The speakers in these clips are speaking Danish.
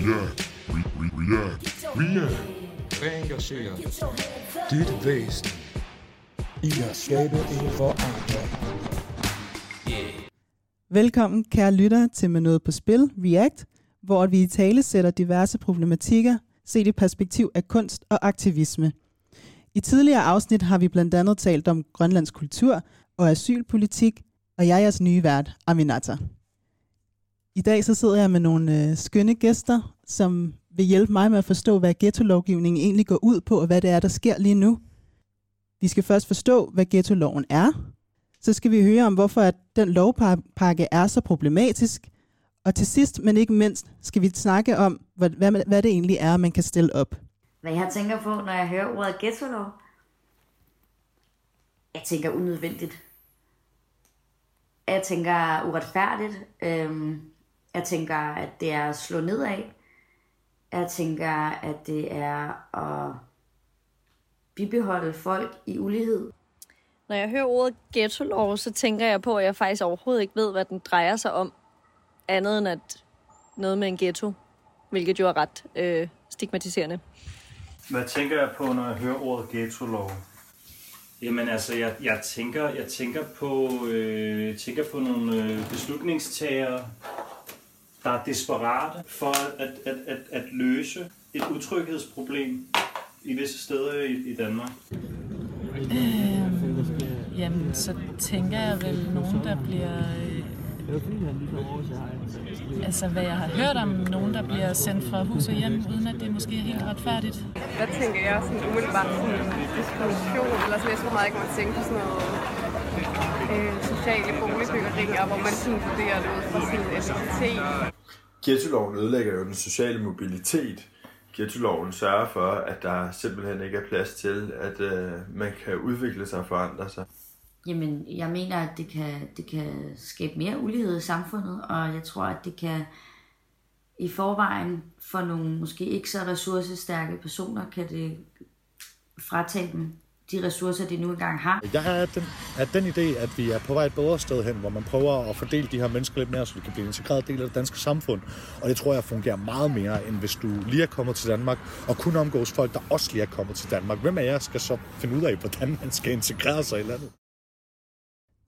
React. Re- re- react. React. Reengagere dit væsen i at skabe en forandring. Velkommen, kære lyttere, til Med Noget på Spil, React, hvor vi i tale sætter diverse problematikker set i perspektiv af kunst og aktivisme. I tidligere afsnit har vi blandt andet talt om Grønlands kultur og asylpolitik, og jeg er jeres nye vært, Aminata. I dag så sidder jeg med nogle øh, skønne gæster, som vil hjælpe mig med at forstå, hvad ghetto-lovgivningen egentlig går ud på, og hvad det er, der sker lige nu. Vi skal først forstå, hvad ghetto-loven er. Så skal vi høre om, hvorfor at den lovpakke er så problematisk. Og til sidst, men ikke mindst, skal vi snakke om, hvad, hvad, hvad det egentlig er, man kan stille op. Hvad jeg tænker på, når jeg hører ordet ghetto-lov? Jeg tænker unødvendigt. Jeg tænker uretfærdigt. Øhm, jeg tænker, at det er at slå ned af. Jeg tænker, at det er at bibeholde folk i ulighed. Når jeg hører ordet ghetto-lov, så tænker jeg på, at jeg faktisk overhovedet ikke ved, hvad den drejer sig om. Andet end at noget med en ghetto, hvilket jo er ret øh, stigmatiserende. Hvad tænker jeg på, når jeg hører ordet ghetto-lov? Jamen altså, jeg, jeg, tænker, jeg tænker på, øh, tænker på nogle øh, beslutningstagere, der er desperate for at, at, at, at løse et utryghedsproblem i visse steder i, i Danmark. Øhm, jamen, så tænker jeg vel nogen, der bliver... Øh, altså, hvad jeg har hørt om nogen, der bliver sendt fra hus og hjem, uden at det måske er helt retfærdigt. Hvad tænker jeg sådan umiddelbart sådan diskrimination, eller sådan, jeg tror meget ikke, man tænker på sådan noget øh, sociale boligbyggerier, hvor man sådan vurderer det ud fra sin etnicitet. Ghettoloven ødelægger jo den sociale mobilitet. Ghettoloven sørger for, at der simpelthen ikke er plads til, at øh, man kan udvikle sig og forandre sig. Jamen, jeg mener, at det kan, det kan skabe mere ulighed i samfundet, og jeg tror, at det kan i forvejen for nogle måske ikke så ressourcestærke personer, kan det fratage dem de ressourcer, de nu engang har. Jeg har den, at den idé, at vi er på vej et bedre sted hen, hvor man prøver at fordele de her mennesker lidt mere, så de kan blive en integreret del af det danske samfund. Og det tror jeg fungerer meget mere, end hvis du lige er kommet til Danmark, og kun omgås folk, der også lige er kommet til Danmark. Hvem af jer skal så finde ud af, hvordan man skal integrere sig i landet?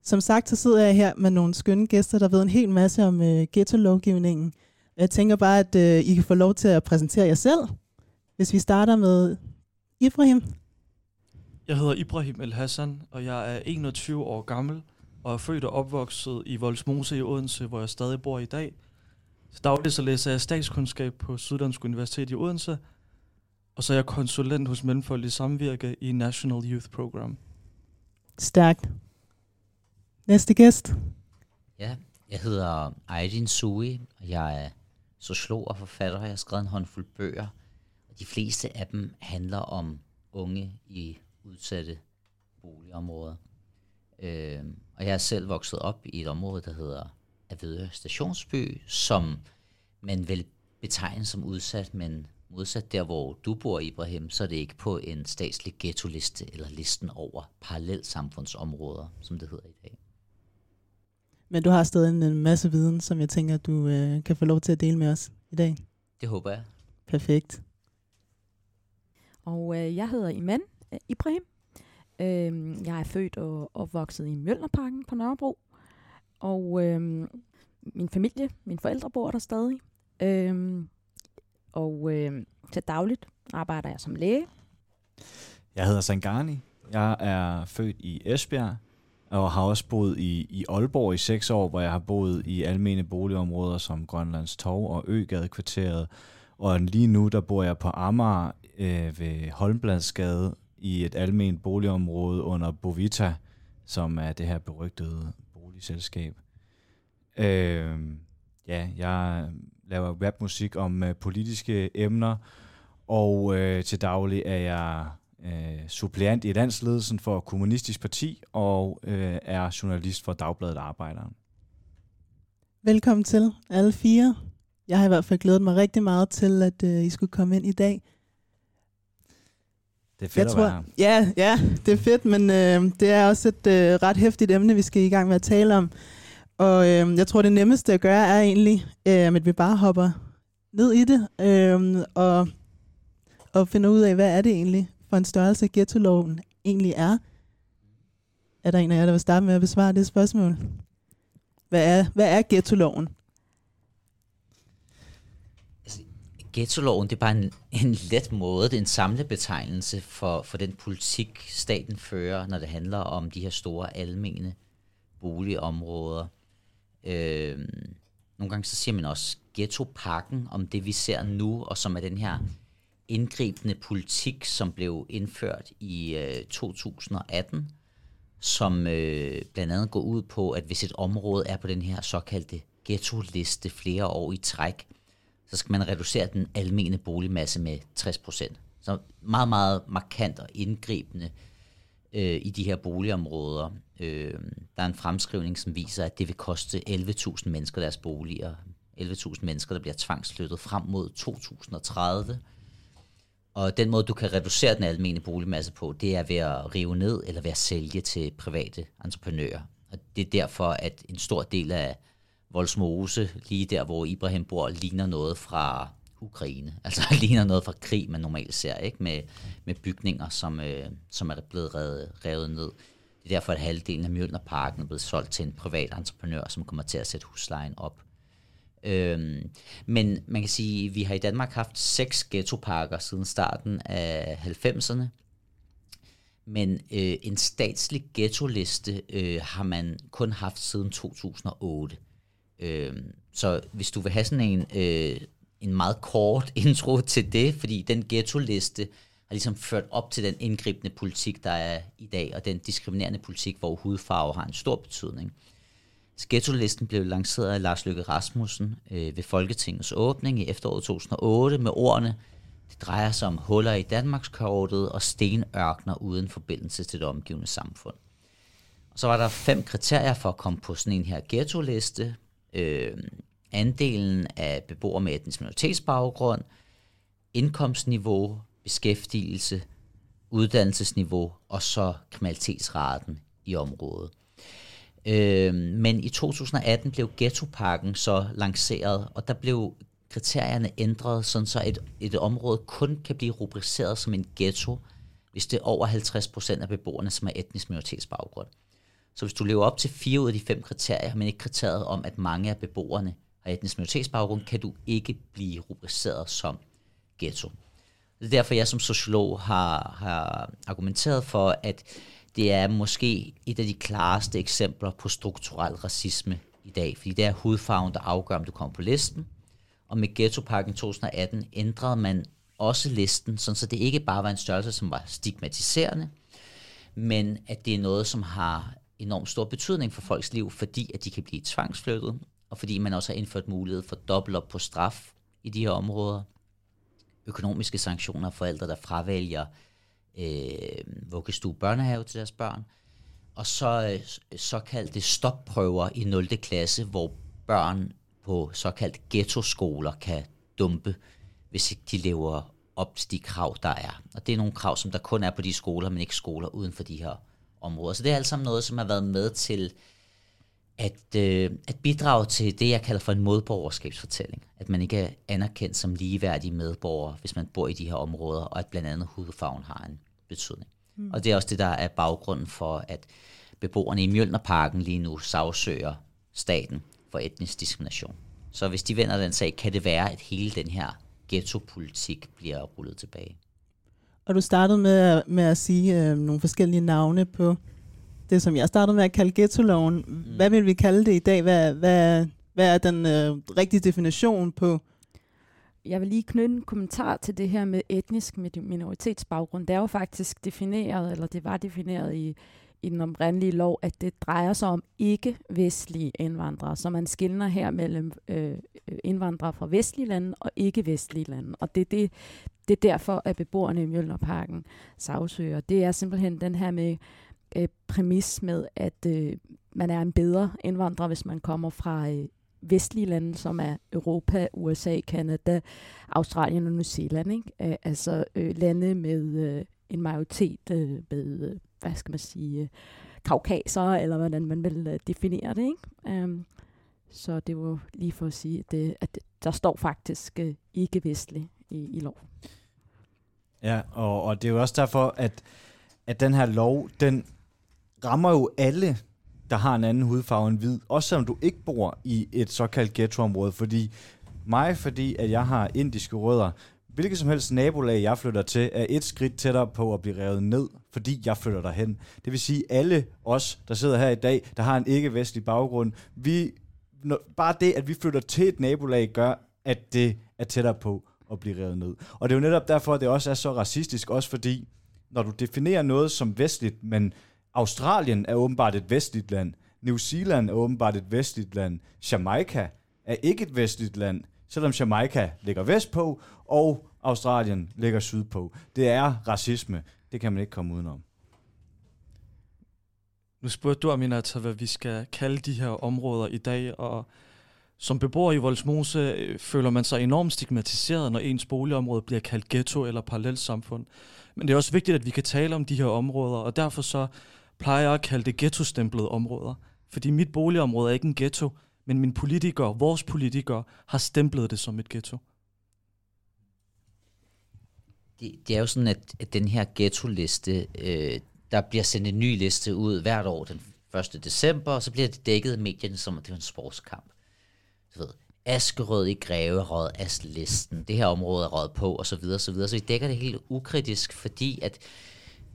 Som sagt, så sidder jeg her med nogle skønne gæster, der ved en hel masse om øh, ghetto-lovgivningen. Jeg tænker bare, at øh, I kan få lov til at præsentere jer selv. Hvis vi starter med Ibrahim. Jeg hedder Ibrahim El Hassan, og jeg er 21 år gammel, og er født og opvokset i Voldsmose i Odense, hvor jeg stadig bor i dag. Så dagligt så læser jeg statskundskab på Syddansk Universitet i Odense, og så er jeg konsulent hos Mellemfolkelig Samvirke i National Youth Program. Stærkt. Næste gæst. Ja, jeg hedder Aydin Sui, og jeg er sociolog og forfatter. Jeg har skrevet en håndfuld bøger, og de fleste af dem handler om unge i udsatte boligområder. Øh, og jeg er selv vokset op i et område, der hedder Avedøre Stationsby, som man vil betegne som udsat, men modsat der, hvor du bor, Ibrahim, så er det ikke på en statslig ghetto-liste eller listen over parallelsamfundsområder, som det hedder i dag. Men du har stadig en masse viden, som jeg tænker, du øh, kan få lov til at dele med os i dag. Det håber jeg. Perfekt. Og øh, jeg hedder Iman Ibrahim. Øh, jeg er født og opvokset i Mjølnerparken på Nørrebro. Og øh, min familie, mine forældre bor der stadig. Øh, og øh, til dagligt arbejder jeg som læge. Jeg hedder Sangani. Jeg er født i Esbjerg og har også boet i, i Aalborg i seks år, hvor jeg har boet i almene boligområder som Grønlands Torv og Øgadekvarteret. Og lige nu, der bor jeg på Amager øh, ved Holmbladsgade i et alment boligområde under Bovita, som er det her berygtede boligselskab. Øh, ja, jeg laver rapmusik om øh, politiske emner, og øh, til daglig er jeg øh, suppleant i landsledelsen for Kommunistisk Parti og øh, er journalist for Dagbladet Arbejderen. Velkommen til alle fire. Jeg har i hvert fald glædet mig rigtig meget til, at øh, I skulle komme ind i dag. Det er fedt jeg at tror, være. Ja, ja, det er fedt, men øh, det er også et øh, ret hæftigt emne, vi skal i gang med at tale om. Og øh, jeg tror, det nemmeste at gøre er egentlig, øh, at vi bare hopper ned i det, øh, og, og finder ud af, hvad er det egentlig for en størrelse, ghetto-loven egentlig er. Er der en af jer, der vil starte med at besvare det spørgsmål? Hvad er, hvad er ghetto-loven? Ghetto-loven, det er bare en, en let måde, det er en samlebetegnelse for, for den politik, staten fører, når det handler om de her store almene boligområder. Øh, nogle gange så siger man også ghettopakken om det, vi ser nu, og som er den her indgribende politik, som blev indført i øh, 2018, som øh, blandt andet går ud på, at hvis et område er på den her såkaldte ghetto-liste flere år i træk, så skal man reducere den almene boligmasse med 60 procent. Så meget, meget markant og indgribende øh, i de her boligområder. Øh, der er en fremskrivning, som viser, at det vil koste 11.000 mennesker deres boliger. 11.000 mennesker, der bliver tvangsflyttet frem mod 2030. Og den måde, du kan reducere den almene boligmasse på, det er ved at rive ned eller ved at sælge til private entreprenører. Og det er derfor, at en stor del af Volsmose, lige der, hvor Ibrahim bor, ligner noget fra Ukraine. Altså ligner noget fra krig, man normalt ser, ikke? Med, med bygninger, som, øh, som er blevet revet, revet ned. Det er derfor, at halvdelen af Mjølnerparken er blevet solgt til en privat entreprenør, som kommer til at sætte huslejen op. Øhm, men man kan sige, at vi har i Danmark haft seks ghettoparker siden starten af 90'erne. Men øh, en statslig ghetto-liste øh, har man kun haft siden 2008. Øh, så hvis du vil have sådan en, øh, en meget kort intro til det, fordi den ghetto-liste har ligesom ført op til den indgribende politik, der er i dag, og den diskriminerende politik, hvor hudfarve har en stor betydning. Ghetto-listen blev lanceret af Lars Løkke Rasmussen øh, ved Folketingets åbning i efteråret 2008 med ordene, det drejer sig om huller i Danmarkskortet og stenørkner uden forbindelse til det omgivende samfund. Og så var der fem kriterier for at komme på sådan en her ghetto-liste øh, andelen af beboere med etnisk minoritetsbaggrund, indkomstniveau, beskæftigelse, uddannelsesniveau og så kriminalitetsraten i området. Øh, men i 2018 blev ghettopakken så lanceret, og der blev kriterierne ændret, sådan så et, et område kun kan blive rubriceret som en ghetto, hvis det er over 50% af beboerne, som er etnisk minoritetsbaggrund. Så hvis du lever op til fire ud af de fem kriterier, men ikke kriteriet om, at mange af beboerne har etnisk minoritetsbaggrund, kan du ikke blive rubriceret som ghetto. Det er derfor, jeg som sociolog har, har argumenteret for, at det er måske et af de klareste eksempler på strukturel racisme i dag, fordi det er hudfarven, der afgør, om du kommer på listen. Og med Ghettopakken 2018 ændrede man også listen, sådan så det ikke bare var en størrelse, som var stigmatiserende, men at det er noget, som har enormt stor betydning for folks liv, fordi at de kan blive tvangsflyttet, og fordi man også har indført mulighed for dobbelt op på straf i de her områder. Økonomiske sanktioner for forældre, der fravælger øh, vuggestue børnehave til deres børn. Og så øh, såkaldte stopprøver i 0. klasse, hvor børn på såkaldt ghettoskoler kan dumpe, hvis ikke de lever op til de krav, der er. Og det er nogle krav, som der kun er på de skoler, men ikke skoler uden for de her områder. Så det er alt sammen noget, som har været med til at, øh, at bidrage til det, jeg kalder for en modborgerskabsfortælling. At man ikke er anerkendt som ligeværdige medborgere, hvis man bor i de her områder, og at blandt andet hudfarven har en betydning. Mm. Og det er også det, der er baggrunden for, at beboerne i Mjølnerparken lige nu sagsøger staten for etnisk diskrimination. Så hvis de vender den sag, kan det være, at hele den her ghettopolitik bliver rullet tilbage. Og du startede med, med at sige øh, nogle forskellige navne på det, som jeg startede med at kalde ghetto-loven. Mm. Hvad vil vi kalde det i dag? Hvad, hvad, hvad er den øh, rigtige definition på? Jeg vil lige knytte en kommentar til det her med etnisk minoritetsbaggrund. Det er jo faktisk defineret, eller det var defineret i, i den oprindelige lov, at det drejer sig om ikke-vestlige indvandrere. Så man skiller her mellem øh, indvandrere fra vestlige lande og ikke-vestlige lande. Og det, det, det er derfor, at beboerne i Mjølnerparken sagsøger. Det er simpelthen den her med øh, præmis med, at øh, man er en bedre indvandrer, hvis man kommer fra øh, vestlige lande, som er Europa, USA, Kanada, Australien og New Zealand. Ikke? Øh, altså øh, lande med øh, en majoritet øh, med, øh, hvad skal man sige, øh, kaukaser, eller hvordan man vil øh, definere det. Ikke? Um, så det var lige for at sige, at det, at der står faktisk øh, ikke-vestlig i, i lov. Ja, og, og det er jo også derfor, at, at den her lov, den rammer jo alle, der har en anden hudfarve end hvid, også selvom du ikke bor i et såkaldt ghettoområde, fordi mig, fordi at jeg har indiske rødder, hvilket som helst nabolag, jeg flytter til, er et skridt tættere på at blive revet ned, fordi jeg flytter derhen. Det vil sige, alle os, der sidder her i dag, der har en ikke-vestlig baggrund, vi, når, bare det, at vi flytter til et nabolag, gør, at det er tættere på at blive revet ned. Og det er jo netop derfor, at det også er så racistisk, også fordi, når du definerer noget som vestligt, men Australien er åbenbart et vestligt land, New Zealand er åbenbart et vestligt land, Jamaica er ikke et vestligt land, selvom Jamaica ligger vestpå, og Australien ligger sydpå. Det er racisme. Det kan man ikke komme udenom. Nu spurgte du, Aminata, hvad vi skal kalde de her områder i dag, og som beboer i Voldsmose øh, føler man sig enormt stigmatiseret, når ens boligområde bliver kaldt ghetto eller parallelsamfund. Men det er også vigtigt, at vi kan tale om de her områder, og derfor så plejer jeg at kalde det ghetto-stemplede områder. Fordi mit boligområde er ikke en ghetto, men mine politikere, vores politikere, har stemplet det som et ghetto. Det, det er jo sådan, at, at den her ghetto-liste, øh, der bliver sendt en ny liste ud hvert år den 1. december, og så bliver det dækket af medierne som, at det er en sportskamp. Du ved, Askerød i Greve råd af listen, det her område er råd på, og så videre, og så videre. Så vi dækker det helt ukritisk, fordi at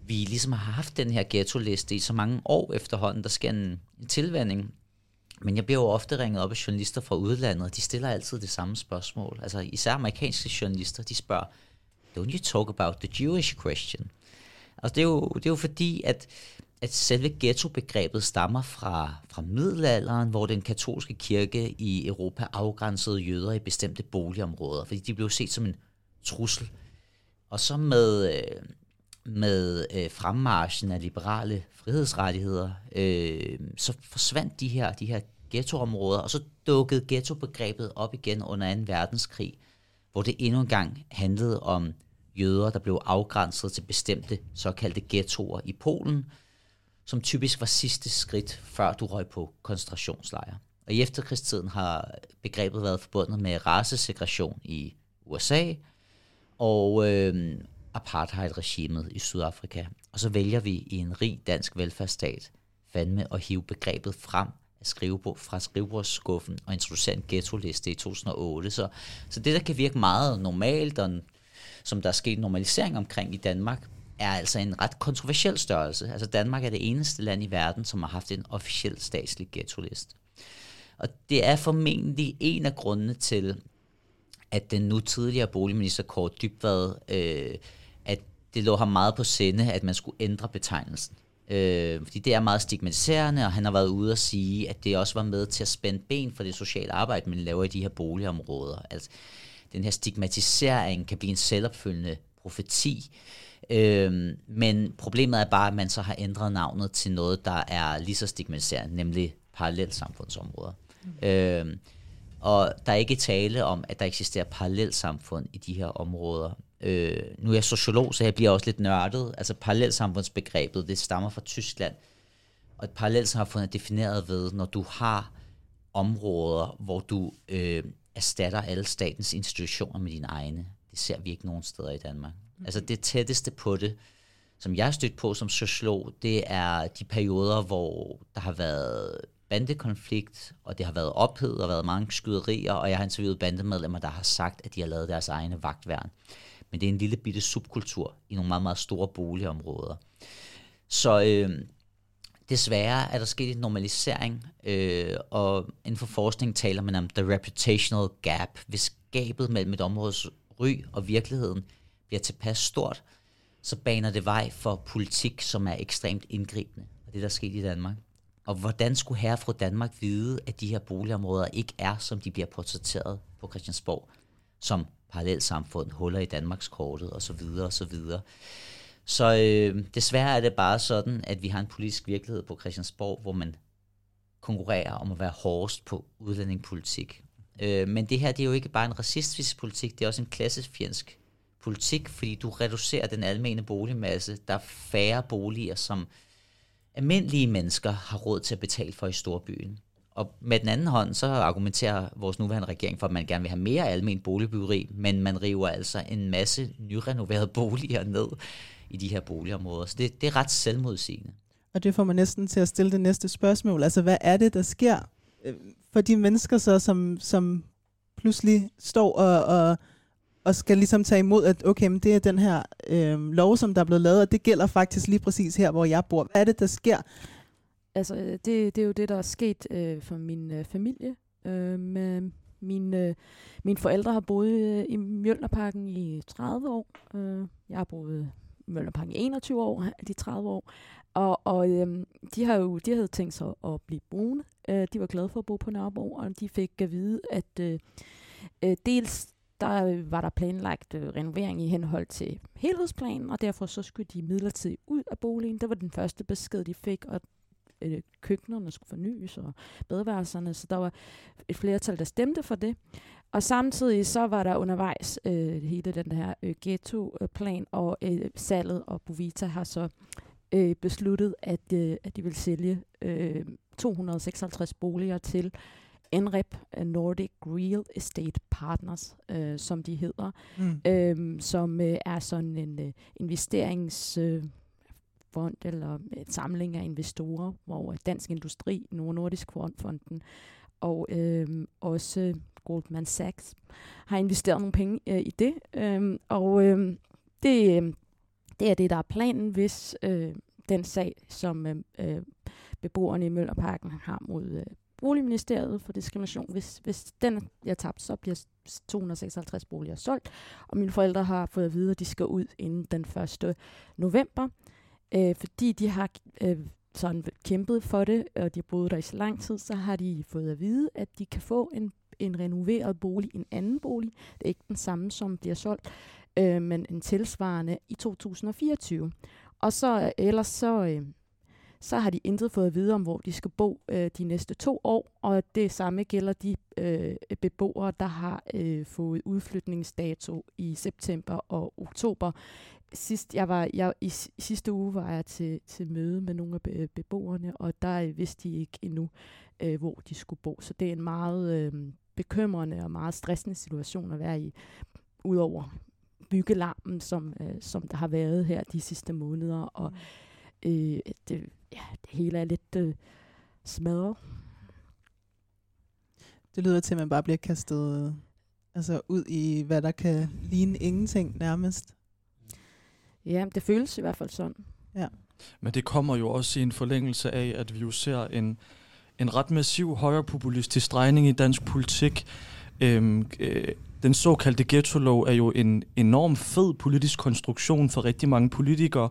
vi ligesom har haft den her ghetto-liste i så mange år efterhånden. Der sker en, en tilvænding. Men jeg bliver jo ofte ringet op af journalister fra udlandet, og de stiller altid det samme spørgsmål. Altså især amerikanske journalister, de spørger, don't you talk about the Jewish question? Altså det er jo, det er jo fordi, at, at selve ghetto-begrebet stammer fra, fra middelalderen, hvor den katolske kirke i Europa afgrænsede jøder i bestemte boligområder, fordi de blev set som en trussel. Og så med, øh, med øh, fremmarschen af liberale frihedsrettigheder, øh, så forsvandt de her, de her ghettoområder, og så dukkede ghettobegrebet op igen under 2. verdenskrig, hvor det endnu en gang handlede om jøder, der blev afgrænset til bestemte såkaldte ghettoer i Polen, som typisk var sidste skridt, før du røg på koncentrationslejre. Og i efterkrigstiden har begrebet været forbundet med racesegregation i USA, og øh, apartheid-regimet i Sydafrika. Og så vælger vi i en rig dansk velfærdsstat fandme at hive begrebet frem af skrivebord, fra skrivebordsskuffen og introducere en ghetto-liste i 2008. Så, så det, der kan virke meget normalt, og som der er sket normalisering omkring i Danmark, er altså en ret kontroversiel størrelse. Altså Danmark er det eneste land i verden, som har haft en officiel statslig ghetto-liste. Og det er formentlig en af grundene til, at den nu tidligere boligminister Kåre Dybvad øh, at det lå ham meget på sinde, at man skulle ændre betegnelsen. Øh, fordi det er meget stigmatiserende, og han har været ude at sige, at det også var med til at spænde ben for det sociale arbejde, man laver i de her boligområder. Altså, den her stigmatisering kan blive en selvopfyldende profeti. Øh, men problemet er bare, at man så har ændret navnet til noget, der er lige så stigmatiserende, nemlig parallelsamfundsområder. Mm. Øh, og der er ikke tale om, at der eksisterer parallelsamfund i de her områder. Øh, nu er jeg sociolog, så jeg bliver også lidt nørdet. Altså parallelsamfundsbegrebet, det stammer fra Tyskland. Og et parallelsamfund er defineret ved, når du har områder, hvor du øh, erstatter alle statens institutioner med dine egne. Ser vi ikke nogen steder i Danmark. Mm. Altså det tætteste på det, som jeg har stødt på som sociolog, det er de perioder, hvor der har været bandekonflikt, og det har været ophed og været mange skyderier, og jeg har interviewet bandemedlemmer, der har sagt, at de har lavet deres egne vagtværn men det er en lille bitte subkultur i nogle meget, meget store boligområder. Så øh, desværre er der sket en normalisering, øh, og inden for forskning taler man om the reputational gap. Hvis gabet mellem et områdes ry og virkeligheden bliver tilpas stort, så baner det vej for politik, som er ekstremt indgribende. Og det, der er sket i Danmark. Og hvordan skulle herre fra Danmark vide, at de her boligområder ikke er, som de bliver portrætteret på Christiansborg, som parallelsamfund, huller i Danmarks kortet osv. osv. Så øh, desværre er det bare sådan, at vi har en politisk virkelighed på Christiansborg, hvor man konkurrerer om at være hårdest på udlændingepolitik. Øh, men det her det er jo ikke bare en racistisk politik, det er også en klassefjendsk politik, fordi du reducerer den almene boligmasse. Der er færre boliger, som almindelige mennesker har råd til at betale for i storbyen. Og med den anden hånd, så argumenterer vores nuværende regering for, at man gerne vil have mere almen boligbyggeri, men man river altså en masse nyrenoverede boliger ned i de her boligområder. Så det, det er ret selvmodsigende. Og det får mig næsten til at stille det næste spørgsmål. Altså, hvad er det, der sker øh, for de mennesker, så, som, som pludselig står og, og, og skal ligesom tage imod, at okay, men det er den her øh, lov, som der er blevet lavet, og det gælder faktisk lige præcis her, hvor jeg bor. Hvad er det, der sker? Altså, øh, det, det er jo det, der er sket øh, for min øh, familie. Øh, med mine, øh, mine forældre har boet øh, i Mjølnerparken i 30 år. Øh, jeg har boet i Mjølnerparken i 21 år de 30 år. Og, og øhm, de har jo de havde tænkt sig at blive boende. Øh, de var glade for at bo på Nørrebro, og de fik at vide, at øh, øh, dels der var der planlagt øh, renovering i henhold til helhedsplanen, og derfor så skulle de midlertidigt ud af boligen. Det var den første besked, de fik, og øh, køkkenerne skulle fornyes og badeværelserne, så der var et flertal, der stemte for det. Og samtidig så var der undervejs øh, hele den her øh, ghetto-plan, øh, og øh, salget og Bovita har så øh, besluttet, at, øh, at de vil sælge øh, 256 boliger til NREP, Nordic Real Estate Partners, øh, som de hedder, mm. øh, som øh, er sådan en øh, investerings... Øh, fond eller et samling af investorer, hvor Dansk Industri, Nordisk Fonden og øh, også Goldman Sachs har investeret nogle penge øh, i det. Øh, og øh, det, øh, det er det, der er planen, hvis øh, den sag, som øh, øh beboerne i Møllerparken har mod øh, Boligministeriet for diskrimination, hvis, hvis den er tabt, så bliver 256 boliger solgt, og mine forældre har fået at vide, at de skal ud inden den 1. november, øh, fordi de har øh, sådan kæmpet for det, og de har boet der i så lang tid, så har de fået at vide, at de kan få en, en renoveret bolig, en anden bolig. Det er ikke den samme, som bliver solgt, øh, men en tilsvarende i 2024. Og så øh, ellers så, øh, så har de intet fået at vide om, hvor de skal bo øh, de næste to år, og det samme gælder de øh, beboere, der har øh, fået udflytningsdato i september og oktober. Sidst, jeg var, jeg, i, I sidste uge var jeg til, til møde med nogle af beboerne, og der øh, vidste de ikke endnu, øh, hvor de skulle bo. Så det er en meget øh, bekymrende og meget stressende situation at være i, udover byggelarmen, som, øh, som der har været her de sidste måneder, og øh, det, ja, det hele er lidt øh, smadret. Det lyder til, at man bare bliver kastet altså ud i, hvad der kan ligne ingenting nærmest. Ja, det føles i hvert fald sådan. Ja. Men det kommer jo også i en forlængelse af, at vi jo ser en, en ret massiv højrepopulistisk drejning i dansk politik. Øhm, øh, den såkaldte ghetto-lov er jo en enorm fed politisk konstruktion for rigtig mange politikere,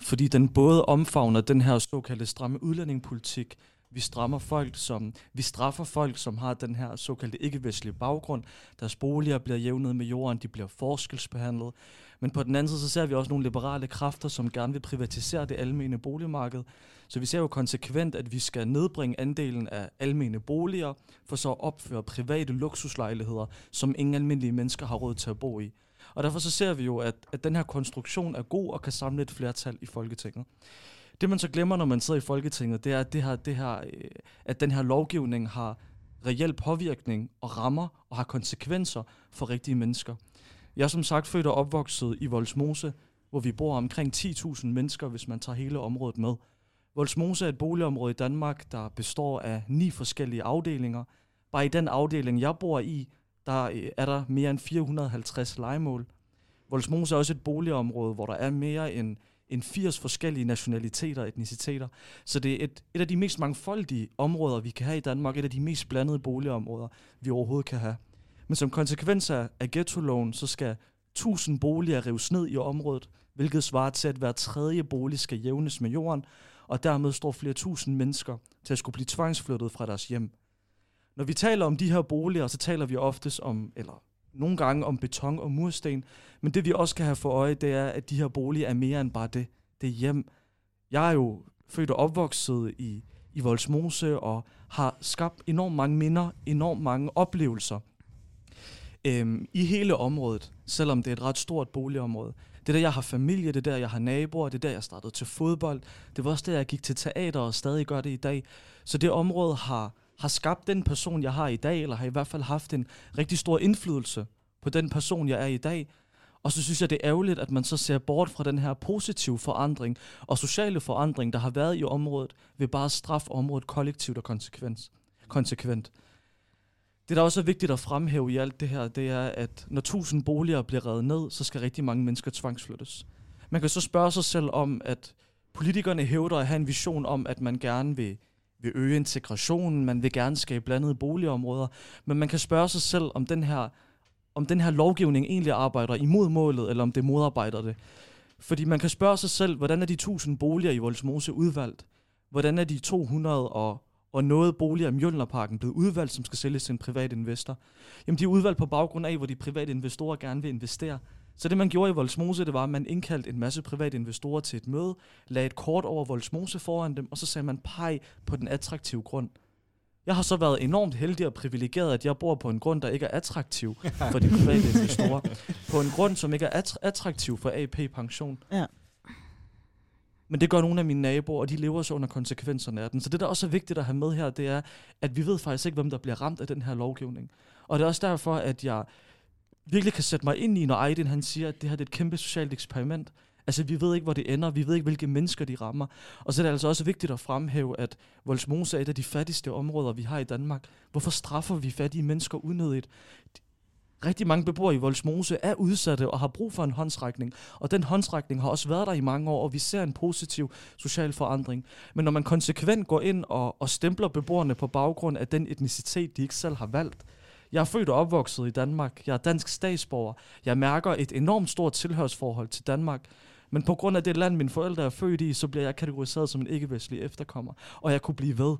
fordi den både omfavner den her såkaldte stramme udlændingepolitik, vi strammer folk, som vi straffer folk, som har den her såkaldte ikke-vestlige baggrund. Deres boliger bliver jævnet med jorden, de bliver forskelsbehandlet. Men på den anden side, så ser vi også nogle liberale kræfter, som gerne vil privatisere det almene boligmarked. Så vi ser jo konsekvent, at vi skal nedbringe andelen af almene boliger, for så at opføre private luksuslejligheder, som ingen almindelige mennesker har råd til at bo i. Og derfor så ser vi jo, at, at den her konstruktion er god og kan samle et flertal i Folketinget. Det man så glemmer, når man sidder i Folketinget, det er, at, det her, det her, øh, at den her lovgivning har reel påvirkning og rammer og har konsekvenser for rigtige mennesker. Jeg er som sagt født og opvokset i Volsmose, hvor vi bor omkring 10.000 mennesker, hvis man tager hele området med. Volsmose er et boligområde i Danmark, der består af ni forskellige afdelinger. Bare i den afdeling, jeg bor i, der øh, er der mere end 450 legemål. Volsmose er også et boligområde, hvor der er mere end, end 80 forskellige nationaliteter og etniciteter. Så det er et, et af de mest mangfoldige områder, vi kan have i Danmark. Et af de mest blandede boligområder, vi overhovedet kan have. Men som konsekvens af, ghetto-loven, så skal 1000 boliger rives ned i området, hvilket svarer til, at hver tredje bolig skal jævnes med jorden, og dermed står flere tusind mennesker til at skulle blive tvangsflyttet fra deres hjem. Når vi taler om de her boliger, så taler vi oftest om, eller nogle gange om beton og mursten, men det vi også kan have for øje, det er, at de her boliger er mere end bare det. Det er hjem. Jeg er jo født og opvokset i, i Voldsmose og har skabt enormt mange minder, enormt mange oplevelser øhm, i hele området, selvom det er et ret stort boligområde. Det er der, jeg har familie, det er der, jeg har naboer, det er der, jeg startede til fodbold. Det var også der, jeg gik til teater og stadig gør det i dag. Så det område har har skabt den person, jeg har i dag, eller har i hvert fald haft en rigtig stor indflydelse på den person, jeg er i dag. Og så synes jeg, det er ærgerligt, at man så ser bort fra den her positive forandring og sociale forandring, der har været i området, ved bare at straffe området kollektivt og konsekvent. konsekvent. Det, der også er vigtigt at fremhæve i alt det her, det er, at når tusind boliger bliver revet ned, så skal rigtig mange mennesker tvangsflyttes. Man kan så spørge sig selv om, at politikerne hævder at have en vision om, at man gerne vil, vil øge integrationen, man vil gerne skabe blandede boligområder, men man kan spørge sig selv, om den her, om den her lovgivning egentlig arbejder imod målet, eller om det modarbejder det. Fordi man kan spørge sig selv, hvordan er de 1000 boliger i Voldsmose udvalgt? Hvordan er de 200 og, og noget boliger i Mjølnerparken blevet udvalgt, som skal sælges til en privat investor? Jamen de er udvalgt på baggrund af, hvor de private investorer gerne vil investere. Så det man gjorde i Voldsmose, det var, at man indkaldte en masse private investorer til et møde, lagde et kort over Voldsmose foran dem, og så sagde man peg på den attraktive grund. Jeg har så været enormt heldig og privilegeret, at jeg bor på en grund, der ikke er attraktiv for de private investorer. På en grund, som ikke er att- attraktiv for AP Pension. Ja. Men det gør nogle af mine naboer, og de lever så under konsekvenserne af den. Så det, der også er vigtigt at have med her, det er, at vi ved faktisk ikke, hvem der bliver ramt af den her lovgivning. Og det er også derfor, at jeg virkelig kan sætte mig ind i, når Aiden han siger, at det her det er et kæmpe socialt eksperiment. Altså, vi ved ikke, hvor det ender. Vi ved ikke, hvilke mennesker de rammer. Og så er det altså også vigtigt at fremhæve, at Voldsmose er et af de fattigste områder, vi har i Danmark. Hvorfor straffer vi fattige mennesker unødigt? Rigtig mange beboere i Voldsmose er udsatte og har brug for en håndsrækning. Og den håndsrækning har også været der i mange år, og vi ser en positiv social forandring. Men når man konsekvent går ind og, og stempler beboerne på baggrund af den etnicitet, de ikke selv har valgt, jeg er født og opvokset i Danmark. Jeg er dansk statsborger. Jeg mærker et enormt stort tilhørsforhold til Danmark. Men på grund af det land, mine forældre er født i, så bliver jeg kategoriseret som en ikke-vestlig efterkommer. Og jeg kunne blive ved.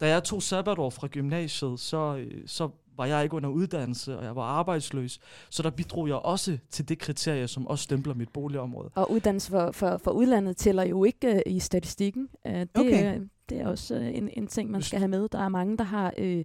Da jeg tog sabbatår fra gymnasiet, så, så var jeg ikke under uddannelse, og jeg var arbejdsløs. Så der bidrog jeg også til det kriterie, som også stempler mit boligområde. Og uddannelse for, for, for udlandet tæller jo ikke øh, i statistikken. Uh, det, Okay. Det er også øh, en, en ting, man skal have med. Der er mange, der har øh,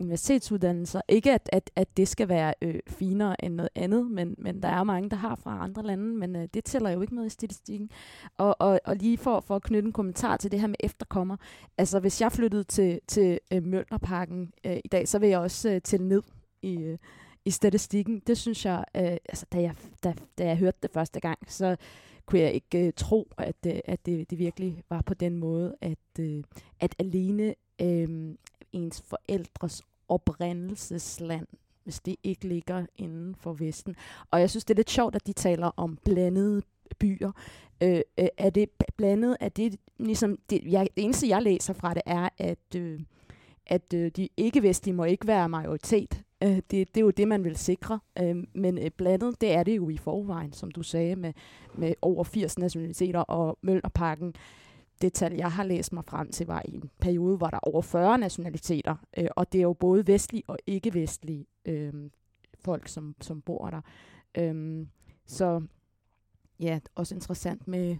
universitetsuddannelser. Ikke at, at, at det skal være øh, finere end noget andet, men, men der er mange, der har fra andre lande, men øh, det tæller jo ikke med i statistikken. Og, og, og lige for, for at knytte en kommentar til det her med efterkommer. Altså, hvis jeg flyttede til, til øh, Mjølnerparken øh, i dag, så vil jeg også øh, tælle ned i, øh, i statistikken. Det synes jeg, øh, altså, da jeg, da, da jeg hørte det første gang, så kunne jeg ikke øh, tro, at, øh, at det, det virkelig var på den måde, at, øh, at alene øh, ens forældres oprindelsesland, hvis det ikke ligger inden for Vesten. Og jeg synes, det er lidt sjovt, at de taler om blandede byer. Øh, øh, er det blandet? Er det ligesom... Det, jeg, det eneste, jeg læser fra det, er, at, øh, at øh, de ikke-vestlige må ikke være majoritet. Øh, det, det er jo det, man vil sikre. Øh, men øh, blandet, det er det jo i forvejen, som du sagde, med, med over 80 nationaliteter og Møllerparken. Det tal, jeg har læst mig frem til, var i en periode, hvor der er over 40 nationaliteter. Øh, og det er jo både vestlige og ikke-vestlige øh, folk, som, som bor der. Øh, så ja, også interessant med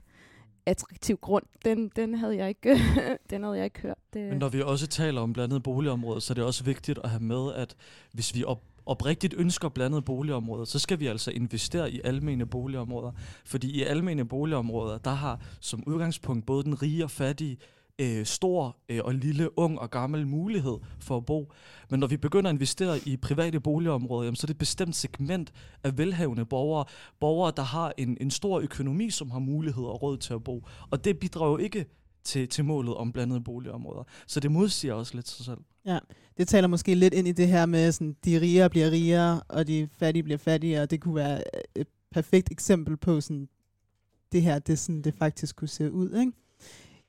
attraktiv grund. Den, den havde jeg ikke, den havde jeg ikke hørt. Det, Men når vi også taler om blandede boligområder, så er det også vigtigt at have med, at hvis vi op, oprigtigt ønsker blandede boligområder, så skal vi altså investere i almene boligområder. Fordi i almene boligområder, der har som udgangspunkt både den rige og fattige øh, stor øh, og lille, ung og gammel mulighed for at bo. Men når vi begynder at investere i private boligområder, jamen, så er det et bestemt segment af velhavende borgere. Borgere, der har en, en stor økonomi, som har mulighed og råd til at bo. Og det bidrager jo ikke til, til målet om blandede boligområder. Så det modsiger også lidt sig selv. Ja, det taler måske lidt ind i det her med, sådan, de rigere bliver rigere, og de fattige bliver fattigere. Det kunne være øh, et perfekt eksempel på sådan, det her, det, sådan, det faktisk kunne se ud. Ikke?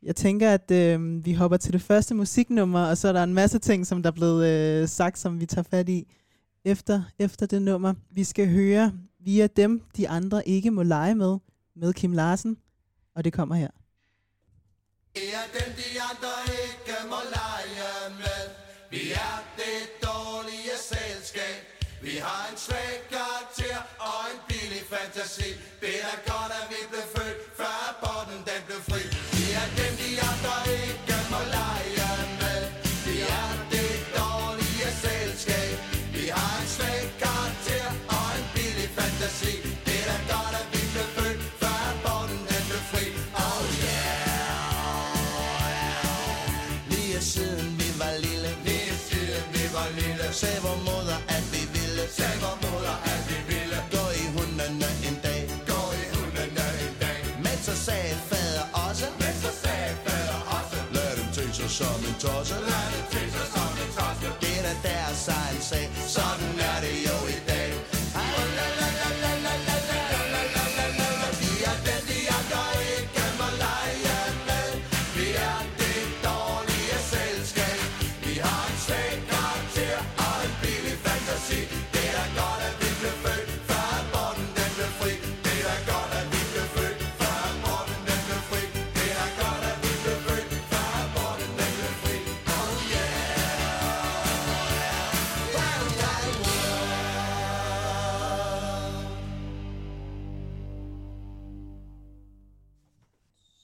Jeg tænker, at øh, vi hopper til det første musiknummer, og så er der en masse ting, som der er blevet øh, sagt, som vi tager fat i efter, efter det nummer. Vi skal høre via dem, de andre ikke må lege med, med Kim Larsen, og det kommer her. Ja, dem, de andre ikke sagde vor moder, at vi ville. Sagde vor moder, at vi ville. Gå i hundene en dag. Gå i hundene en dag. Men så sagde fader også. Men så sagde fader også. Lad dem til sig som en tosse. Lad dem til sig som en tosse. Det er da deres egen sag. Sådan er det jo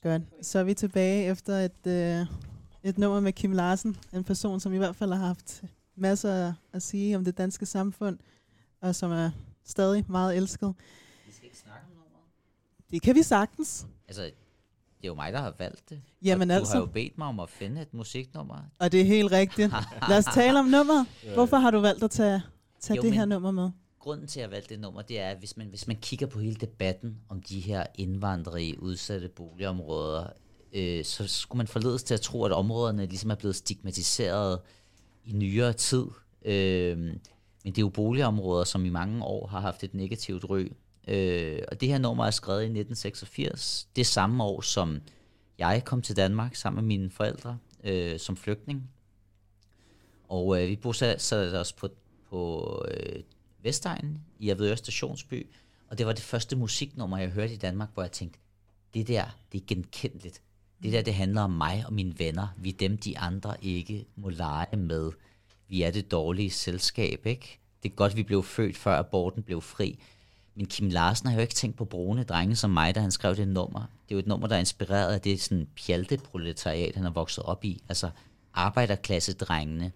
Godt. Så er vi tilbage efter et, øh, et nummer med Kim Larsen. En person, som i hvert fald har haft masser at sige om det danske samfund, og som er stadig meget elsket. Vi skal ikke snakke om nummeret. Det kan vi sagtens. Altså, det er jo mig, der har valgt det. Jamen og du altså. har jo bedt mig om at finde et musiknummer. Og det er helt rigtigt. Lad os tale om nummeret. Hvorfor har du valgt at tage, tage Jo, det her nummer med? Grunden til, at jeg valgte det nummer, det er, at hvis man, hvis man kigger på hele debatten om de her indvandrere i udsatte boligområder, øh, så skulle man forledes til at tro, at områderne ligesom er blevet stigmatiseret i nyere tid. Øh, men det er jo boligområder, som i mange år har haft et negativt ry. Øh, og det her nummer er skrevet i 1986. Det samme år, som jeg kom til Danmark sammen med mine forældre øh, som flygtning. Og øh, vi bosatte os på, på øh, Vestegnen i Avedøre Stationsby, og det var det første musiknummer, jeg hørte i Danmark, hvor jeg tænkte, det der, det er genkendeligt. Det der, det handler om mig og mine venner. Vi er dem, de andre ikke må lege med. Vi er det dårlige selskab, ikke? Det er godt, vi blev født, før aborten blev fri. Men Kim Larsen har jo ikke tænkt på brune drenge som mig, da han skrev det nummer. Det er jo et nummer, der er inspireret af det sådan pjalteproletariat, han er vokset op i. Altså arbejderklasse-drengene.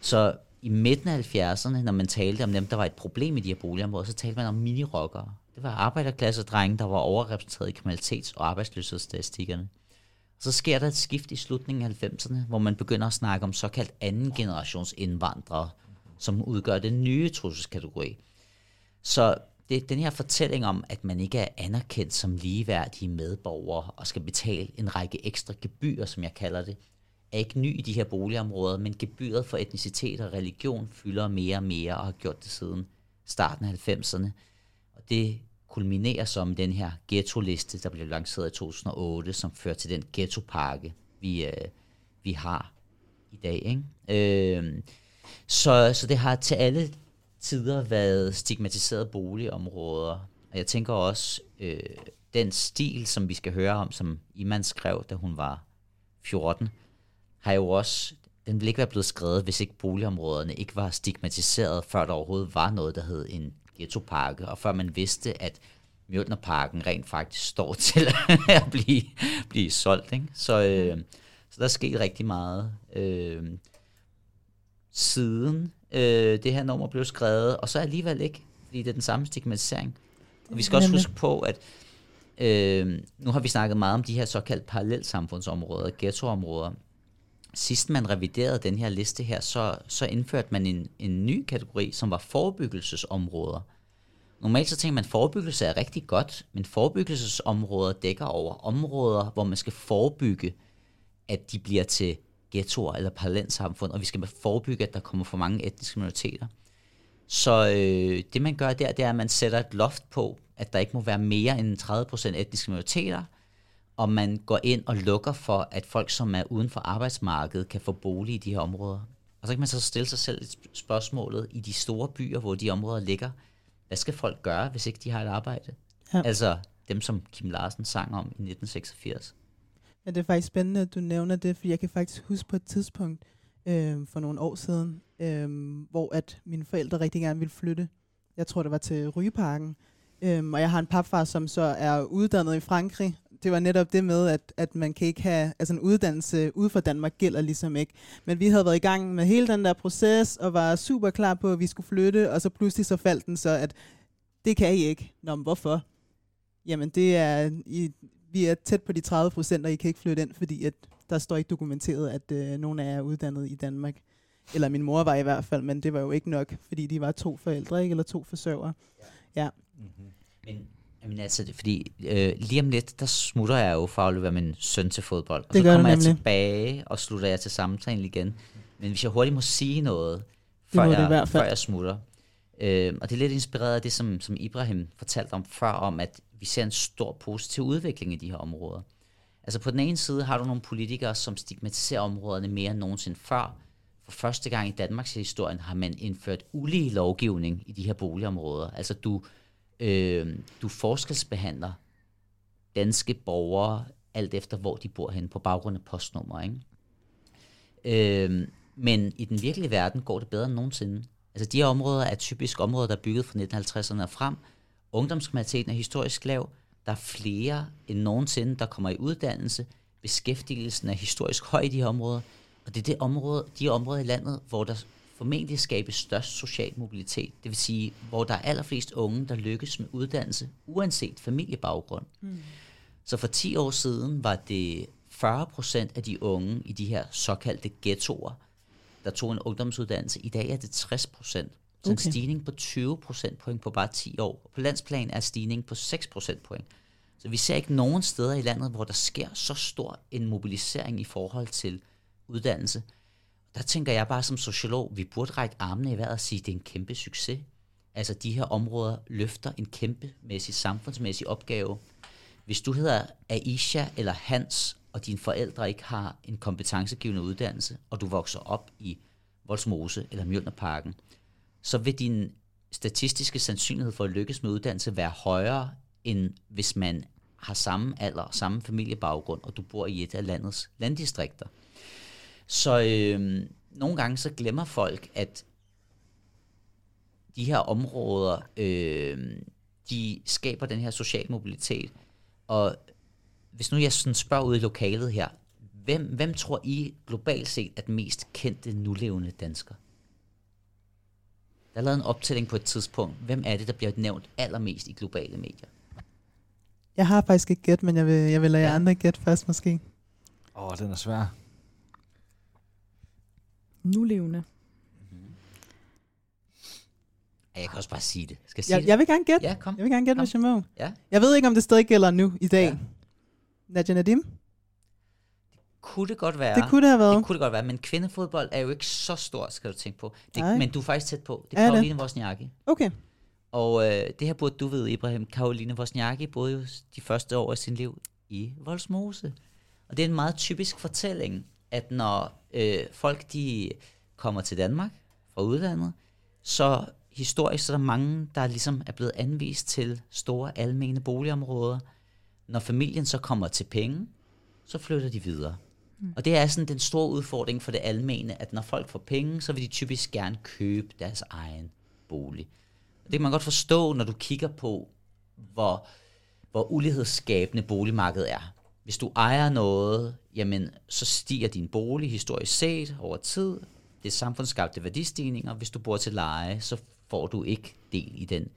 Så i midten af 70'erne, når man talte om dem, der var et problem i de her boligområder, så talte man om minirockere. Det var arbejderklasse-drenge, der var overrepræsenteret i kriminalitets- og arbejdsløshedsstatistikkerne. Så sker der et skift i slutningen af 90'erne, hvor man begynder at snakke om såkaldt anden generations indvandrere, som udgør den nye trusselskategori. Så det er den her fortælling om, at man ikke er anerkendt som ligeværdige medborgere og skal betale en række ekstra gebyrer, som jeg kalder det, er ikke ny i de her boligområder, men gebyret for etnicitet og religion fylder mere og mere og har gjort det siden starten af 90'erne. Og det kulminerer som den her ghetto-liste, der blev lanceret i 2008, som fører til den ghetto-pakke, vi, øh, vi har i dag. Ikke? Øh, så, så det har til alle tider været stigmatiserede boligområder. Og jeg tænker også, øh, den stil, som vi skal høre om, som Iman skrev, da hun var 14, har jo også, den ville ikke være blevet skrevet, hvis ikke boligområderne ikke var stigmatiseret, før der overhovedet var noget, der hed en ghettopakke, og før man vidste, at Mjølnerparken rent faktisk står til at blive, blive solgt. Ikke? Så, øh, så der er sket rigtig meget øh, siden øh, det her nummer blev skrevet, og så alligevel ikke, fordi det er den samme stigmatisering. Og vi skal også huske på, at øh, nu har vi snakket meget om de her såkaldt parallelsamfundsområder, ghettoområder. Sidst man reviderede den her liste her, så, så indførte man en, en ny kategori, som var forebyggelsesområder. Normalt så tænker man, at forebyggelse er rigtig godt, men forebyggelsesområder dækker over områder, hvor man skal forebygge, at de bliver til ghettoer eller parallelsamfund, og vi skal forebygge, at der kommer for mange etniske minoriteter. Så øh, det man gør der, det er, at man sætter et loft på, at der ikke må være mere end 30% etniske minoriteter, og man går ind og lukker for, at folk, som er uden for arbejdsmarkedet, kan få bolig i de her områder. Og så kan man så stille sig selv et sp- spørgsmålet i de store byer, hvor de områder ligger. Hvad skal folk gøre, hvis ikke de har et arbejde? Ja. Altså dem, som Kim Larsen sang om i 1986. Men det er faktisk spændende, at du nævner det, for jeg kan faktisk huske på et tidspunkt øh, for nogle år siden, øh, hvor at mine forældre rigtig gerne ville flytte. Jeg tror, det var til Rygeparken. Øh, og jeg har en papfar, som så er uddannet i Frankrig. Det var netop det med, at, at man kan ikke have, altså en uddannelse ude for Danmark gælder ligesom ikke. Men vi havde været i gang med hele den der proces, og var super klar på, at vi skulle flytte, og så pludselig så faldt den så, at det kan I ikke. Nå, men hvorfor? Jamen, det er, I, vi er tæt på de 30 procent, og I kan ikke flytte ind, fordi at der står ikke dokumenteret, at øh, nogen af jer er uddannet i Danmark. Eller min mor var i hvert fald, men det var jo ikke nok, fordi de var to forældre, ikke? Eller to forsørgere. Ja. Mm-hmm. Men Jamen altså, det, er fordi øh, lige om lidt, der smutter jeg jo for at aflevere min søn til fodbold. Og Det så kommer jeg tilbage og slutter jeg til samtalen igen. Men hvis jeg hurtigt må sige noget, før, jeg, før jeg smutter. Øh, og det er lidt inspireret af det, som, som Ibrahim fortalte om før, om at vi ser en stor positiv udvikling i de her områder. Altså på den ene side har du nogle politikere, som stigmatiserer områderne mere end nogensinde før. For første gang i Danmarks historie har man indført ulige lovgivning i de her boligområder. Altså du, øh, du forskelsbehandler danske borgere alt efter, hvor de bor hen på baggrund af postnummer. Ikke? Øh, men i den virkelige verden går det bedre end nogensinde. Altså de her områder er typisk områder, der er bygget fra 1950'erne og frem. Ungdomskriminaliteten er historisk lav. Der er flere end nogensinde, der kommer i uddannelse. Beskæftigelsen er historisk høj i de her områder. Og det er det område, de områder i landet, hvor der formentlig skabes størst social mobilitet. Det vil sige, hvor der er allerflest unge, der lykkes med uddannelse, uanset familiebaggrund. Mm. Så for 10 år siden var det 40 procent af de unge i de her såkaldte ghettoer, der tog en ungdomsuddannelse. I dag er det 60 procent. Så en Okay. stigning på 20 procent point på bare 10 år. På landsplan er stigning på 6 procent point. Så vi ser ikke nogen steder i landet, hvor der sker så stor en mobilisering i forhold til uddannelse. Der tænker jeg bare som sociolog, vi burde række armene i vejret og sige, at det er en kæmpe succes. Altså de her områder løfter en kæmpemæssig samfundsmæssig opgave. Hvis du hedder Aisha eller Hans, og dine forældre ikke har en kompetencegivende uddannelse, og du vokser op i Voldsmose eller Mjølnerparken, så vil din statistiske sandsynlighed for at lykkes med uddannelse være højere, end hvis man har samme alder, samme familiebaggrund, og du bor i et af landets landdistrikter. Så øh, nogle gange så glemmer folk, at de her områder, øh, de skaber den her social mobilitet. Og hvis nu jeg sådan spørger ud i lokalet her, hvem, hvem tror I globalt set er den mest kendte nulevende dansker? Der er lavet en optælling på et tidspunkt. Hvem er det, der bliver nævnt allermest i globale medier? Jeg har faktisk ikke gæt, men jeg vil, jeg vil lade jer andre gætte først måske. Åh, oh, den er svær. Nulevende. Ja, jeg kan også bare sige det. Skal jeg sige Jeg, det? jeg vil gerne gætte. Ja, kom. Jeg vil gerne gætte, Kom. hvis jeg må. Ja. Jeg ved ikke, om det stadig gælder nu i dag. Ja. Nadia Nadim? Kunne det godt være. Det kunne det have været. Det kunne det godt være, men kvindefodbold er jo ikke så stort, skal du tænke på. Det, Nej. men du er faktisk tæt på. Det Er er det? Karoline Wozniacki. Okay. Og øh, det her burde du vide, Ibrahim. Karoline Wozniacki boede jo de første år af sin liv i Voldsmose. Og det er en meget typisk fortælling, at når øh, folk de kommer til Danmark fra udlandet, så historisk så er der mange, der ligesom er blevet anvist til store almene boligområder. Når familien så kommer til penge, så flytter de videre. Mm. Og det er sådan den store udfordring for det almene, at når folk får penge, så vil de typisk gerne købe deres egen bolig. Og det kan man godt forstå, når du kigger på, hvor, hvor ulighedsskabende boligmarkedet er. Hvis du ejer noget, jamen, så stiger din bolig historisk set over tid. Det er samfundsskabte værdistigninger. Hvis du bor til leje, så får du ikke del i den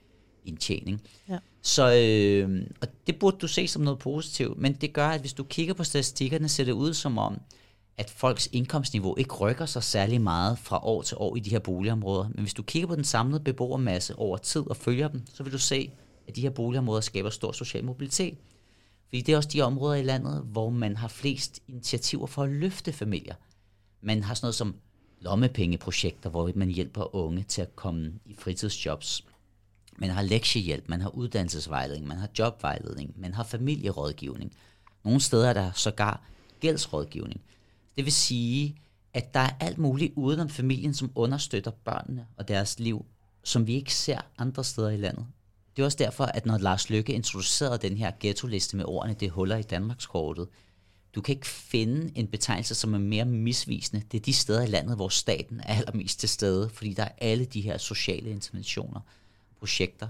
indtjening. Ja. Så øh, og det burde du se som noget positivt, men det gør, at hvis du kigger på statistikkerne, ser det ud som om, at folks indkomstniveau ikke rykker sig særlig meget fra år til år i de her boligområder. Men hvis du kigger på den samlede beboermasse over tid og følger dem, så vil du se, at de her boligområder skaber stor social mobilitet. Fordi det er også de områder i landet, hvor man har flest initiativer for at løfte familier. Man har sådan noget som lommepengeprojekter, hvor man hjælper unge til at komme i fritidsjobs. Man har lektiehjælp, man har uddannelsesvejledning, man har jobvejledning, man har familierådgivning. Nogle steder er der sågar gældsrådgivning. Det vil sige, at der er alt muligt udenom familien, som understøtter børnene og deres liv, som vi ikke ser andre steder i landet. Det er også derfor, at når Lars Lykke introducerede den her ghetto-liste med ordene, det huller i Danmarkskortet, du kan ikke finde en betegnelse, som er mere misvisende. Det er de steder i landet, hvor staten er allermest til stede, fordi der er alle de her sociale interventioner, projekter.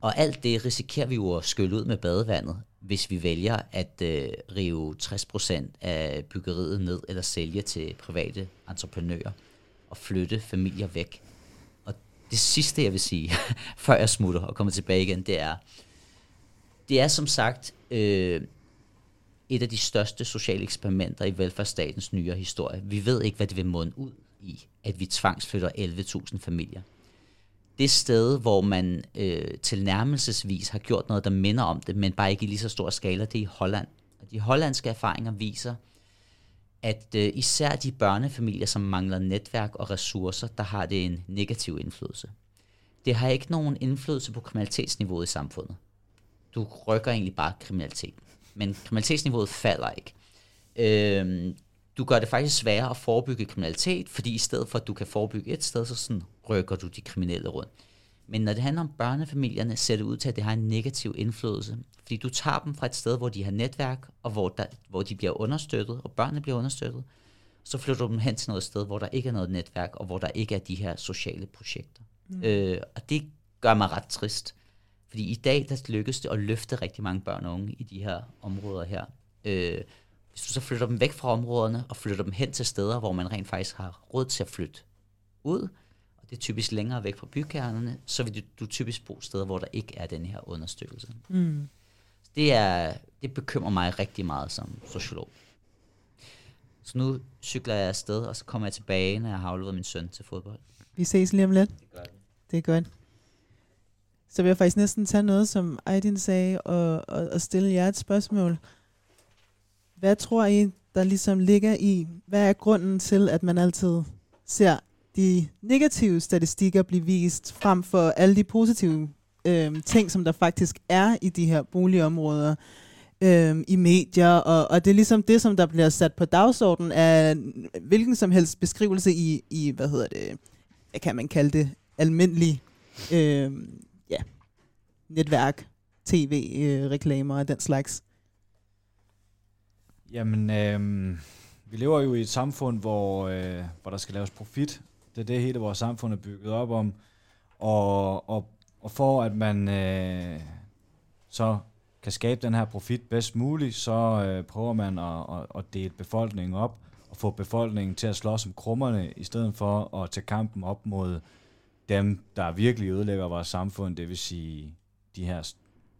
Og alt det risikerer vi jo at skylle ud med badevandet, hvis vi vælger at øh, rive 60% af byggeriet ned eller sælge til private entreprenører og flytte familier væk. Det sidste, jeg vil sige, før jeg smutter og kommer tilbage igen, det er, det er som sagt øh, et af de største sociale eksperimenter i velfærdsstatens nyere historie. Vi ved ikke, hvad det vil munde ud i, at vi tvangsflytter 11.000 familier. Det sted, hvor man øh, tilnærmelsesvis har gjort noget, der minder om det, men bare ikke i lige så stor skala, det er i Holland. Og de hollandske erfaringer viser, at øh, især de børnefamilier, som mangler netværk og ressourcer, der har det en negativ indflydelse. Det har ikke nogen indflydelse på kriminalitetsniveauet i samfundet. Du rykker egentlig bare kriminalitet. Men kriminalitetsniveauet falder ikke. Øhm, du gør det faktisk sværere at forebygge kriminalitet, fordi i stedet for, at du kan forebygge et sted, så sådan rykker du de kriminelle rundt. Men når det handler om børnefamilierne, ser det ud til, at det har en negativ indflydelse. Fordi du tager dem fra et sted, hvor de har netværk, og hvor, der, hvor de bliver understøttet, og børnene bliver understøttet. Så flytter du dem hen til noget sted, hvor der ikke er noget netværk, og hvor der ikke er de her sociale projekter. Mm. Øh, og det gør mig ret trist. Fordi i dag, der lykkes det at løfte rigtig mange børn og unge i de her områder her. Øh, hvis du så flytter dem væk fra områderne, og flytter dem hen til steder, hvor man rent faktisk har råd til at flytte ud, og det er typisk længere væk fra bykernerne, så vil du, du typisk bo steder, hvor der ikke er den her understøttelse. Mm. Det, er, det bekymrer mig rigtig meget som sociolog. Så nu cykler jeg afsted, og så kommer jeg tilbage, når jeg har afleveret min søn til fodbold. Vi ses lige om lidt. Det er godt. Så vil jeg faktisk næsten tage noget, som Aydin sagde, og, og, og stille jer et spørgsmål. Hvad tror I, der ligesom ligger i, hvad er grunden til, at man altid ser de negative statistikker blive vist frem for alle de positive øh, ting, som der faktisk er i de her boligområder øh, i medier, og, og det er ligesom det, som der bliver sat på dagsordenen af hvilken som helst beskrivelse i, i hvad hedder det, hvad kan man kalde det, almindelig øh, ja, netværk, tv-reklamer øh, og den slags. Jamen, øh, vi lever jo i et samfund, hvor, øh, hvor der skal laves profit. Det er det, hele vores samfund er bygget op om. Og, og, og for at man øh, så kan skabe den her profit bedst muligt, så øh, prøver man at, at, at dele befolkningen op og få befolkningen til at slås om krummerne, i stedet for at tage kampen op mod dem, der virkelig ødelægger vores samfund, det vil sige de her,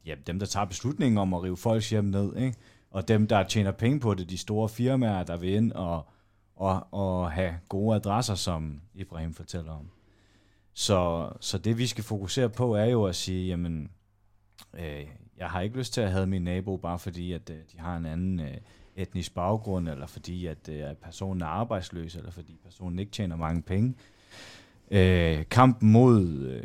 ja, dem, der tager beslutningen om at rive folks hjem ned, ikke? og dem, der tjener penge på det, de store firmaer, der vil ind og, og, og have gode adresser, som Ibrahim fortæller om. Så, så det, vi skal fokusere på, er jo at sige, jamen, øh, jeg har ikke lyst til at have min nabo, bare fordi, at øh, de har en anden øh, etnisk baggrund, eller fordi, at øh, personen er arbejdsløs, eller fordi personen ikke tjener mange penge. Øh, kampen mod øh,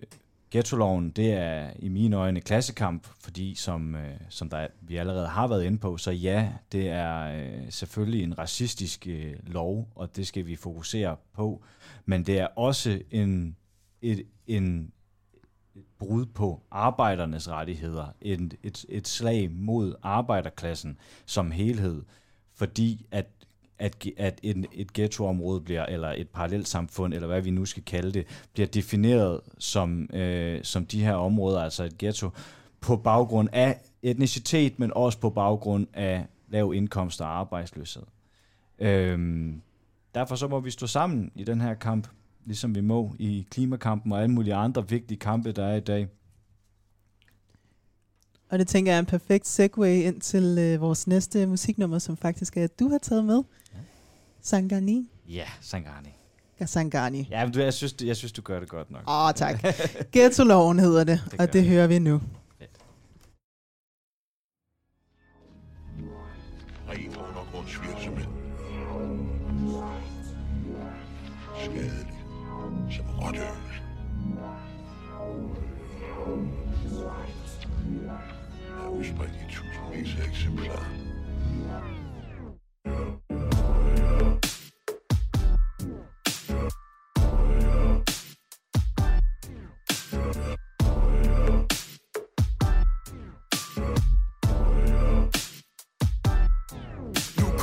ghetto-loven, det er i mine øjne klassekamp, fordi som, øh, som der, vi allerede har været inde på, så ja, det er øh, selvfølgelig en racistisk øh, lov, og det skal vi fokusere på, men det er også en, et, en et brud på arbejdernes rettigheder, et, et, et slag mod arbejderklassen som helhed, fordi at at, at en, et ghettoområde bliver, eller et parallelt samfund, eller hvad vi nu skal kalde det, bliver defineret som, øh, som de her områder, altså et ghetto, på baggrund af etnicitet, men også på baggrund af lav indkomst og arbejdsløshed. Øhm, derfor så må vi stå sammen i den her kamp, ligesom vi må i klimakampen og alle mulige andre vigtige kampe, der er i dag. Og det tænker jeg er en perfekt segue ind til øh, vores næste musiknummer, som faktisk er, at du har taget med. Ja. Sangani. Ja, Sangani. Sangani. Ja, men du, jeg, synes, jeg synes, du gør det godt nok. Åh, oh, tak. Ghetto-loven hedder det, det og det hører vi nu. Ren undergrundsvirksomhed. Skadelig som rådøvelse. Er udspredt i tusindvis af eksemplarer.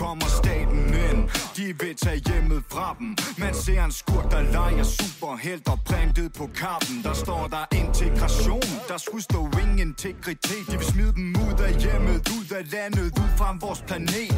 Kommer staten ind. De vil tage hjemmet fra dem. Man ser en skurk, der leger superhelt og printet på kappen Der står der integration. Der skulle stå ingen integritet. De vil smide dem ud af hjemmet, ud af landet Ud fra vores planet.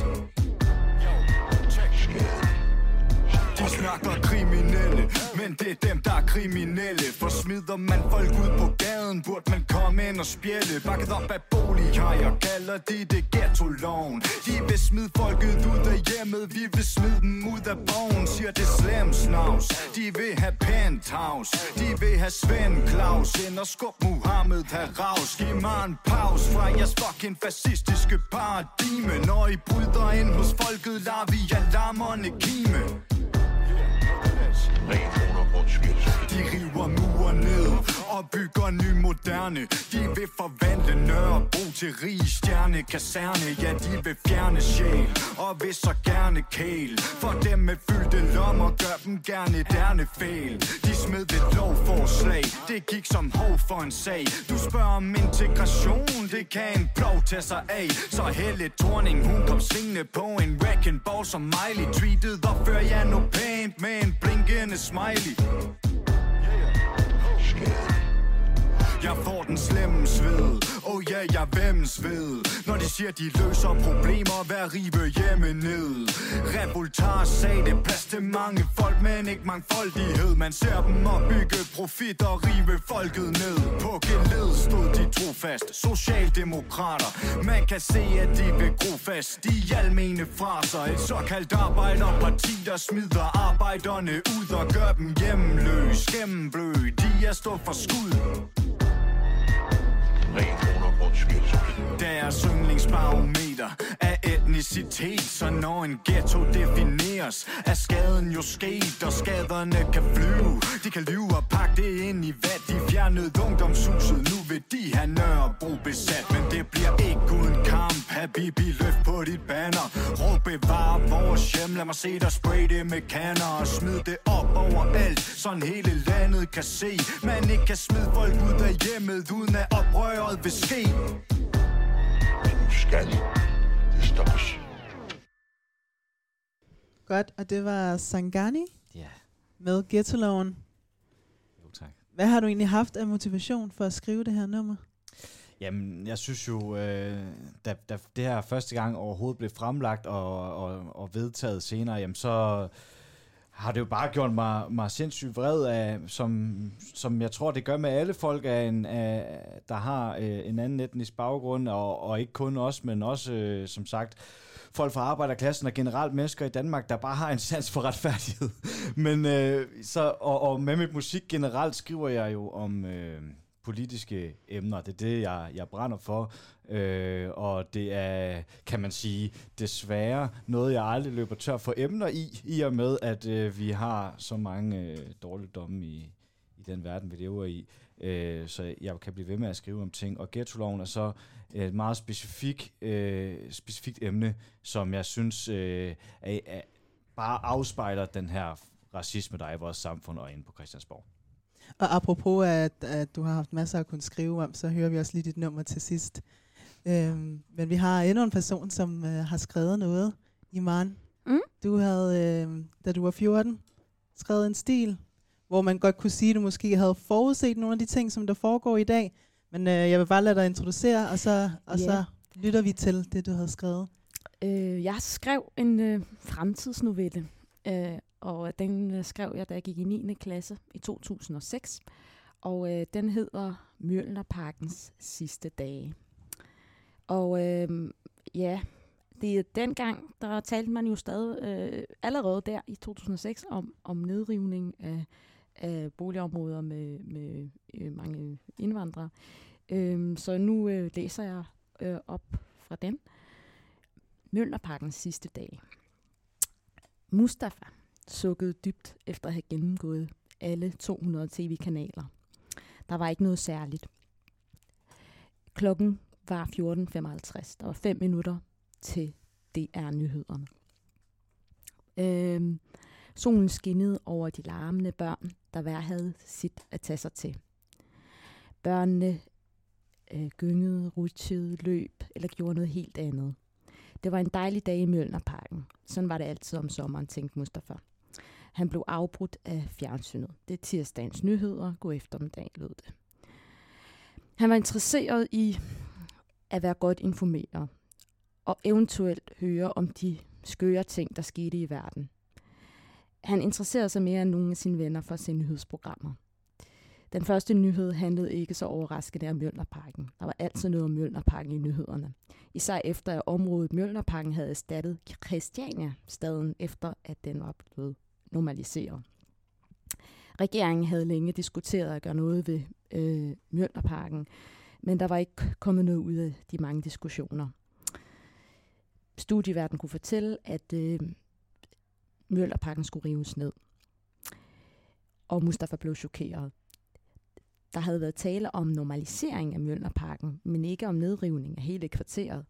De snakker kriminelle, men det er dem, der er kriminelle. For smider man folk ud på gaden, burde man komme ind og spjælle Bakket op af bolighajer, kalder de det ghetto-loven. De vil smide folket ud af hjemmet, vi vil smide dem ud af bogen Siger det slem snavs, de vil have penthouse De vil have Svend Claus. Ind og skub Muhammed Heraus Giv mig en pause fra jeres fucking fascistiske paradigme. Når I bryder ind hos folket, lader vi alarmerne kime de river murer ned og bygger ny moderne. De vil forvandle Nørrebro til rige stjerne. Kaserne, ja de vil fjerne sjæl Og vil så gerne kæl For dem med fyldte lommer gør dem gerne derne fejl De smed et lovforslag Det gik som hov for en sag. Du spørger om integration Det kan en plov tage sig af. Så Helle Thorning hun kom svingende på en wrecking ball som Miley tweetede. Og før jeg nu pænt med en blinkende smiley. Oh, jeg får den slemme sved. Oh ja, jeg vems ved Når de siger, de løser problemer Hver rive hjemme ned. Revoltar sagde det Plads til mange folk, men ikke mangfoldighed. Man ser dem opbygge profit og rive folket ned. På geled stod de trofast Socialdemokrater. Man kan se, at de vil gro fast De almene fraser. Et såkaldt arbejderparti, der smider arbejderne ud Og gør dem hjemløs Gennemblø, de er stået for skud deres yndlingsbarometer af etnicitet. Så når en ghetto defineres Er skaden jo sket Og skaderne kan flyve. De kan lyve og pakke det ind i hvad De fjernede ungdomshuset Nu vil de have Nørrebro besat. Men det bliver ikke uden kamp. Habibi løft på dit banner. Råb bevare vores hjem. Lad mig se dig spray det med kanner Og smid det op overalt Sådan hele landet kan se. Man ikke kan smide folk ud af hjemmet Uden at oprøret vil ske skal det stoppes. Godt, og det var Sangani Ja. med Ghetto-loven. Jo, tak. Hvad har du egentlig haft af motivation for at skrive det her nummer? Jamen, jeg synes jo, øh, da, da det her første gang overhovedet blev fremlagt og, og, og vedtaget senere, jamen så har det jo bare gjort mig, mig sindssygt vred af, som, som jeg tror, det gør med alle folk, af en, af, der har øh, en anden etnisk baggrund, og, og ikke kun os, men også, øh, som sagt, folk fra arbejderklassen og generelt mennesker i Danmark, der bare har en sans for retfærdighed. men øh, så, og, og med mit musik generelt skriver jeg jo om... Øh, politiske emner. Det er det, jeg, jeg brænder for. Øh, og det er, kan man sige, desværre noget, jeg aldrig løber tør for emner i, i og med, at øh, vi har så mange øh, dårligdomme i, i den verden, vi lever i. Øh, så jeg kan blive ved med at skrive om ting. Og ghetto-loven er så et meget specifik, øh, specifikt emne, som jeg synes øh, er, er, bare afspejler den her racisme, der er i vores samfund og inde på Christiansborg. Og apropos, at, at du har haft masser at kunne skrive om, så hører vi også lige dit nummer til sidst. Øhm, men vi har endnu en person, som øh, har skrevet noget i morgen. Mm. Du havde, øh, da du var 14, skrevet en stil, hvor man godt kunne sige, at du måske havde forudset nogle af de ting, som der foregår i dag. Men øh, jeg vil bare lade dig introducere, og så, og Ja. så lytter vi til det, du havde skrevet. Øh, jeg skrev en øh, fremtidsnovelle, øh, og den øh, skrev jeg, da jeg gik i 9. klasse i 2006. Og øh, den hedder Mjølnerparkens sidste dage. Og øh, ja, det er dengang, der talte man jo stadig øh, allerede der i 2006 om, om nedrivning af, af boligområder med, med øh, mange indvandrere. Øh, så nu øh, læser jeg øh, op fra den. Møllerparkens sidste dag. Mustafa sukkede dybt efter at have gennemgået alle 200 tv-kanaler. Der var ikke noget særligt. Klokken var 14.55. Der var 5 minutter til DR-nyhederne. Øhm, solen skinnede over de larmende børn, der hver havde sit at tage sig til. Børnene øh, gyngede, rutsjede, løb eller gjorde noget helt andet. Det var en dejlig dag i Mjølnerparken. Sådan var det altid om sommeren, tænkte Mustafa. Han blev afbrudt af fjernsynet. Det er tirsdagens nyheder. God eftermiddag, lød det. Han var interesseret i at være godt informeret og eventuelt høre om de skøre ting, der skete i verden. Han interesserede sig mere end nogle af sine venner for se nyhedsprogrammer. Den første nyhed handlede ikke så overraskende om Mjølnerparken. Der var altid noget om Mjølnerparken i nyhederne. Især efter at området Mjølnerparken havde erstattet Christiania staden efter at den var blevet normaliseret. Regeringen havde længe diskuteret at gøre noget ved øh, Mjølnerparken, men der var ikke kommet noget ud af de mange diskussioner. Studieverden kunne fortælle, at øh, Møllerparken skulle rives ned. Og Mustafa blev chokeret. Der havde været tale om normalisering af Møllerparken, men ikke om nedrivning af hele kvarteret.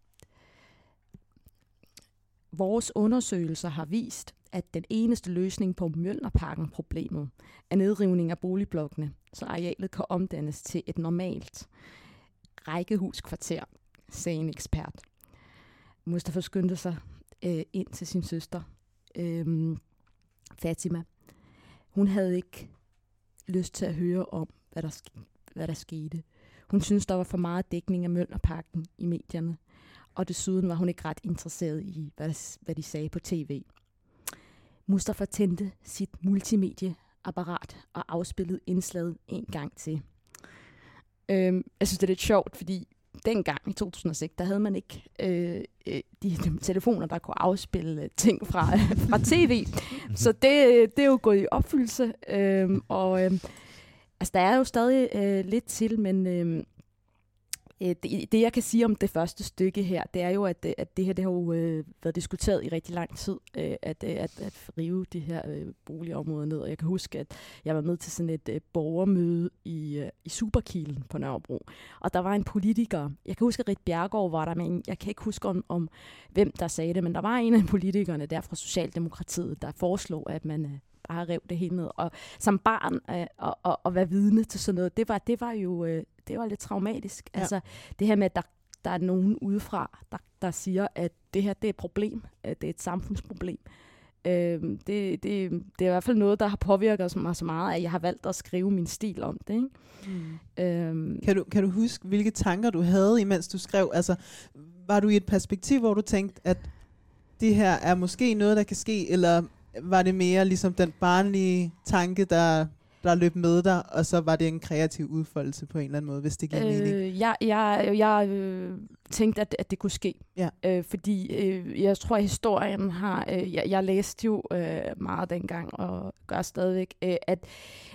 Vores undersøgelser har vist, at den eneste løsning på Mjølnerparken-problemet er nedrivning af boligblokkene, så arealet kan omdannes til et normalt rækkehuskvarter, sagde en ekspert. Mustafa skyndte sig øh, ind til sin søster, øh, Fatima. Hun havde ikke lyst til at høre om, hvad der, hvad der skete. Hun syntes, der var for meget dækning af Mjølnerparken i medierne, og desuden var hun ikke ret interesseret i, hvad, hvad de sagde på tv. Mustafa tændte sit multimedieapparat og afspillede indslaget en gang til. Øhm, jeg synes, det er lidt sjovt, fordi dengang i 2006, der havde man ikke øh, øh, de, de telefoner, der kunne afspille ting fra, fra tv. Så det, det er jo gået i opfyldelse. Øh, og øh, altså, der er jo stadig øh, lidt til, men øh, Øh, Øh, det, det, jeg kan sige om det første stykke her, det er jo, at, øh, at det her det har jo øh, været diskuteret i rigtig lang tid, øh, at, øh, at, at rive det her øh, boligområde ned. Og jeg kan huske, at jeg var med til sådan et øh, borgermøde i, øh, i Superkilen på Nørrebro. Og der var en politiker, jeg kan huske, at Rit Bjergård var der, men jeg kan ikke huske om, om hvem der sagde det, men der var en af politikerne der fra Socialdemokratiet, der foreslog, at man øh, bare rev det hele ned. Og som barn øh, og, og, og være vidne til sådan noget, det var, det var jo øh, det var lidt traumatisk. Ja. Altså det her med, at der, der er nogen udefra, der, der siger, at det her det er et problem, at det er et samfundsproblem. Øh, det, det, det er i hvert fald noget, der har påvirket mig så meget, at jeg har valgt at skrive min stil om det. Ikke? Mm. Øhm. Kan, du, kan du huske, hvilke tanker du havde, imens du skrev? Altså, var du i et perspektiv, hvor du tænkte, at det her er måske noget, der kan ske, eller var det mere ligesom den barnlige tanke, der der løb med dig, og så var det en kreativ udfoldelse på en eller anden måde, hvis det giver øh, mening? Jeg, jeg, jeg øh, tænkte, at, at det kunne ske. Ja. Øh, fordi øh, jeg tror, at historien har... Øh, jeg, jeg læste jo øh, meget dengang, og gør stadigvæk, øh, at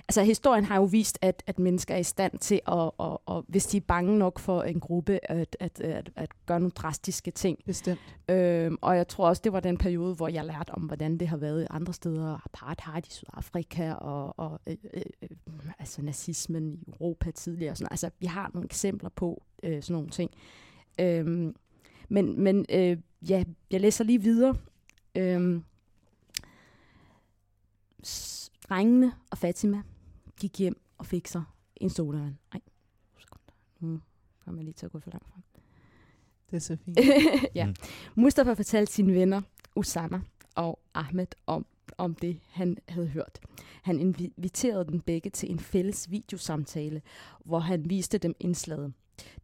altså, historien har jo vist, at, at mennesker er i stand til, at, og, og, og, hvis de er bange nok for en gruppe, at, at, at, at gøre nogle drastiske ting. Bestemt. Øh, og jeg tror også, det var den periode, hvor jeg lærte om, hvordan det har været andre steder. Apartheid i Sydafrika, og, og øh, øh, altså nazismen i Europa tidligere. Sådan. Altså, vi har nogle eksempler på øh, sådan nogle ting. Øhm, men men øh, ja, jeg læser lige videre. Øhm, drengene og Fatima gik hjem og fik sig en sodavand. Ej, nu kommer jeg lige til at gå for langt frem. Det er så fint. ja. Mm. Mustafa fortalte sine venner, Osama og Ahmed, om, om det, han havde hørt. Han inviterede dem begge til en fælles videosamtale, hvor han viste dem indslaget.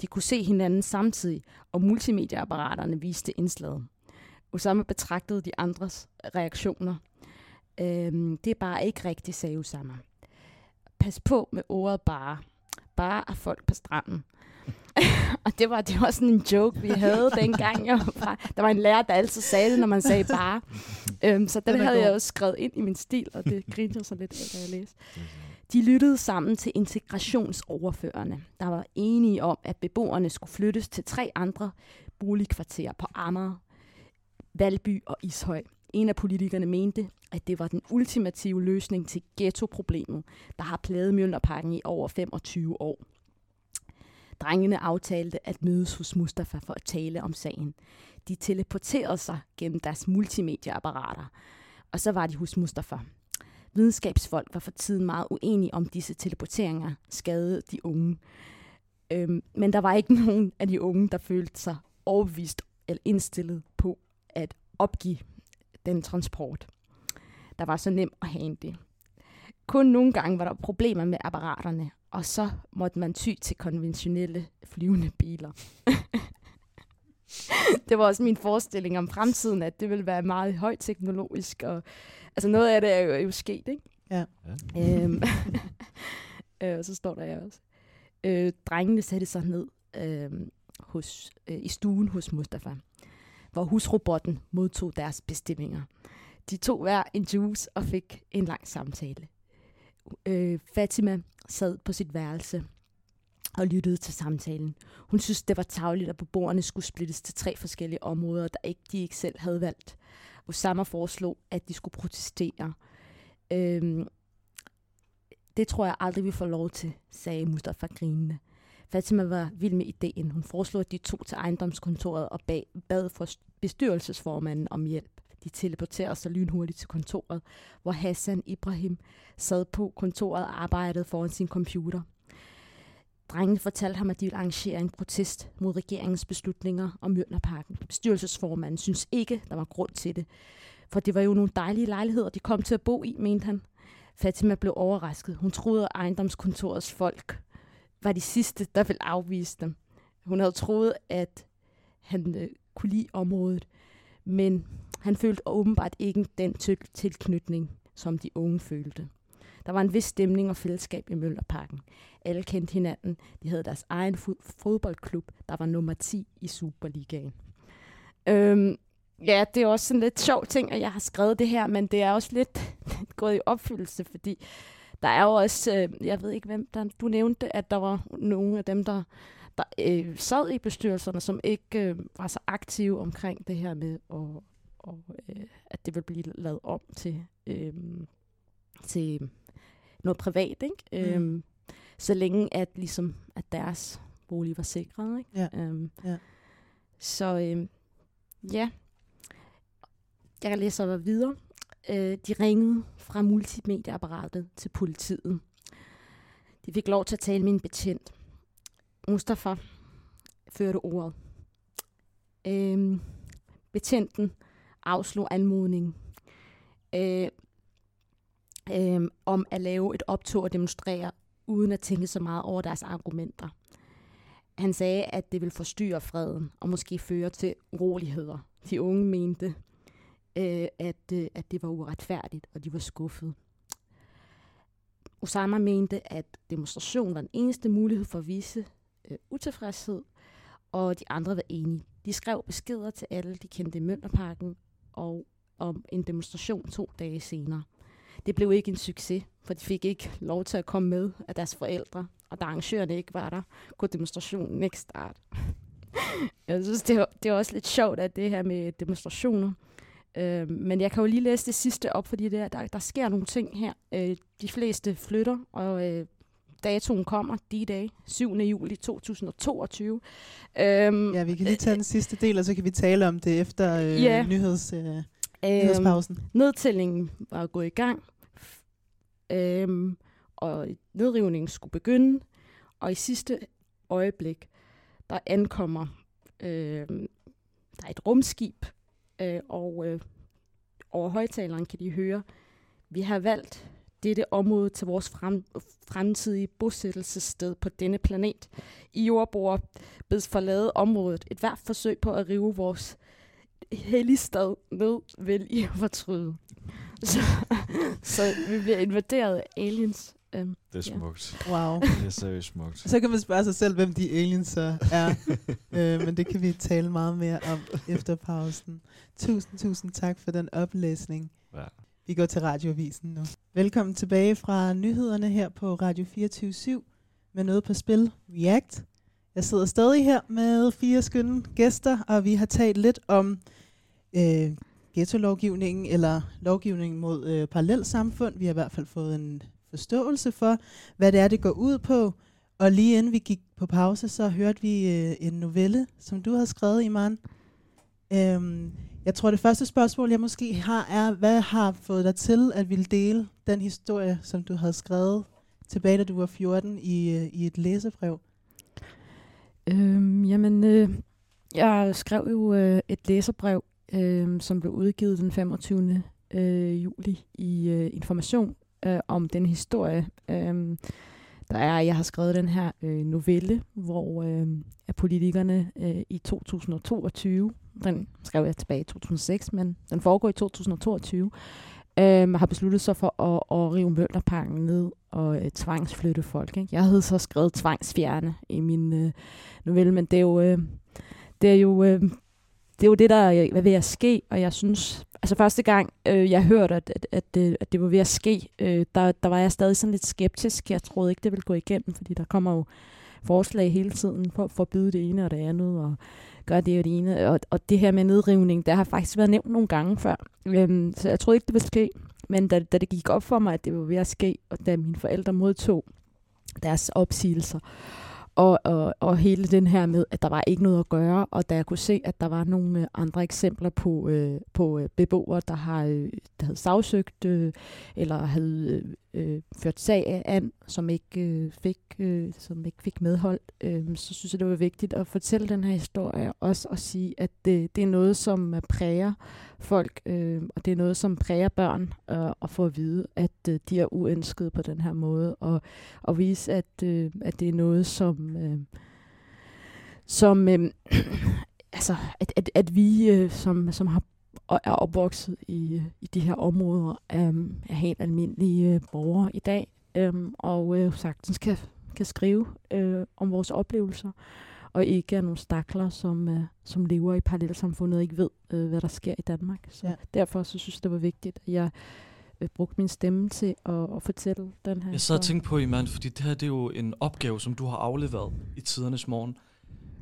De kunne se hinanden samtidig, og multimedieapparaterne viste indslaget. Osama betragtede de andres reaktioner. Øhm, det er bare ikke rigtigt, sagde Osama. Pas på med ordet bare. Bare er folk på stranden. og det var, det var sådan en joke, vi havde dengang. Jeg var bare, der var en lærer, der altid sagde det, når man sagde bare. øhm, så den, den havde god. jeg også skrevet ind i min stil, og det grinte jeg så lidt af, da jeg læste. De lyttede sammen til integrationsoverførende, der var enige om, at beboerne skulle flyttes til tre andre boligkvarterer på Amager, Valby og Ishøj. En af politikerne mente, at det var den ultimative løsning til ghettoproblemet, der har plaget Mjølnerparken i over 25 år. Drengene aftalte at mødes hos Mustafa for at tale om sagen. De teleporterede sig gennem deres multimedieapparater, og så var de hos Mustafa. Videnskabsfolk var for tiden meget uenige om disse teleporteringer skadede de unge. Øhm, men der var ikke nogen af de unge, der følte sig overbevist eller indstillet på at opgive den transport. Der var så nemt at have det. Kun nogle gange var der problemer med apparaterne, og så måtte man ty til konventionelle flyvende biler. det var også min forestilling om fremtiden, at det ville være meget højteknologisk. Og, altså noget af det er jo, er jo sket, ikke? Ja. Øhm, øh, så står der jeg også. Øh, drengene satte sig ned øh, hos, øh, i stuen hos Mustafa, hvor husrobotten modtog deres bestillinger. De tog hver en juice og fik en lang samtale. Øh, Fatima sad på sit værelse og lyttede til samtalen. Hun synes, det var tageligt, at beboerne skulle splittes til tre forskellige områder, der ikke, de ikke selv havde valgt. Osama foreslog, at de skulle protestere. Øhm, det tror jeg aldrig, vi får lov til, sagde Mustafa grinende. Fatima var vild med ideen. Hun foreslog, at de tog til ejendomskontoret og bag, bad for bestyrelsesformanden om hjælp. De teleporterede sig lynhurtigt til kontoret, hvor Hassan Ibrahim sad på kontoret og arbejdede foran sin computer. Drengene fortalte ham, at de ville arrangere en protest mod regeringens beslutninger om Mjølnerparken. Bestyrelsesformanden synes ikke, der var grund til det, for det var jo nogle dejlige lejligheder, de kom til at bo i, mente han. Fatima blev overrasket. Hun troede, at ejendomskontorets folk var de sidste, der ville afvise dem. Hun havde troet, at han øh, kunne lide området, men han følte åbenbart ikke den tilknytning, som de unge følte. Der var en vis stemning og fællesskab i Møllerparken. Alle kendte hinanden. De havde deres egen fodboldklub, der var nummer 10 i Superligaen. Øhm, ja, det er også sådan lidt sjov ting, at jeg har skrevet det her, men det er også lidt gået i opfyldelse, fordi der er jo også, øh, jeg ved ikke hvem, der, du nævnte, at der var nogle af dem, der, der øh, sad i bestyrelserne, som ikke øh, var så aktive omkring det her med, og, og, øh, at det vil blive lavet om til, øh, til noget privat, ikke? Mm. Øhm, så længe at, ligesom, at deres bolig var sikret. Ikke? Ja. Øhm, ja. Så øhm, ja, jeg kan læse så videre. Øh, de ringede fra multimedieapparatet til politiet. De fik lov til at tale med en betjent. Mustafa førte ordet. Øhm, betjenten afslog anmodningen. Øh, øh, om at lave et optog og demonstrere, uden at tænke så meget over deres argumenter. Han sagde, at det ville forstyrre freden og måske føre til uroligheder. De unge mente, øh, at, øh, at det var uretfærdigt, og de var skuffede. Osama mente, at demonstrationen var den eneste mulighed for at vise øh, utilfredshed, og de andre var enige. De skrev beskeder til alle, de kendte i Mønterparken, og om en demonstration to dage senere. Det blev ikke en succes, for de fik ikke lov til at komme med af deres forældre, og da arrangørerne ikke var der, kunne demonstrationen ikke starte. jeg synes, det er, det er også lidt sjovt, at det her med demonstrationer. Øh, men jeg kan jo lige læse det sidste op, fordi der, der, der sker nogle ting her. Øh, de fleste flytter, og øh, datoen kommer, de dag, 7. juli 2022. Øhm, ja, vi kan lige tage den sidste del, og så kan vi tale om det efter øh, ja. nyheds, øh. Øhm, nedtællingen var gået i gang, øhm, og nedrivningen skulle begynde, og i sidste øjeblik, der ankommer øh, der er et rumskib, øh, og øh, over højtaleren kan de høre, vi har valgt dette område til vores frem, fremtidige bosættelsessted på denne planet. I jordbord bedes forlade området. Et hvert forsøg på at rive vores helligstad ned vil I fortryde. Så, så vi bliver invaderet af aliens. Um, det er smukt. Ja. Wow. Det er seriøst smukt. Så kan man spørge sig selv, hvem de aliens så er. øh, men det kan vi tale meget mere om efter pausen. Tusind, tusind tak for den oplæsning. Ja. Vi går til Radioavisen nu. Velkommen tilbage fra nyhederne her på Radio 24 med noget på spil React. Jeg sidder stadig her med fire skønne gæster, og vi har talt lidt om øh, ghetto-lovgivningen, eller lovgivningen mod øh, parallelsamfund. Vi har i hvert fald fået en forståelse for, hvad det er, det går ud på. Og lige inden vi gik på pause, så hørte vi øh, en novelle, som du havde skrevet, Iman. Øhm, jeg tror, det første spørgsmål, jeg måske har, er, hvad har fået dig til at ville dele den historie, som du havde skrevet tilbage, da du var 14, i, øh, i et læsebrev? Øhm, jamen, øh, jeg skrev jo øh, et læserbrev, øh, som blev udgivet den 25. Øh, juli i øh, Information øh, om den historie, øh, der er, jeg har skrevet den her øh, novelle, hvor øh, at politikerne øh, i 2022, den skrev jeg tilbage i 2006, men den foregår i 2022, øh, har besluttet sig for at, at rive Møllerparken ned og øh, tvangsflytte folk. Ikke? Jeg havde så skrevet tvangsfjerne i min øh, novelle, men det er jo, øh, det er jo, øh, det er jo det, der er ved at ske, og jeg synes, altså første gang øh, jeg hørte, at, at, at, det, at det var ved at ske, øh, der, der var jeg stadig sådan lidt skeptisk. Jeg troede ikke, det ville gå igennem, fordi der kommer jo forslag hele tiden for, at forbyde det ene og det andet, og gøre det og det ene. Og, og det her med nedrivning, der har faktisk været nævnt nogle gange før. Øhm, så jeg troede ikke, det ville ske. Men da, da det gik op for mig, at det var ved at ske, og da mine forældre modtog deres opsigelser, og, og, og hele den her med, at der var ikke noget at gøre, og da jeg kunne se, at der var nogle øh, andre eksempler på, øh, på øh, beboere, der, har, øh, der havde sagsøgt, øh, eller havde øh, ført sag an, som ikke, øh, fik, øh, som ikke fik medhold, øh, så synes jeg, det var vigtigt at fortælle den her historie, også at sige, at det, det er noget, som øh, præger folk, øh, og det er noget, som præger børn øh, at få at vide, at øh, de er uønskede på den her måde, og, og vise, at, øh, at det er noget, som, øh, som øh, altså, at, at, at vi, øh, som, som har og er opvokset i, i de her områder, øh, er helt almindelige øh, borgere i dag, øh, og øh, sagtens kan, kan skrive øh, om vores oplevelser og ikke er nogle stakler, som, øh, som lever i parallelsamfundet og ikke ved, øh, hvad der sker i Danmark. Så ja. derfor så synes jeg, det var vigtigt, at jeg øh, brugte min stemme til at, at fortælle den her Jeg sad og tænkte på, Iman, fordi det her det er jo en opgave, som du har afleveret i tidernes morgen.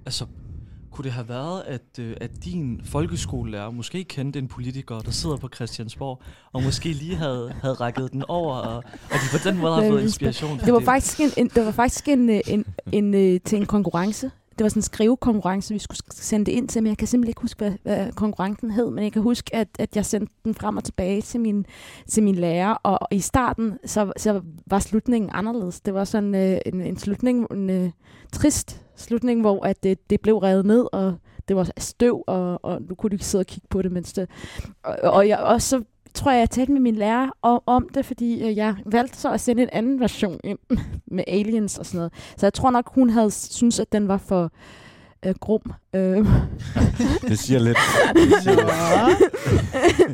Altså, kunne det have været, at, øh, at din folkeskolelærer måske kendte en politiker, der sidder på Christiansborg, og måske lige havde, havde rækket den over, og, og de på den måde har fået inspiration? Det var faktisk en, en, det var faktisk en, øh, en, en, en, til en konkurrence, det var sådan en skrivekonkurrence, vi skulle sende det ind til, men jeg kan simpelthen ikke huske, hvad, hvad konkurrencen hed, men jeg kan huske, at, at jeg sendte den frem og tilbage til min, til min lærer, og, og i starten, så, så var slutningen anderledes. Det var sådan øh, en, en slutning, en øh, trist slutning, hvor at det, det blev revet ned, og det var støv, og, og nu kunne du ikke sidde og kigge på det, mens det... Og, og jeg, også så tror jeg, jeg talte med min lærer om, om det, fordi øh, jeg valgte så at sende en anden version ind med aliens og sådan noget. Så jeg tror nok, hun havde synes at den var for øh, grum. Øh. Det siger lidt.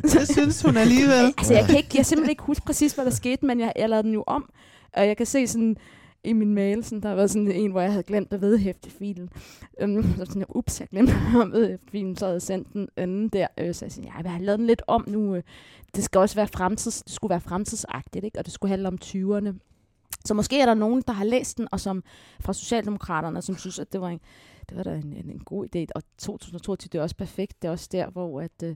det synes hun alligevel. Altså, jeg kan ikke, jeg simpelthen ikke huske præcis, hvad der skete, men jeg, jeg lavede den jo om. Og jeg kan se sådan, i min mail, sådan, der var sådan en, hvor jeg havde glemt at vedhæfte filen. Øhm, så sådan, ups, jeg glemte at vedhæfte filen, så havde jeg sendt den anden der. Øh, så jeg sagde, ja, jeg har lavet den lidt om nu. Øh. Det skal også være fremtids, det skulle være fremtidsagtigt, ikke? og det skulle handle om 20'erne. Så måske er der nogen, der har læst den, og som fra Socialdemokraterne, som synes, at det var en, det var da en, en, en god idé. Og 2022, det er også perfekt. Det er også der, hvor at, øh,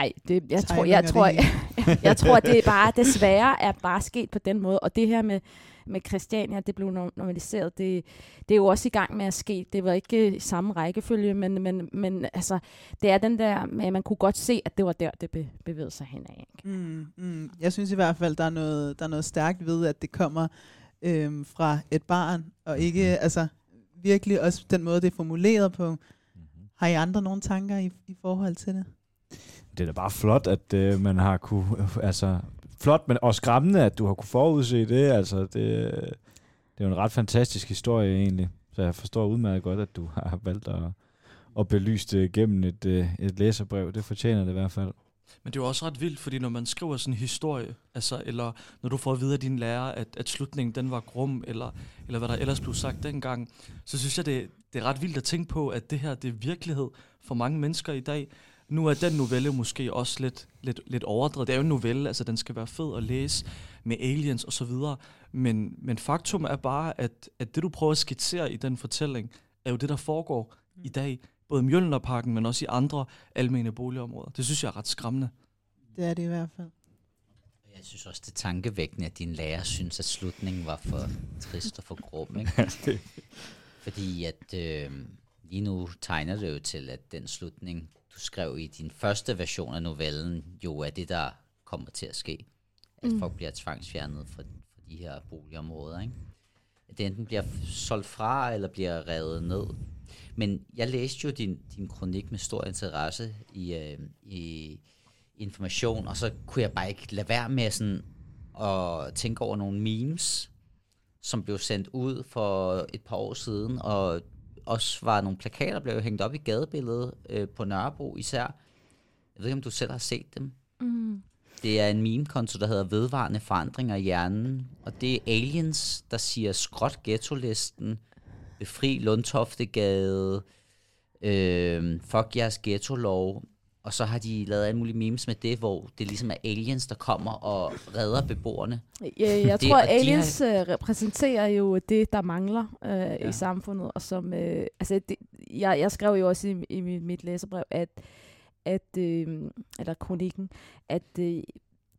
ej, det, jeg, tror, jeg, tror, jeg, jeg, jeg tror, at det er bare desværre er bare sket på den måde. Og det her med, med Christiania, det blev normaliseret, det, det er jo også i gang med at ske. Det var ikke i samme rækkefølge, men, men, men altså, det er den der, med, man kunne godt se, at det var der, det be, bevægede sig hen af. Mm, mm. Jeg synes i hvert fald, der er noget, der er noget stærkt ved, at det kommer øhm, fra et barn, og ikke, mm. altså virkelig også den måde, det er formuleret på. Mm-hmm. Har I andre nogle tanker i, i forhold til det? Det er da bare flot, at øh, man har kunne, øh, altså flot, men også skræmmende, at du har kunne forudse det. Altså, det, øh, det er jo en ret fantastisk historie egentlig. Så jeg forstår udmærket godt, at du har valgt at, at belyse det gennem et, øh, et læserbrev. Det fortjener det i hvert fald. Men det er jo også ret vildt, fordi når man skriver sådan en historie, altså, eller når du får at vide af din lærer, at, at slutningen den var grum, eller, eller hvad der ellers blev sagt dengang, så synes jeg, det, det er ret vildt at tænke på, at det her det er virkelighed for mange mennesker i dag. Nu er den novelle måske også lidt, lidt, lidt overdrevet. Det er jo en novelle, altså den skal være fed at læse med aliens og så videre. Men, men faktum er bare, at, at det du prøver at skitsere i den fortælling, er jo det, der foregår i dag. Både i Mjølnerparken, men også i andre almene boligområder. Det synes jeg er ret skræmmende. Det er det i hvert fald. Jeg synes også, det er tankevækkende, at din lærer synes, at slutningen var for trist og for grum. Ikke? Fordi at øh, lige nu tegner det jo til, at den slutning, skrev i din første version af novellen, jo er det, der kommer til at ske. At mm. folk bliver tvangsfjernet fra, fra de her boligområder. Ikke? At det enten bliver solgt fra, eller bliver revet ned. Men jeg læste jo din, din kronik med stor interesse i, øh, i information, og så kunne jeg bare ikke lade være med sådan at tænke over nogle memes, som blev sendt ud for et par år siden, og også var nogle plakater, der blev hængt op i gadebilledet øh, på Nørrebro især. Jeg ved ikke, om du selv har set dem. Mm. Det er en meme-konto, der hedder Vedvarende Forandringer i Hjernen, og det er aliens, der siger skråt ghetto-listen, befri Lundtoftegade, øh, fuck jeres ghetto-lov, og så har de lavet alle mulige memes med det, hvor det ligesom er aliens, der kommer og redder beboerne. Ja, jeg Det- tror, aliens har... repræsenterer jo det, der mangler øh, ja. I samfundet. Og som, øh, altså, det, jeg, jeg skrev jo også i, i mit, mit læserbrev, at, at øh, eller kronikken, at øh,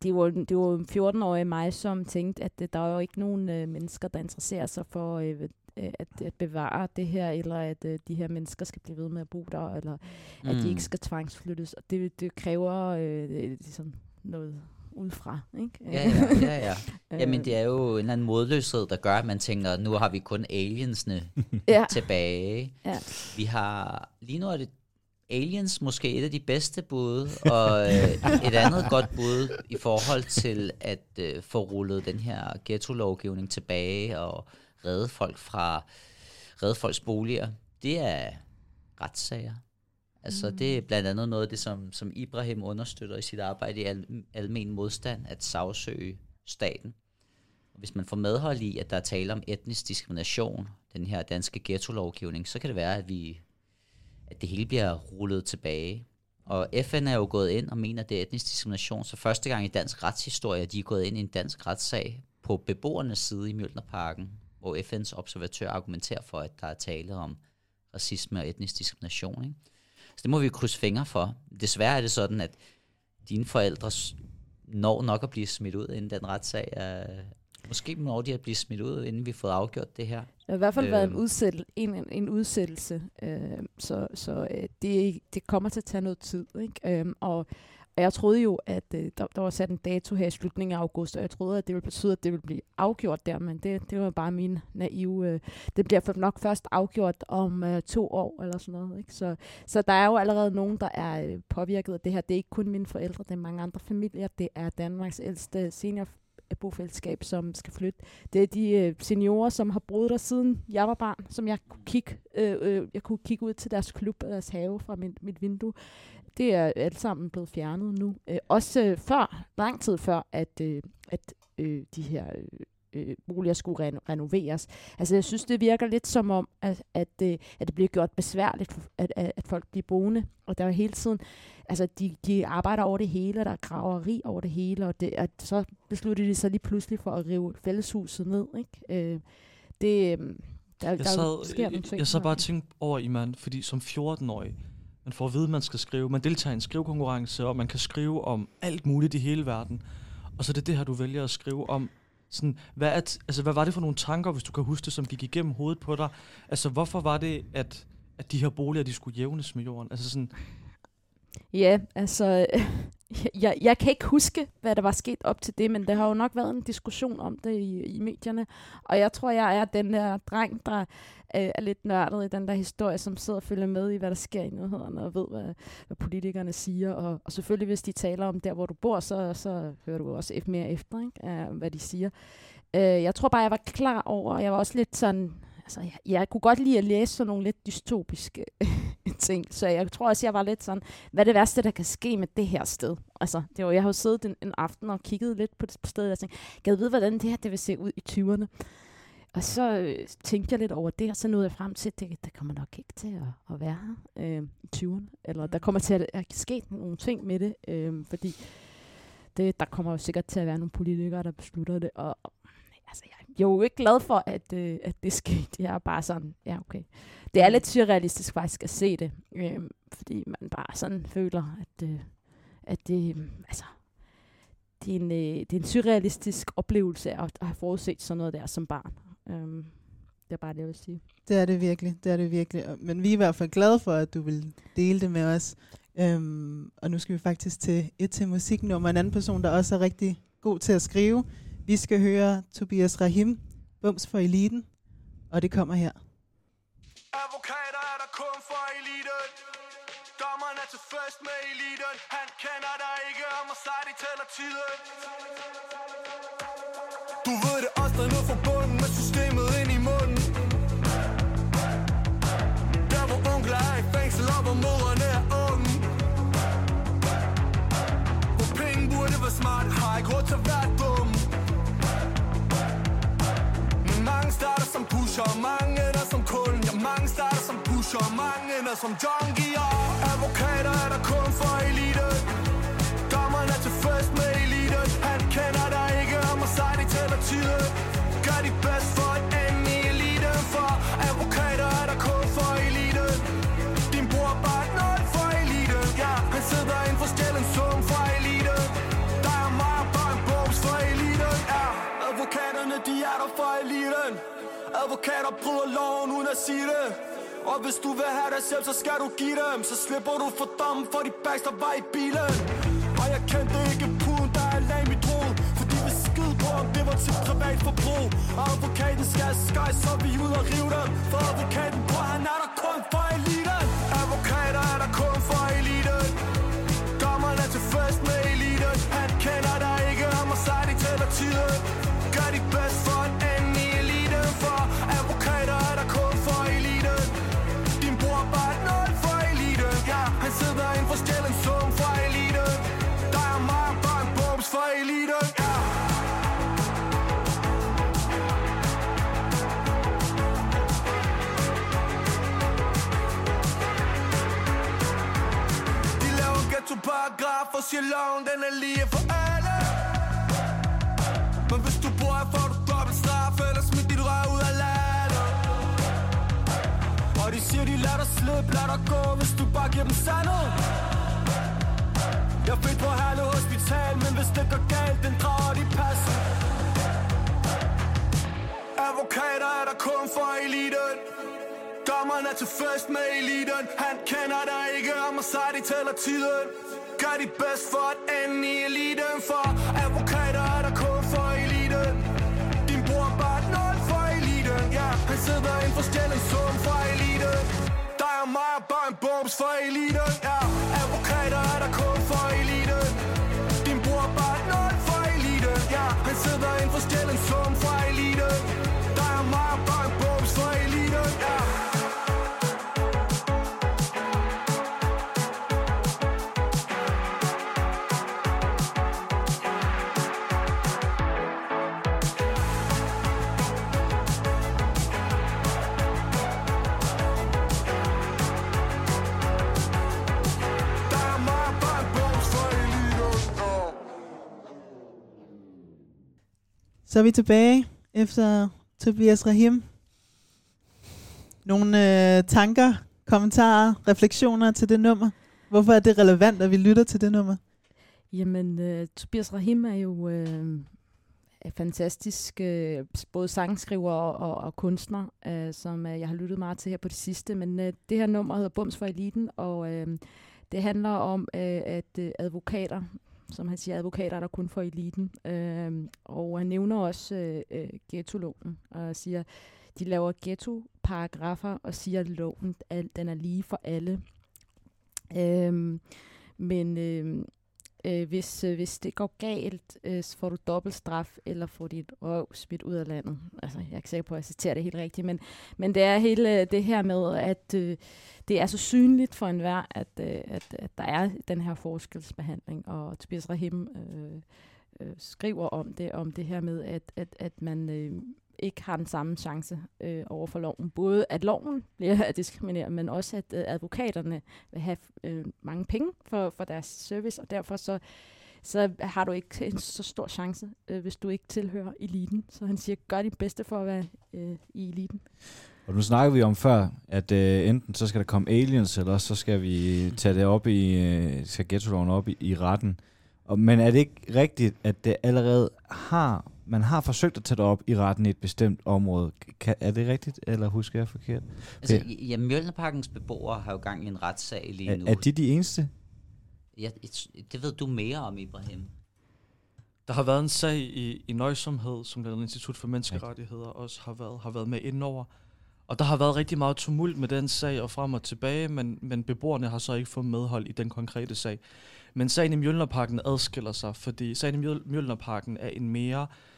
det var, det var en 14-årig mig, som tænkte, at øh, der er jo ikke nogen øh, mennesker, der interesserer sig for øh, øh, at, at bevare det her, eller at øh, de her mennesker skal blive ved med at bo der, eller mm. at de Mm. ikke skal tvangsflyttes. Og det, det kræver øh, ligesom noget udefra, ikke? Ja, ja, ja, ja. Øh, Jamen, det er jo en eller anden modløshed, der gør, at man tænker, nu har vi kun aliensene Ja. tilbage. Ja. Vi har, lige nu er det aliens måske et af de bedste bud, og øh, et andet godt bud i forhold til at øh, få rullet den her ghetto-lovgivning tilbage og redde folk fra redde folks boliger, det er retssager. Altså Mm. det er blandt andet noget af det, som, som Ibrahim understøtter i sit arbejde i al, almen modstand, at sagsøge staten. Hvis man får medhold i, at der er tale om etnisk diskrimination, den her danske ghetto-lovgivning, så kan det være, at vi at det hele bliver rullet tilbage. Og FN er jo gået ind og mener, at det er etnisk diskrimination, så første gang i dansk retshistorie, de er gået ind i en dansk retssag på beboernes side i Mjølnerparken, hvor FN's observatør argumenterer for, at der er tale om racisme og etnisk diskrimination. Ikke? Så det må vi krydse fingre for. Desværre er det sådan, at dine forældre når nok at blive smidt ud, inden den retssag er... Måske når de at blive smidt ud, inden vi har fået afgjort det her. Det har i hvert fald været en, Øhm, udsættel, en, en, en udsættelse, øh, så, så øh, det, det kommer til at tage noget tid. Ikke? Øhm, og, og jeg troede jo, at øh, der, der var sat en dato her i slutningen af august, og jeg troede, at det ville betyde, at det ville blive afgjort der, men det, det var bare min naive... Øh, det bliver for- nok først afgjort om øh, to år eller sådan noget. Ikke? Så, så der er jo allerede nogen, der er øh, påvirket af det her. Det er ikke kun mine forældre, det er mange andre familier. Det er Danmarks ældste senior bofællesskab, som skal flytte. Det er de øh, seniorer, som har boet der siden jeg var barn, som jeg kunne kigge, øh, øh, jeg kunne kigge ud til deres klub og deres have fra mit, mit vindue. Det er alt sammen blevet fjernet nu. Øh, også øh, før, lang tid før, at, øh, at øh, de her øh, øh, boliger skulle reno- renoveres. Altså jeg synes, det virker lidt som om, at, at, øh, at det bliver gjort besværligt, for- at, at, at folk bliver boende. Og der er hele tiden, altså de, de arbejder over det hele, og der er graveri over det hele, og det, at så beslutter de sig lige pludselig for at rive fælleshuset ned. Ikke? Øh, det, øh, der, Jeg der sad, sker nogle jeg, ting. jeg sad bare og tænkte over i man, fordi som 14-årig, man får at vide, at man skal skrive, man deltager i en skrivekonkurrence, og man kan skrive om alt muligt i hele verden. Og så er det det her, du vælger at skrive om. Sådan, hvad, er altså, hvad var det for nogle tanker, hvis du kan huske det, som gik igennem hovedet på dig? Altså, hvorfor var det, at, at de her boliger, de skulle jævnes med jorden? Altså sådan, Ja, altså, jeg, jeg kan ikke huske, hvad der var sket op til det, men der har jo nok været en diskussion om det i, i medierne. Og jeg tror, jeg er den der dreng, der øh, er lidt nørdet i den der historie, som sidder og følger med i, hvad der sker i nyhederne, og ved, hvad, hvad politikerne siger. Og, og selvfølgelig, hvis de taler om der, hvor du bor, så, så hører du også mere efter, ikke? Af, hvad de siger. Øh, jeg tror bare, jeg var klar over, og jeg var også lidt sådan... Altså, jeg, jeg kunne godt lide at læse sådan nogle lidt dystopiske ting, så jeg tror også, jeg var lidt sådan, hvad er det værste, der kan ske med det her sted? Altså, det var, jeg har jo siddet en, en aften og kigget lidt på det på stedet, og tænkt, kan jeg vide, hvordan det her det vil se ud i 20'erne? Og så øh, tænkte jeg lidt over det, og så nåede jeg frem til, at det, det kommer nok ikke til at, at være her øh, i 20'erne. Eller der kommer til at, at ske nogle ting med det, øh, fordi det, der kommer jo sikkert til at være nogle politikere, der beslutter det. Og, og altså, jeg, jeg er jo ikke glad for, at, øh, at det skete. Jeg er bare sådan, ja okay. Det er lidt surrealistisk faktisk at se det, øh, fordi man bare sådan føler, at, øh, at det, øh, altså, det er, en, øh, det er en surrealistisk oplevelse at, at have forudset sådan noget der som barn. Øh, det er bare det, jeg vil sige. Det er det virkelig, det er det virkelig. Men vi er i hvert fald glade for, at du vil dele det med os. Øhm, og nu skal vi faktisk til et til musiknummer, en anden person, der også er rigtig god til at skrive. Vi skal høre Tobias Rahim, Bums for Eliten, og det kommer her. Advokater er der kun for eliten. Dommeren er til fest med eliten. Han kender dig ikke sig, de tæller tiden. Du ved det også, der er noget forbundet pusher. Mange ender som kul Ja, mange starter som pusher. Mange ender som junkier. Advokater er der kun for elite. Dommeren er til fest med elite. Han kender dig ikke og må sig, de tæller tiden Gør de bedst for at ende i elite For advokater er der kun for elite. Din bror er bare et nul for elite. Ja, han sidder inden for stjælen sum for elite. Der er meget bare en bums for elite. Ja, advokaterne de er der for eliten. Advokater bryder loven uden at sige det. Og hvis du vil have dig selv, så skal du give dem. Så slipper du for dommen for de bags, der var i bilen. Og jeg kendte ikke puden, der er lag i mit hoved. For de vil skide på, om det var til privat forbrug. Og advokaten skal sky, så vi ud og rive dem. For advokaten på, han er der kun for for stjælen sum fra eliten Der er mig bare en bums for eliten Ja. De laver ghetto-paragraf og siger loven, den er lige for alle. Men hvis du bor her, får siger, de lad dig slippe, lad dig gå Hvis du bare giver dem sandet. Jeg fik på Herlev Hospital Men hvis det går galt, den drager de passer Advokater er der kun for eliten. Dommeren er til fest med eliten. Han kender dig ikke om at sig, de tæller tiden. Gør de bedst for at ende i eliten For advokater er mig bare en bums for eliten. Ja, advokater er der kun for eliten. Din bror er bare et nul for eliten. Ja, han sidder inden for stjælen sum Så er vi tilbage efter Tobias Rahim. Nogle øh, tanker, kommentarer, refleksioner til det nummer. Hvorfor er det relevant, at vi lytter til det nummer? Jamen, øh, Tobias Rahim er jo øh, er fantastisk øh, både sangskriver og, og, og kunstner, øh, som øh, jeg har lyttet meget til her på det sidste. Men øh, det her nummer hedder Bums for Eliten, og øh, det handler om, øh, at øh, advokater, som han siger, advokater er der kun for eliten. Øh, og han nævner også øh, øh, ghetto-loven, og siger, de laver ghetto-paragrafer og siger, at loven den er lige for alle. Øh, men øh, øh, hvis, øh, hvis det går galt, øh, så får du dobbelt straf, eller får dit røv smidt ud af landet. Altså, jeg er ikke sikker på, at jeg citerer det helt rigtigt, men, men det er hele øh, det her med, at øh, det er så synligt for enhver, at, øh, at, at der er den her forskelsbehandling, og Tobias Rahim øh, øh, skriver om det, om det her med, at, at, at man øh, ikke har den samme chance øh, over for loven. Både at loven bliver diskrimineret, men også at øh, advokaterne vil have øh, mange penge for, for deres service, og derfor så, så har du ikke en så stor chance, øh, hvis du ikke tilhører eliten. Så han siger, gør dit bedste for at være øh, i eliten. Og nu snakker vi om før, at øh, enten så skal der komme aliens, eller også så skal vi tage det op i, øh, skal ghetto op i, i retten. Og, men er det ikke rigtigt, at det allerede har, man har forsøgt at tage det op i retten i et bestemt område? Kan, er det rigtigt, eller husker jeg forkert? Altså, ja, Mjølnerparkens beboere har jo gang i en retssag lige er, nu. er de de eneste? Ja, det ved du mere om, Ibrahim. Der har været en sag i, i nøjsomhed, som blandt andet Institut for Menneskerettigheder også har været, har været med indover. Og der har været rigtig meget tumult med den sag og frem og tilbage, men, men beboerne har så ikke fået medhold i den konkrete sag. Men sagen i Mjølnerparken adskiller sig, fordi sagen i Mjøl- Mjølnerparken er en mere... Øhm,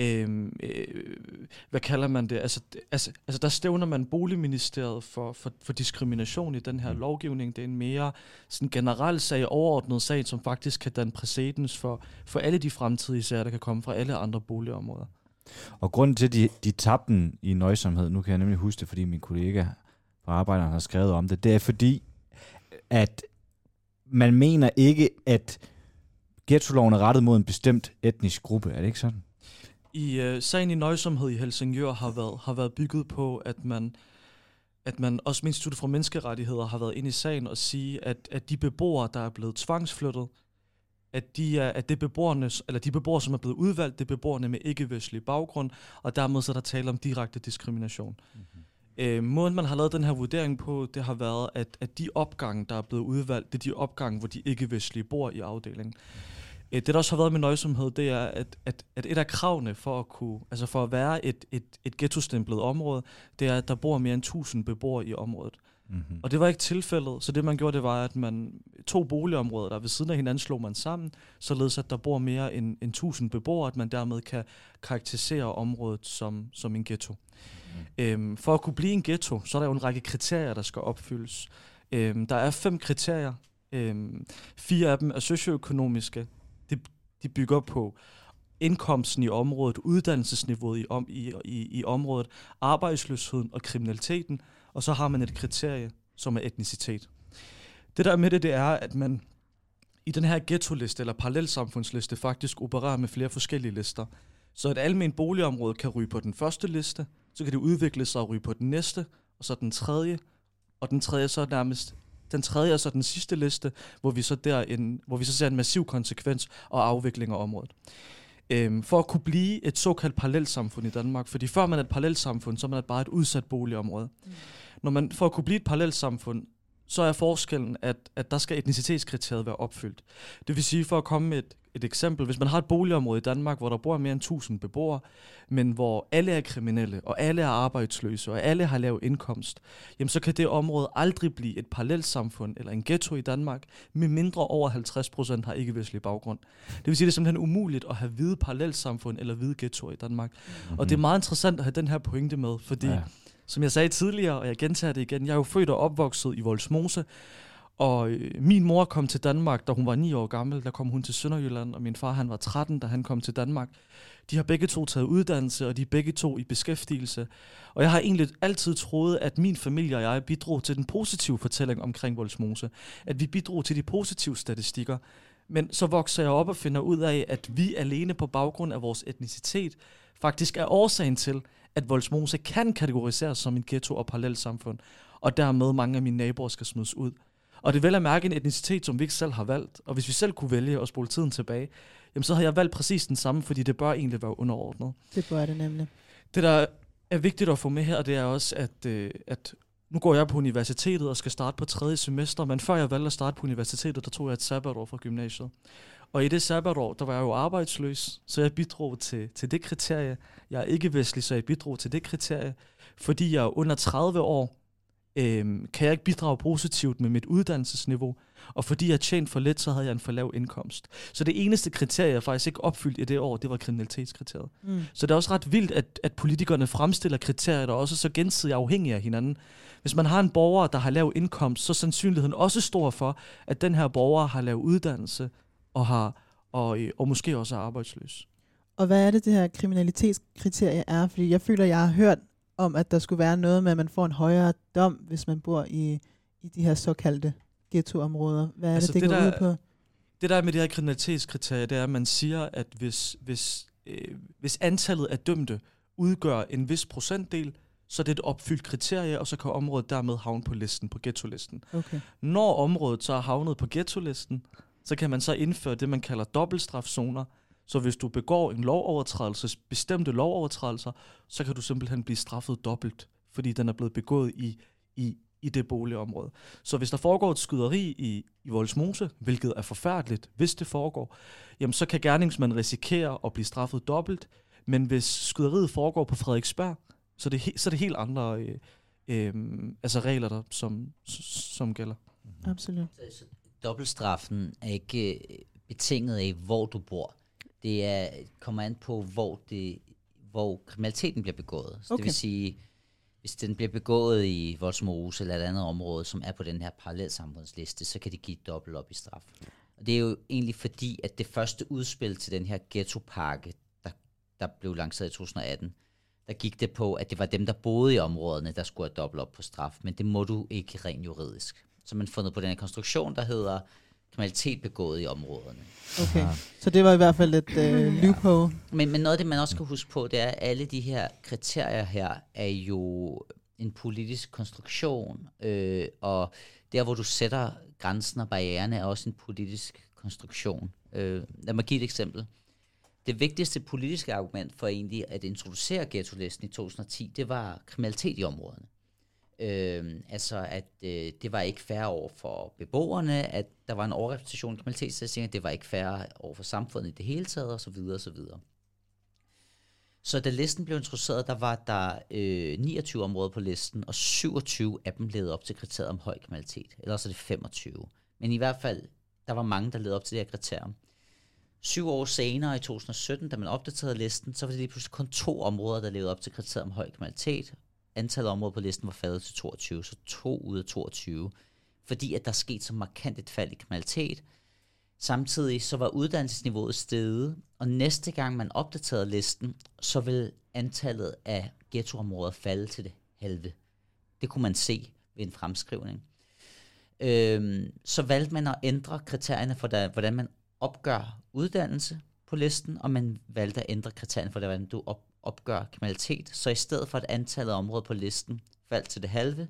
øh, hvad kalder man det? Altså, altså, altså der stævner man boligministeriet for, for, for diskrimination i den her lovgivning. Det er en mere sådan generel sag, overordnet sag, som faktisk kan danne præcedens for, for alle de fremtidige sager, der kan komme fra alle andre boligområder. Og grunden til, at de, de tabte den i nøjsomhed, nu kan jeg nemlig huske det, fordi min kollega fra arbejderen har skrevet om det, det er fordi, at man mener ikke, at ghetto-loven er rettet mod en bestemt etnisk gruppe. Er det ikke sådan? I øh, sagen i nøjsomhed i Helsingør har været, har været bygget på, at man, at man også med Instituttet for Menneskerettigheder har været inde i sagen og sige, at, at de beboere, der er blevet tvangsflyttet, at de er, at det er beboerne, eller de beboere, som er blevet udvalgt, det er beboerne med ikke-vestlig baggrund, og dermed så er der tale om direkte diskrimination. Mm-hmm. Øh, måden, man har lavet den her vurdering på, det har været, at, at de opgange, der er blevet udvalgt, det er de opgange, hvor de ikke-vestlige bor i afdelingen. Øh, det, der også har været med nøjsomhed, det er, at, at, at et af kravene for at kunne, altså for at være et, et, et ghetto-stemplet område, det er, at der bor mere end 1000 beboere i området. Mm-hmm. Og det var ikke tilfældet, så det man gjorde, det var, at man to boligområder, der ved siden af hinanden, slog man sammen, således at der bor mere end, end 1000 beboere, at man dermed kan karakterisere området som, som en ghetto. Mm. Øhm, for at kunne blive en ghetto, så er der jo en række kriterier, der skal opfyldes. Øhm, der er fem kriterier. Øhm, fire af dem er socioøkonomiske. De, de bygger på indkomsten i området, uddannelsesniveauet i, om, i, i, i området, arbejdsløsheden og kriminaliteten, og så har man et kriterie, som er etnicitet. Det der med det, det er, at man i den her ghetto-liste eller parallelsamfundsliste faktisk opererer med flere forskellige lister. Så et almindeligt boligområde kan ryge på den første liste, så kan det udvikle sig og ryge på den næste, og så den tredje, og den tredje så nærmest den tredje og så den sidste liste, hvor vi så, der en, hvor vi så ser en massiv konsekvens og afvikling af området. Øhm, for at kunne blive et såkaldt parallelsamfund i Danmark, fordi før man er et parallelsamfund, så er man bare et udsat boligområde. Mm. Når man, for at kunne blive et parallelsamfund, så er forskellen, at, at der skal etnicitetskriteriet være opfyldt. Det vil sige, for at komme med et, et eksempel, hvis man har et boligområde i Danmark, hvor der bor mere end 1000 beboere, men hvor alle er kriminelle, og alle er arbejdsløse, og alle har lav indkomst, jamen så kan det område aldrig blive et parallelsamfund eller en ghetto i Danmark, med mindre over 50% har ikke-vestlig baggrund. Det vil sige, det er simpelthen umuligt at have hvide parallelsamfund eller hvide ghettoer i Danmark. Mm-hmm. Og det er meget interessant at have den her pointe med, fordi ja som jeg sagde tidligere, og jeg gentager det igen, jeg er jo født og opvokset i Voldsmose, og øh, min mor kom til Danmark, da hun var 9 år gammel. Der kom hun til Sønderjylland, og min far han var 13, da han kom til Danmark. De har begge to taget uddannelse, og de er begge to i beskæftigelse. Og jeg har egentlig altid troet, at min familie og jeg bidrog til den positive fortælling omkring Voldsmose. At vi bidrog til de positive statistikker. Men så vokser jeg op og finder ud af, at vi alene på baggrund af vores etnicitet faktisk er årsagen til, at Voldsmose kan kategoriseres som en ghetto og parallelsamfund, og dermed mange af mine naboer skal smides ud. Og det er vel at mærke en etnicitet, som vi ikke selv har valgt. Og hvis vi selv kunne vælge at spole tiden tilbage, jamen så har jeg valgt præcis den samme, fordi det bør egentlig være underordnet. Det bør det nemlig. Det, der er vigtigt at få med her, det er også, at, øh, at nu går jeg på universitetet og skal starte på tredje semester, men før jeg valgte at starte på universitetet, der tog jeg et sabbatår fra gymnasiet. Og i det sabbatår, der var jeg jo arbejdsløs, så jeg bidrog til, til det kriterie. Jeg er ikke vestlig, så jeg bidrog til det kriterie. Fordi jeg er under 30 år, øhm, kan jeg ikke bidrage positivt med mit uddannelsesniveau. Og fordi jeg tjente for lidt, så havde jeg en for lav indkomst. Så det eneste kriterie, jeg faktisk ikke opfyldte i det år, det var kriminalitetskriteriet. Mm. Så det er også ret vildt, at, at politikerne fremstiller kriterier, der også er så gensidigt afhængige af hinanden. Hvis man har en borger, der har lav indkomst, så er sandsynligheden også stor for, at den her borger har lav uddannelse, og, har, og, og måske også er arbejdsløs. Og hvad er det, det her kriminalitetskriterie er? Fordi jeg føler, jeg har hørt om, at der skulle være noget med, at man får en højere dom, hvis man bor i, i de her såkaldte ghettoområder. Hvad er altså det, det, det går der, ud på? Det der med det her kriminalitetskriterie, det er, at man siger, at hvis, hvis, øh, hvis antallet af dømte udgør en vis procentdel, så det er et opfyldt kriterie, og så kan området dermed havne på listen, på ghetto-listen. Okay. Når området så er havnet på ghetto-listen, så kan man så indføre det, man kalder dobbeltstrafzoner. Så hvis du begår en lovovertrædelse, bestemte lovovertrædelser, så kan du simpelthen blive straffet dobbelt, fordi den er blevet begået i, i, i det boligområde. Så hvis der foregår et skyderi i, i Voldsmose, hvilket er forfærdeligt, hvis det foregår, jamen så kan gerningsmanden risikere at blive straffet dobbelt, men hvis skyderiet foregår på Frederiksberg, så er det, he, så er det helt andre øh, øh, altså regler, der, som, som gælder. Absolut dobbeltstraffen er ikke øh, betinget af, hvor du bor. Det er, kommer an på, hvor, det, hvor kriminaliteten bliver begået. Så okay. Det vil sige, hvis den bliver begået i Voldsmose eller et andet område, som er på den her parallelsamfundsliste, så kan det give dobbelt op i straf. Og det er jo egentlig fordi, at det første udspil til den her ghettopakke, der der blev lanceret i 2018, der gik det på, at det var dem, der boede i områderne, der skulle have dobbelt op på straf, men det må du ikke rent juridisk. Så man fundet på den her konstruktion, der hedder kriminalitet begået i områderne. Okay, så det var i hvert fald et øh, loophole. Men, men noget af det, man også skal huske på, det er, at alle de her kriterier her er jo en politisk konstruktion, øh, og der, hvor du sætter grænsen og barrieren, er også en politisk konstruktion. Øh, lad mig give et eksempel. Det vigtigste politiske argument for egentlig at introducere ghetto-listen i 2010, det var kriminalitet i områderne. Øh, altså, at øh, det var ikke fair over for beboerne, at der var en overrepræsentation af kriminalitetsstatistikker, det var ikke fair over for samfundet i det hele taget, osv. osv. Så da listen blev introduceret, der var der øh, 29 områder på listen, og 27 af dem levede op til kriteriet om høj kriminalitet. Eller så er det 25. Men i hvert fald, der var mange, der levede op til det her kriterium. Syv år senere, i 2017, da man opdaterede listen, så var det lige pludselig kun to områder, der levede op til kriteriet om høj kriminalitet. Antallet af områder på listen var faldet til 22, så to ud af 22. Fordi at der skete så markant et fald i kriminalitet. Samtidig så var uddannelsesniveauet steget, og næste gang man opdaterede listen, så vil antallet af ghettoområder falde til det halve. Det kunne man se ved en fremskrivning. Øhm, så valgte man at ændre kriterierne for, der, hvordan man opgør uddannelse på listen, og man valgte at ændre kriterierne for, hvordan du op, opgør kriminalitet. Så i stedet for, at antallet af områder på listen faldt til det halve,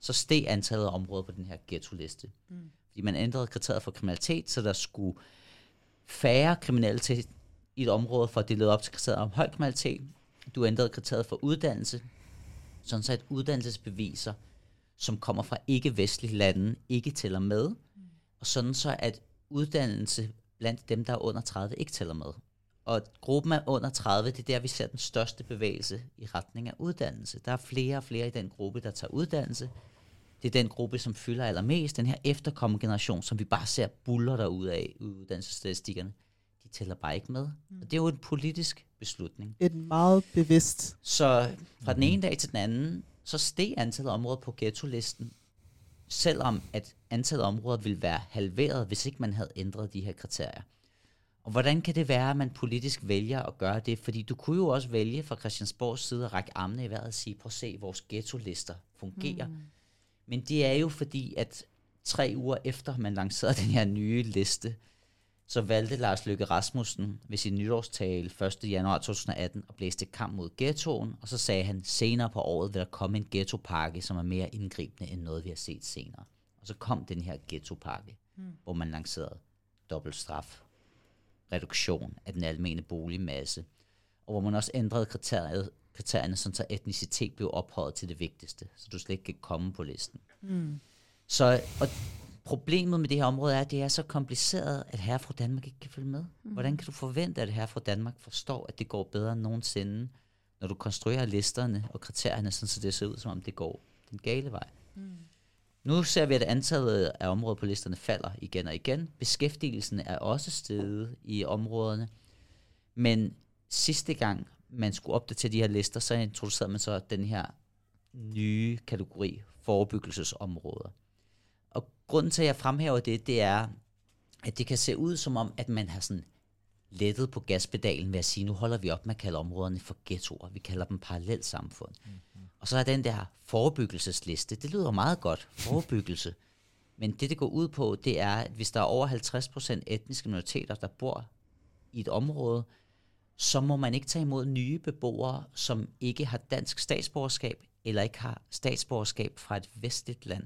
så steg antallet af områder på den her ghetto-liste. Mm. Fordi man ændrede kriteriet for kriminalitet, så der skulle færre kriminelle til i et område, for at det levede op til kriteriet om høj kriminalitet. Du ændrede kriteriet for uddannelse, sådan så at uddannelsesbeviser, som kommer fra ikke-vestlige lande, ikke tæller med, og sådan så at uddannelse blandt dem, der er under 30, ikke tæller med. Og gruppen er under 30, det er der, vi ser den største bevægelse i retning af uddannelse. Der er flere og flere i den gruppe, der tager uddannelse. Det er den gruppe, som fylder allermest. Den her efterkommende generation, som vi bare ser buller derude af i uddannelsesstatistikkerne, de tæller bare ikke med. Og det er jo en politisk beslutning. Et meget bevidst. Så fra den ene dag til den anden, så steg antallet af områder på ghetto-listen, selvom at antallet af områder ville være halveret, hvis ikke man havde ændret de her kriterier. Og hvordan kan det være, at man politisk vælger at gøre det? Fordi du kunne jo også vælge fra Christiansborgs side at række armene i vejret og sige, prøv at se, vores ghetto-lister fungerer. Mm. Men det er jo fordi, at tre uger efter man lancerede den her nye liste, så valgte Lars Løkke Rasmussen ved sin nytårstale 1. januar 2018 at blæste kamp mod ghettoen, og så sagde han, senere på året vil der komme en ghettopakke, som er mere indgribende end noget, vi har set senere. Og så kom den her ghettopakke, mm. hvor man lancerede dobbelt straf, reduktion af den almene boligmasse, og hvor man også ændrede kriteriet, kriterierne, sådan så etnicitet blev ophøjet til det vigtigste, så du slet ikke kan komme på listen. Mm. Så og problemet med det her område er, at det er så kompliceret, at herre fra Danmark ikke kan følge med. Mm. Hvordan kan du forvente, at herre fra Danmark forstår, at det går bedre end nogensinde, når du konstruerer listerne og kriterierne, sådan så det ser ud, som om det går den gale vej? Mm. Nu ser vi, at antallet af områder på listerne falder igen og igen. Beskæftigelsen er også steget i områderne. Men sidste gang, man skulle opdatere de her lister, så introducerede man så den her nye kategori, forebyggelsesområder. Og grunden til, at jeg fremhæver det, det er, at det kan se ud som om, at man har sådan lettet på gaspedalen ved at sige, nu holder vi op med at kalde områderne for ghettoer. Vi kalder dem parallelt samfund. Mm-hmm. Og så er den der forebyggelsesliste, det lyder meget godt, forebyggelse. Men det, det går ud på, det er, at hvis der er over 50% etniske minoriteter, der bor i et område, så må man ikke tage imod nye beboere, som ikke har dansk statsborgerskab, eller ikke har statsborgerskab fra et vestligt land.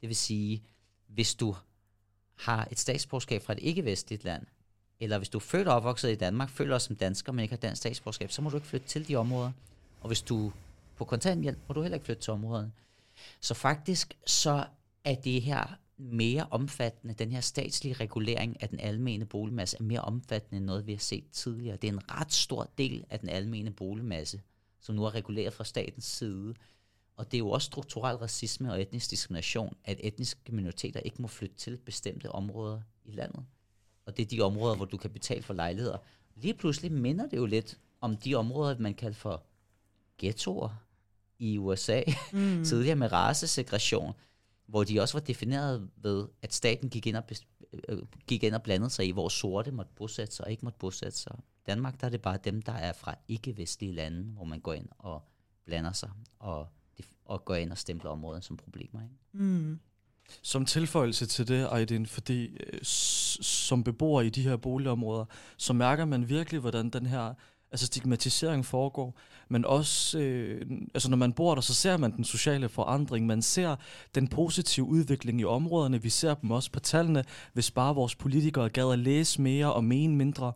Det vil sige, hvis du har et statsborgerskab fra et ikke-vestligt land, eller hvis du er født og opvokset i Danmark, føler dig som dansker, men ikke har dansk statsborgerskab, så må du ikke flytte til de områder. Og hvis du på kontanthjælp, må du heller ikke flytte til områderne. Så faktisk så er det her mere omfattende, den her statslige regulering af den almene boligmasse er mere omfattende end noget, vi har set tidligere. Det er en ret stor del af den almene boligmasse, som nu er reguleret fra statens side. Og det er jo også strukturel racisme og etnisk diskrimination, at etniske minoriteter ikke må flytte til bestemte områder i landet. Og det er de områder, hvor du kan betale for lejligheder. Lige pludselig minder det jo lidt om de områder, man kalder for ghettoer i USA, Mm. tidligere med racesegregation, hvor de også var defineret ved, at staten gik ind og bes- øh, gik ind og blandede sig i, hvor sorte måtte bosætte sig og ikke måtte bosætte sig. I Danmark der er det bare dem, der er fra ikke-vestlige lande, hvor man går ind og blander sig og, og går ind og stempler området som problemer. Ikke? Mm. Som tilføjelse til det, Aydin, fordi øh, s- som beboer i de her boligområder, så mærker man virkelig, hvordan den her altså stigmatisering foregår, men også, øh, altså når man bor der, så ser man den sociale forandring, man ser den positive udvikling i områderne, vi ser dem også på tallene, hvis bare vores politikere gad at læse mere og mene mindre.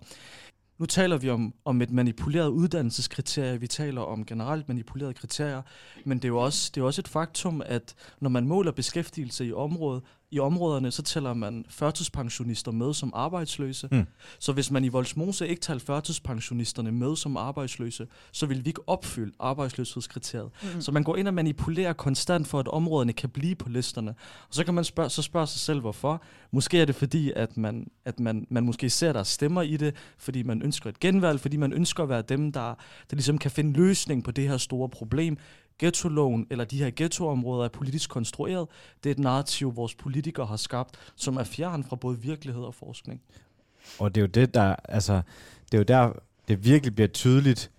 Nu taler vi om, om et manipuleret uddannelseskriterie, vi taler om generelt manipulerede kriterier, men det er jo også, det er også et faktum, at når man måler beskæftigelse i området, i områderne, så tæller man førtidspensionister med som arbejdsløse. Mm. Så hvis man i Voldsmose ikke talte førtidspensionisterne med som arbejdsløse, så vil vi ikke opfylde arbejdsløshedskriteriet. Mhm. Så man går ind og manipulerer konstant for, at områderne kan blive på listerne. Og så kan man spørge, så spørge sig selv, hvorfor. Måske er det fordi, at man, at man, man måske ser, der er stemmer i det, fordi man ønsker et genvalg, fordi man ønsker at være dem, der, der ligesom kan finde løsning på det her store problem. Ghetto-loven eller de her ghettoområder er politisk konstrueret. Det er et narrativ, vores politikere har skabt, som er fjern fra både virkelighed og forskning. Og det er jo det, der, altså, det er jo der, det virkelig bliver tydeligt,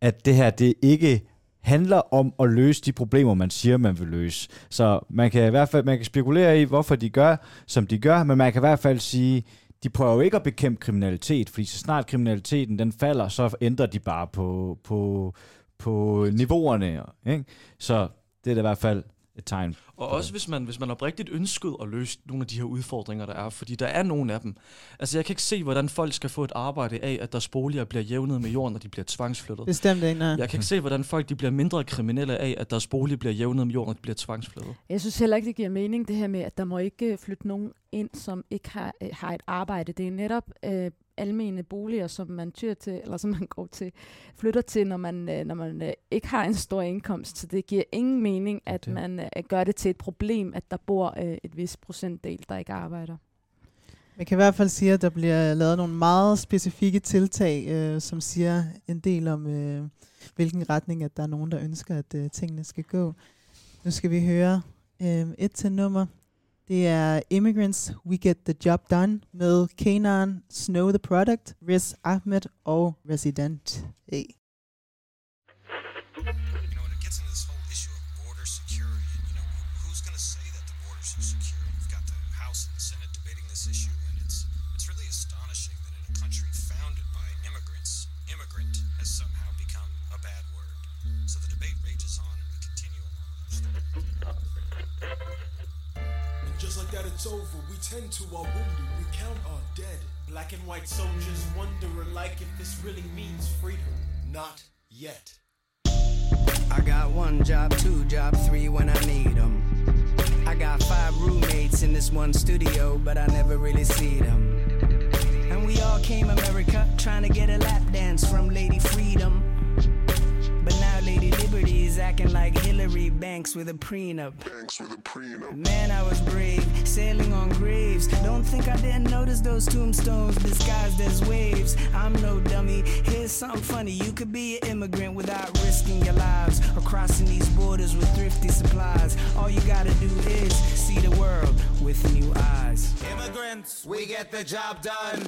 at det her, det ikke handler om at løse de problemer, man siger, man vil løse. Så man kan i hvert fald man kan spekulere i, hvorfor de gør, som de gør, men man kan i hvert fald sige, de prøver jo ikke at bekæmpe kriminalitet, fordi så snart kriminaliteten den falder, så ændrer de bare på, på, på niveauerne. Ikke? Så det er da i hvert fald et tegn. Og også hvis man, hvis man oprigtigt ønskede at løse nogle af de her udfordringer, der er, fordi der er nogle af dem. Altså jeg kan ikke se, hvordan folk skal få et arbejde af, at deres boliger bliver jævnet med jorden, når de bliver tvangsflyttet. Bestemt ikke, nej. Jeg kan ikke se, hvordan folk de bliver mindre kriminelle af, at deres bolig bliver jævnet med jorden, når de bliver tvangsflyttet. Jeg synes heller ikke, det giver mening, det her med, at der må ikke øh, flytte nogen ind, som ikke har, øh, har et arbejde. Det er netop øh, almene boliger, som man tyr til, eller som man går til, flytter til, når man, øh, når man øh, ikke har en stor indkomst. Så det giver ingen mening, at Det- man øh, gør det til et problem, at der bor øh, et vis procentdel, der ikke arbejder. Man kan i hvert fald sige, at der bliver lavet nogle meget specifikke tiltag, øh, som siger en del om, øh, hvilken retning, at der er nogen, der ønsker, at øh, tingene skal gå. Nu skal vi høre øh, et til nummer. Det er Immigrants, We Get the Job Done med Kanan, Snow the Product, Riz Ahmed og Resident. Hey. It's over. We tend to uh, our wounded. We count our dead. Black and white soldiers wonder alike if this really means freedom. Not yet. I got one job, two job, three when I need them. I got five roommates in this one studio, but I never really see them. And we all came America trying to get a lap dance from Lady Freedom. But now Lady Liberty is acting like Hillary Banks with a prenup. Banks with a prenup. Man, I was brave, sailing on graves. Don't think I didn't notice those tombstones disguised as waves. I'm no dummy. Here's something funny. You could be an immigrant without risking your lives or crossing these borders with thrifty supplies. All you gotta do is see the world with new eyes. Immigrants, we get the job done.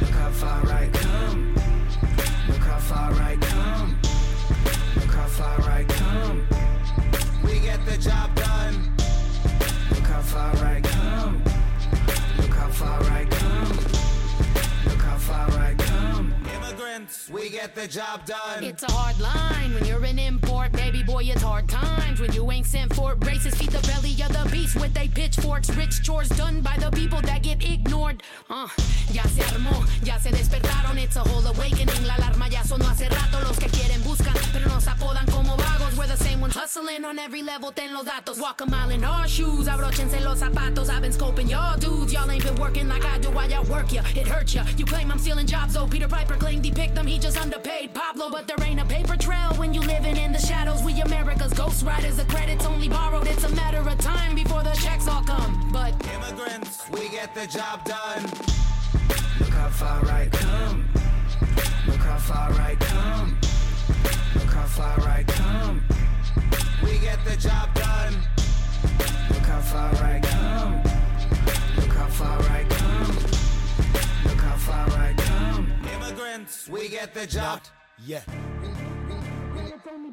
Look how far I come. Look how far I come. Look how far I come. We get the job done. Look how far I come. Look how far I come. Look how far I come. Immigrants, we get the job done. It's a hard line when you're an import, baby boy. It's hard times when you ain't sent for braces. Feed the belly of the beast with they pitchforks. Rich chores done by the people that get ignored. Uh, ya se armó, ya se despertaron. It's a whole awakening. La alarma ya sonó hace rato. Los que quieren buscan, pero nos apodan como vagos. We're the same ones hustling on every level. Ten los datos. Walk a mile in our shoes. Abrochense los zapatos. I've been scoping y'all dudes. Y'all ain't been working like I do while y'all work ya. It hurt ya. You claim I'm stealing jobs though. Peter Piper claimed he picked them. He just underpaid Pablo. But there ain't a paper trail when you living in the shadows. We America's ghost riders. The credit's only borrowed. It's a matter of time before the checks all come. But Immigrants, we get the job done. Look how far I come. Look how far I come. Look how far I come. We get the job done. Look how far I come. Look how far immigrants, we get the job. Yeah.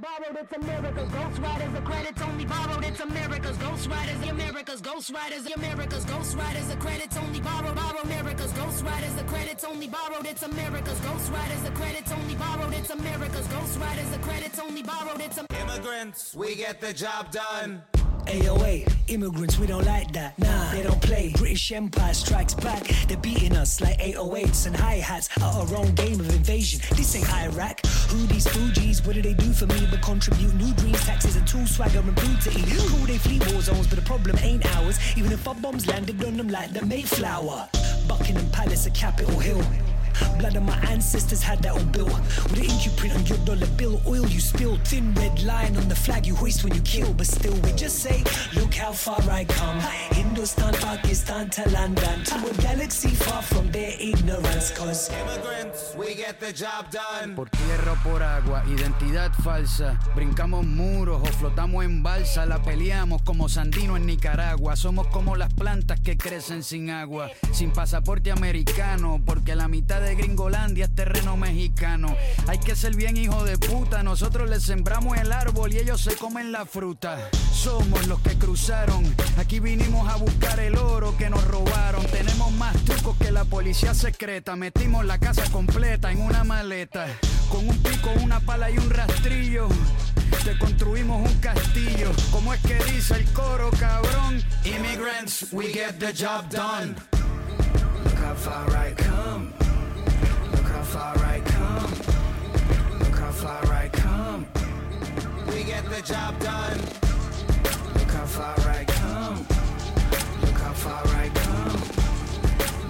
borrowed, it's America's Ghost Riders. The credits only borrowed, it's America's Ghost Riders. The America's Ghost Riders. The America's Ghost Riders. The credits only borrowed, borrow America's Ghost Riders. The credits only borrowed, it's America's Ghost Riders. The credits only borrowed, it's America's Ghost Riders. The credits only borrowed, it's Immigrants, we get the job done. AOA, immigrants, we don't like that. Nah, they don't play. British Empire strikes back. They're beating us like 808s and hi hats. Our own game of invasion. This ain't Iraq. Who these Fugees? What do they do for me but contribute new dreams, taxes, and tool swagger and booty? Cool, they flee war zones, but the problem ain't ours. Even if our bombs landed on them like the Mayflower. Buckingham Palace, a Capitol Hill. Blood of my ancestors had that all built. With an ink you print on your dollar bill, oil you spill, thin red line on the flag you hoist when you kill. But still, we just say, look how far I come. Hindustan, Pakistan to London, to a galaxy far from their ignorance. Cause Immigrants, we get the job done. Por tierra o por agua, identidad falsa. Brincamos muros o flotamos en balsa. La peleamos como Sandino en Nicaragua. Somos como las plantas que crecen sin agua. Sin pasaporte americano, porque la mitad de Gringolandia es terreno mexicano. Hay que ser bien hijo de puta. Nosotros les sembramos el árbol y ellos se comen la fruta. Somos los que cruzaron. Aquí vinimos a buscar el oro que nos robaron. Tenemos más trucos que la policía secreta. Metimos la casa completa en una maleta. Con un pico, una pala y un rastrillo. Te construimos un castillo. Como es que dice el coro, cabrón? Immigrants, we get the job done. look how far I come. Look how far I come. Look how far I come. We get the job done. Look how far I come. Look how far I come.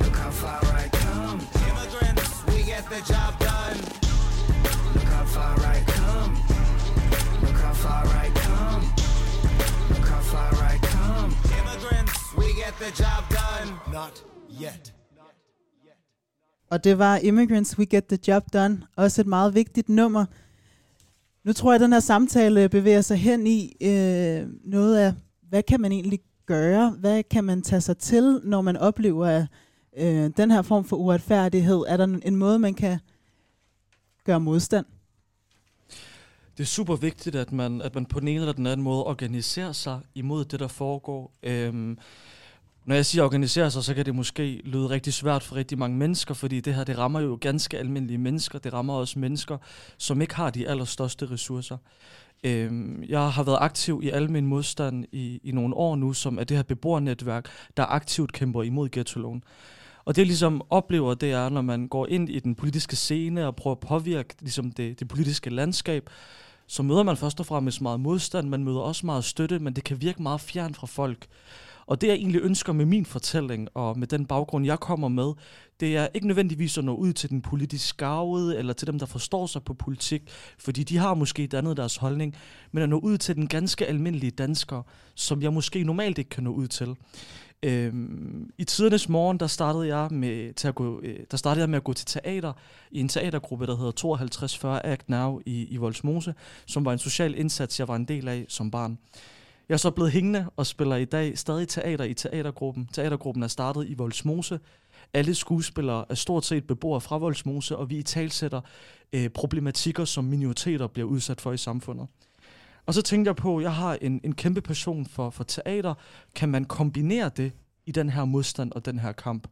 Look how far I come. Immigrants, we get the job done. Look how far I come. Look how far I come. Look how far I come. Immigrants, we get the job done. Not yet. Og det var Immigrants We Get The Job Done. Også et meget vigtigt nummer. Nu tror jeg, at den her samtale bevæger sig hen i øh, noget af, hvad kan man egentlig gøre? Hvad kan man tage sig til, når man oplever øh, den her form for uretfærdighed? Er der en- måde, man kan gøre modstand? Det er super vigtigt, at man, at man på den ene eller den anden måde organiserer sig imod det, der foregår. Øhm, når jeg siger organisere sig, så kan det måske lyde rigtig svært for rigtig mange mennesker, fordi det her, det rammer jo ganske almindelige mennesker. Det rammer også mennesker, som ikke har de allerstørste ressourcer. Øhm, jeg har været aktiv i almen modstand i, i nogle år nu, som er det her beboernetværk, der aktivt kæmper imod ghetto-loven. Og det jeg ligesom oplever, det er, når man går ind i den politiske scene og prøver at påvirke ligesom det, det politiske landskab, så møder man først og fremmest meget modstand, man møder også meget støtte, men det kan virke meget fjern fra folk. Og det jeg egentlig ønsker med min fortælling, og med den baggrund, jeg kommer med, det er ikke nødvendigvis at nå ud til den politisk skarvede, eller til dem, der forstår sig på politik, fordi de har måske dannet deres holdning, men at nå ud til den ganske almindelige dansker, som jeg måske normalt ikke kan nå ud til. Øhm, I tidernes morgen, der startede jeg med til at gå, øh, der startede jeg med at gå til teater i en teatergruppe, der hedder 5240 Act Now i, i Voldsmose, som var en social indsats, jeg var en del af som barn. Jeg er så blevet hængende og spiller i dag stadig teater i teatergruppen. Teatergruppen er startet i Voldsmose. Alle skuespillere er stort set beboere fra Voldsmose, og vi i talsætter øh, problematikker, som minoriteter bliver udsat for i samfundet. Og så tænkte jeg på, at jeg har en, en kæmpe passion for, for teater. Kan man kombinere det i den her modstand og den her kamp?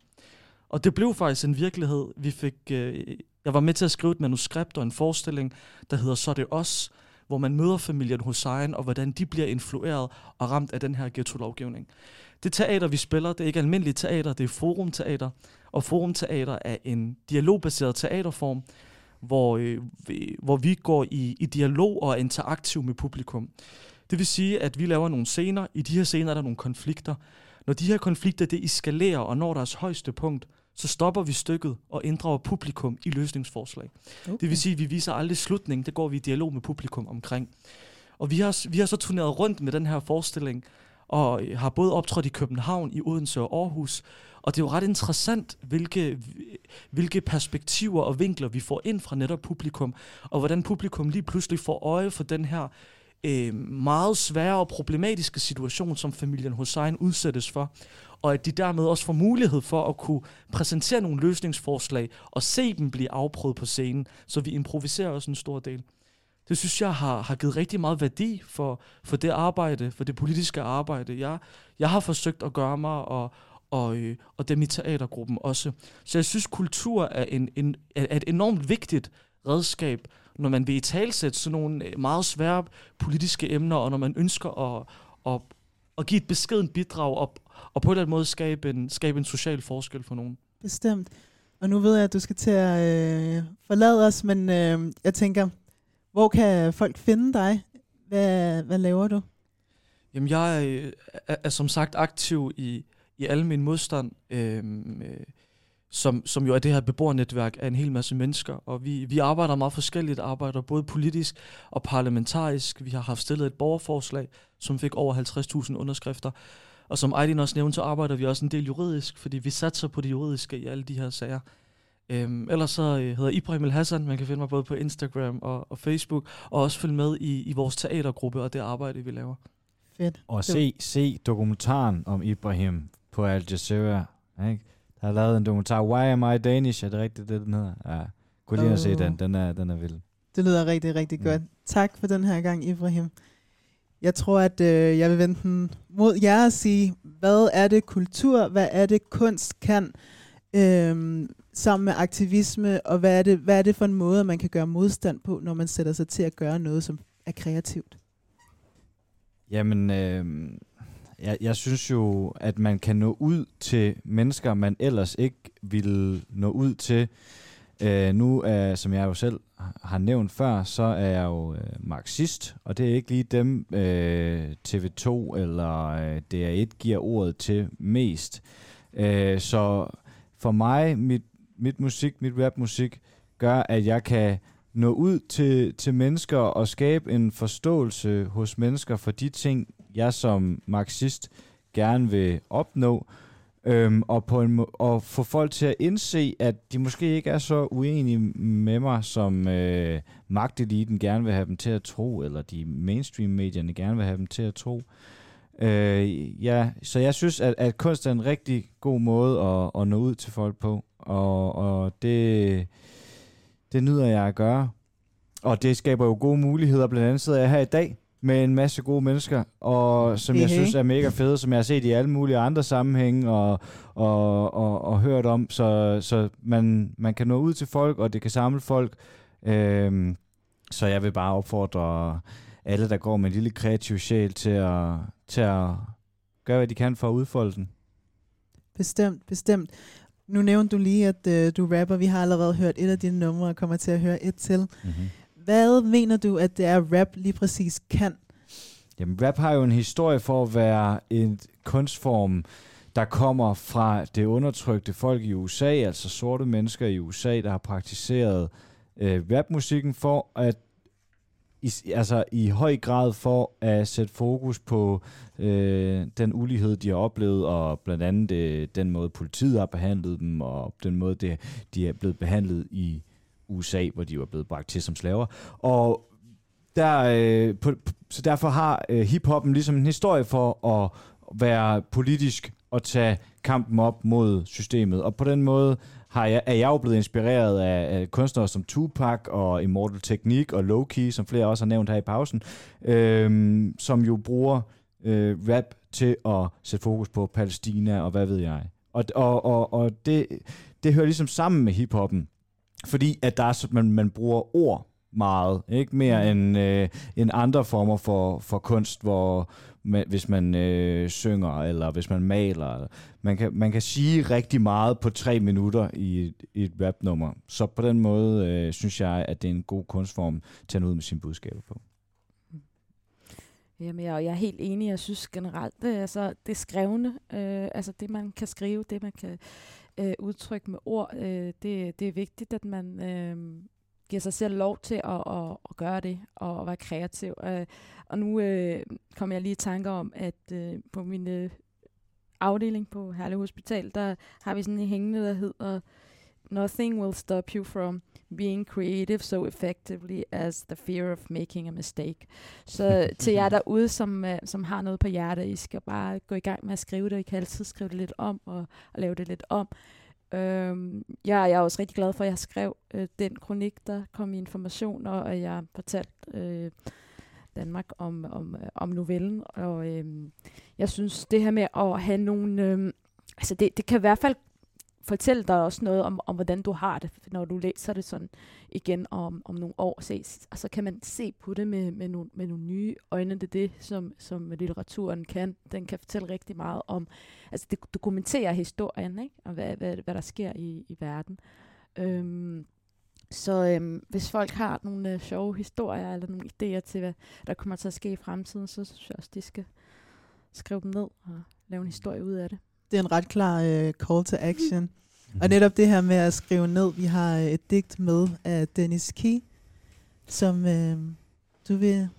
Og det blev faktisk en virkelighed. Vi fik, øh, jeg var med til at skrive et manuskript og en forestilling, der hedder Så er det os, hvor man møder familien Hussein, og hvordan de bliver influeret og ramt af den her ghetto-lovgivning. Det teater, vi spiller, det er ikke almindeligt teater, det er forumteater. Og forumteater er en dialogbaseret teaterform, hvor, øh, vi- hvor vi går i, i dialog og er interaktiv med publikum. Det vil sige, at vi laver nogle scener. I de her scener er der nogle konflikter. Når de her konflikter det eskalerer og når deres højeste punkt, så stopper vi stykket og inddrager publikum i løsningsforslag. Okay. Det vil sige, at vi viser aldrig slutningen, det går vi i dialog med publikum omkring. Og vi har, vi har så turneret rundt med den her forestilling, og øh, har både optrådt i København, i Odense og Aarhus. Og det er jo ret interessant, hvilke, hvilke perspektiver og vinkler vi får ind fra netop publikum, og hvordan publikum lige pludselig får øje for den her øh, meget svære og problematiske situation, som familien Hussein udsættes for, og at de dermed også får mulighed for at kunne præsentere nogle løsningsforslag og se dem blive afprøvet på scenen, så vi improviserer også en stor del. Det synes jeg har, har givet rigtig meget værdi for, for det arbejde, for det politiske arbejde. Jeg, jeg har forsøgt at gøre mig, og, og, øh, og dem i teatergruppen også. Så jeg synes, kultur er, en, en, er et enormt vigtigt redskab, når man vil i talsætte sådan nogle øh, meget svære politiske emner, og når man ønsker at, at, at give et beskedent bidrag op, og på en eller anden måde skabe en, skabe en social forskel for nogen. Bestemt. Og nu ved jeg, at du skal til at øh, forlade os, men øh, jeg tænker, hvor kan folk finde dig? Hvad, hvad laver du? Jamen, jeg er, er, er som sagt aktiv i, i alle min modstand, øh, øh, som, som jo er det her beboernetværk af en hel masse mennesker. Og vi, vi arbejder meget forskelligt, arbejder både politisk og parlamentarisk. Vi har haft stillet et borgerforslag, som fik over 50.000 underskrifter. Og som Aydin også nævnte, så arbejder vi også en del juridisk, fordi vi satser på det juridiske i alle de her sager. Øhm, ellers så øh, hedder Ibrahim El Hassan, man kan finde mig både på Instagram og, og Facebook, og også følge med i, i vores teatergruppe og det arbejde, vi laver. Fedt. Og se, se dokumentaren om Ibrahim på Al Jazeera. Ikke? Der har lavet en dokumentar, Why Am I Danish? Er det rigtigt, det den hedder? Ja. Gå lige oh. og se den, den er, den er vild. Det lyder rigtig, rigtig mm. godt. Tak for den her gang, Ibrahim. Jeg tror, at øh, jeg vil vende den mod jer og sige, hvad er det kultur, hvad er det kunst kan, øh, sammen med aktivisme, og hvad er, det, hvad er det for en måde, man kan gøre modstand på, når man sætter sig til at gøre noget, som er kreativt? Jamen, øh, jeg, jeg synes jo, at man kan nå ud til mennesker, man ellers ikke ville nå ud til. Øh, nu, øh, som jeg jo selv har nævnt før, så er jeg jo øh, marxist, og det er ikke lige dem, øh, TV2 eller øh, DR1 giver ordet til mest. Øh, så for mig, mit, mit musik, mit rapmusik, gør, at jeg kan nå ud til, til mennesker og skabe en forståelse hos mennesker for de ting, jeg som marxist gerne vil opnå, øhm, og, på en, og få folk til at indse, at de måske ikke er så uenige med mig, som øh, magteliten gerne vil have dem til at tro, eller de mainstream-medierne gerne vil have dem til at tro. Øh, ja, så jeg synes, at, at kunst er en rigtig god måde at, at nå ud til folk på, og, og det, det nyder jeg at gøre. Og det skaber jo gode muligheder. Blandt andet sidder jeg her i dag med en masse gode mennesker, og som jeg synes er mega fede, som jeg har set i alle mulige andre sammenhænge og, og, og, og hørt om, så, så man, man kan nå ud til folk, og det kan samle folk. Øhm, så jeg vil bare opfordre alle, der går med en lille kreativ sjæl, til at, til at gøre, hvad de kan for at udfolde den. Bestemt, bestemt. Nu nævnte du lige, at øh, du rapper. Vi har allerede hørt et af dine numre, og kommer til at høre et til. Mm-hmm. Hvad mener du, at det er, rap lige præcis kan? Jamen, rap har jo en historie for at være en kunstform, der kommer fra det undertrykte folk i USA, altså sorte mennesker i USA, der har praktiseret øh, rapmusikken for at i, altså i høj grad for at sætte fokus på øh, den ulighed, de har oplevet, og blandt andet øh, den måde, politiet har behandlet dem, og den måde, det, de er blevet behandlet i USA, hvor de var blevet bragt til som slaver. Og der, øh, på, så derfor har øh, hiphoppen ligesom en historie for at være politisk og tage kampen op mod systemet. Og på den måde har jeg, er jeg jo blevet inspireret af, af kunstnere som Tupac og Immortal Technique og Low-Key, som flere også har nævnt her i pausen, øh, som jo bruger øh, rap til at sætte fokus på Palæstina og hvad ved jeg. Og, og, og, og det, det hører ligesom sammen med hiphoppen, fordi at der er, man, man bruger ord meget, ikke mere mm. end, øh, end andre former for, for kunst, hvor man, hvis man øh, synger eller hvis man maler. Man kan, man kan sige rigtig meget på tre minutter i et, i et rapnummer. Så på den måde øh, synes jeg, at det er en god kunstform til at nå ud med sine budskaber på. Jamen, jeg, jeg er helt enig. Jeg synes generelt, det, altså, det skrevne, øh, altså det, man kan skrive, det, man kan øh, udtrykke med ord, øh, det, det er vigtigt, at man øh, giver sig selv lov til at, at, at gøre det og at være kreativ. Øh, og nu øh, kommer jeg lige i tanker om, at øh, på min øh, afdeling på Herlev Hospital, der har vi sådan en hængende, der hedder Nothing will stop you from being creative so effectively as the fear of making a mistake. Så til jer derude, som, øh, som har noget på hjertet, I skal bare gå i gang med at skrive det. I kan altid skrive det lidt om og, og lave det lidt om. Øhm, jeg, jeg er også rigtig glad for, at jeg skrev øh, den kronik, der kom i information, og at jeg fortalte øh, Danmark om, om, øh, om novellen. Og øh, jeg synes, det her med at have nogle... Øh, altså det, det kan i hvert fald fortælle dig også noget om, om, hvordan du har det, når du læser det sådan igen om, om nogle år. Så, og så kan man se på det med, med, nogle, med nogle nye øjne. Det er det, som, som litteraturen kan. Den kan fortælle rigtig meget om, altså det dokumenterer historien, ikke? og hvad, hvad, hvad der sker i, i verden. Øhm, så øhm, hvis folk har nogle øh, sjove historier eller nogle idéer til, hvad der kommer til at ske i fremtiden, så synes jeg også, de skal skrive dem ned og lave en historie ud af det. Det er en ret klar uh, call to action. Og netop det her med at skrive ned, vi har øh, et digt med af Dennis Key, som uh, du vil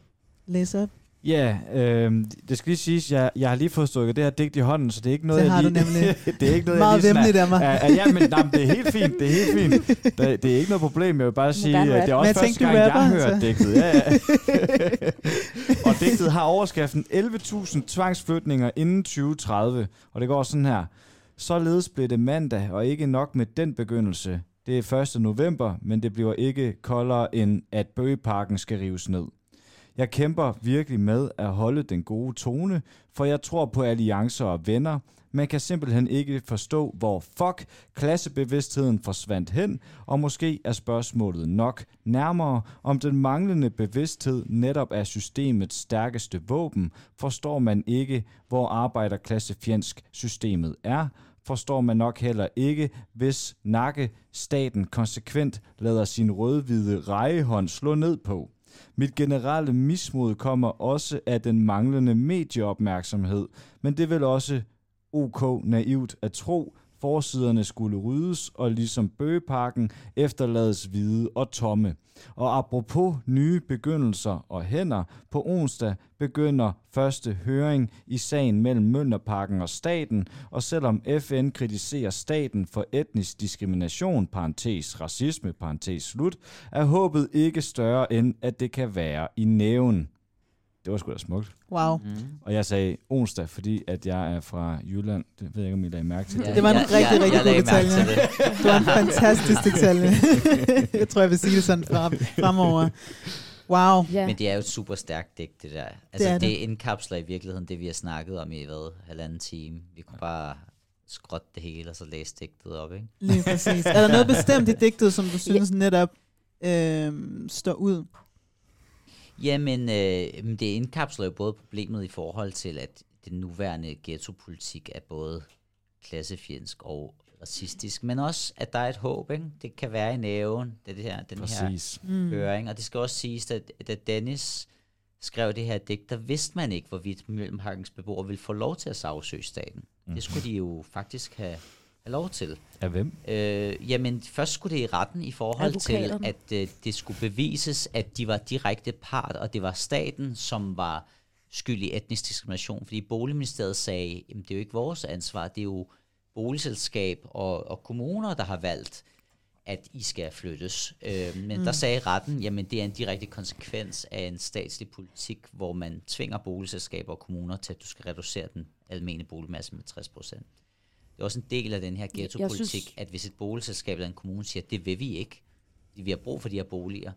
læse op. Ja, øh, det skal lige siges, jeg, jeg har lige fået stukket det her digt i hånden, så det er ikke noget, Det har jeg du lige... nemlig. det er ikke noget, Meget jeg lige af mig. Ja, ja, men, nej, men det er helt fint, det er helt fint. Det, det er ikke noget problem, jeg vil bare sige, at det er også første tænkte, gang, du jeg rapper, har hørt altså. digtet. Ja, ja. og digtet har overskriften 11.000 tvangsflytninger inden 2030, og det går sådan her. Således blev det mandag, og ikke nok med den begyndelse. Det er 1. november, men det bliver ikke koldere end, at Bøgeparken skal rives ned. Jeg kæmper virkelig med at holde den gode tone, for jeg tror på alliancer og venner. Man kan simpelthen ikke forstå, hvor fuck klassebevidstheden forsvandt hen, og måske er spørgsmålet nok nærmere, om den manglende bevidsthed netop er systemets stærkeste våben. Forstår man ikke, hvor arbejderklassefjendsk systemet er, forstår man nok heller ikke, hvis nakke staten konsekvent lader sin rødhvide rejehånd slå ned på. Mit generelle mismod kommer også af den manglende medieopmærksomhed, men det vil vel også ok naivt at tro, forsiderne skulle ryddes og ligesom bøgeparken efterlades hvide og tomme. Og apropos nye begyndelser og hænder, på onsdag begynder første høring i sagen mellem Mønderparken og staten, og selvom FN kritiserer staten for etnisk diskrimination, parentes racisme, parentes slut, er håbet ikke større end, at det kan være i næven. Det var sgu da smukt. Wow. Mm. Og jeg sagde onsdag, fordi at jeg er fra Jylland. Det ved jeg ikke, om I lagde mærke til. Det var en rigtig, rigtig god detalje. Det var en fantastisk detalje. jeg tror, jeg vil sige det sådan fra, fremover. Wow. Ja. Men det er jo et super stærkt digt, det der. Altså, Det er det, det. det indkapsler i virkeligheden det, vi har snakket om i, hvad, halvanden time. Vi kunne bare skrotte det hele, og så læse digtet op, ikke? Lige præcis. Er der noget bestemt i digtet, som du synes netop øh, står ud? Jamen, øh, men det indkapsler jo både problemet i forhold til, at den nuværende ghettopolitik er både klassefjendsk og racistisk, men også, at der er et håb, ikke? Det kan være i næven, det, det her, den Præcis. her Mm. høring. Og det skal også siges, at da Dennis skrev det her digt, der vidste man ikke, hvorvidt Møllenparkens beboere ville få lov til at sagsøge staten. Mhm. Det skulle de jo faktisk have, have lov til. Af hvem? Øh, jamen, først skulle det i retten i forhold til, at øh, det skulle bevises, at de var direkte part, og det var staten, som var skyld i etnisk diskrimination. Fordi Boligministeriet sagde, jamen, det er jo ikke vores ansvar, det er jo boligselskab og, og kommuner, der har valgt, at I skal flyttes. Øh, men Mm. mm. der sagde retten, jamen det er en direkte konsekvens af en statslig politik, hvor man tvinger boligselskaber og kommuner til, at du skal reducere den almene boligmasse med 60 procent. Det er også en del af den her ghettopolitik, synes- at hvis et boligselskab eller en kommune siger, at det vil vi ikke, vi har brug for de her boliger,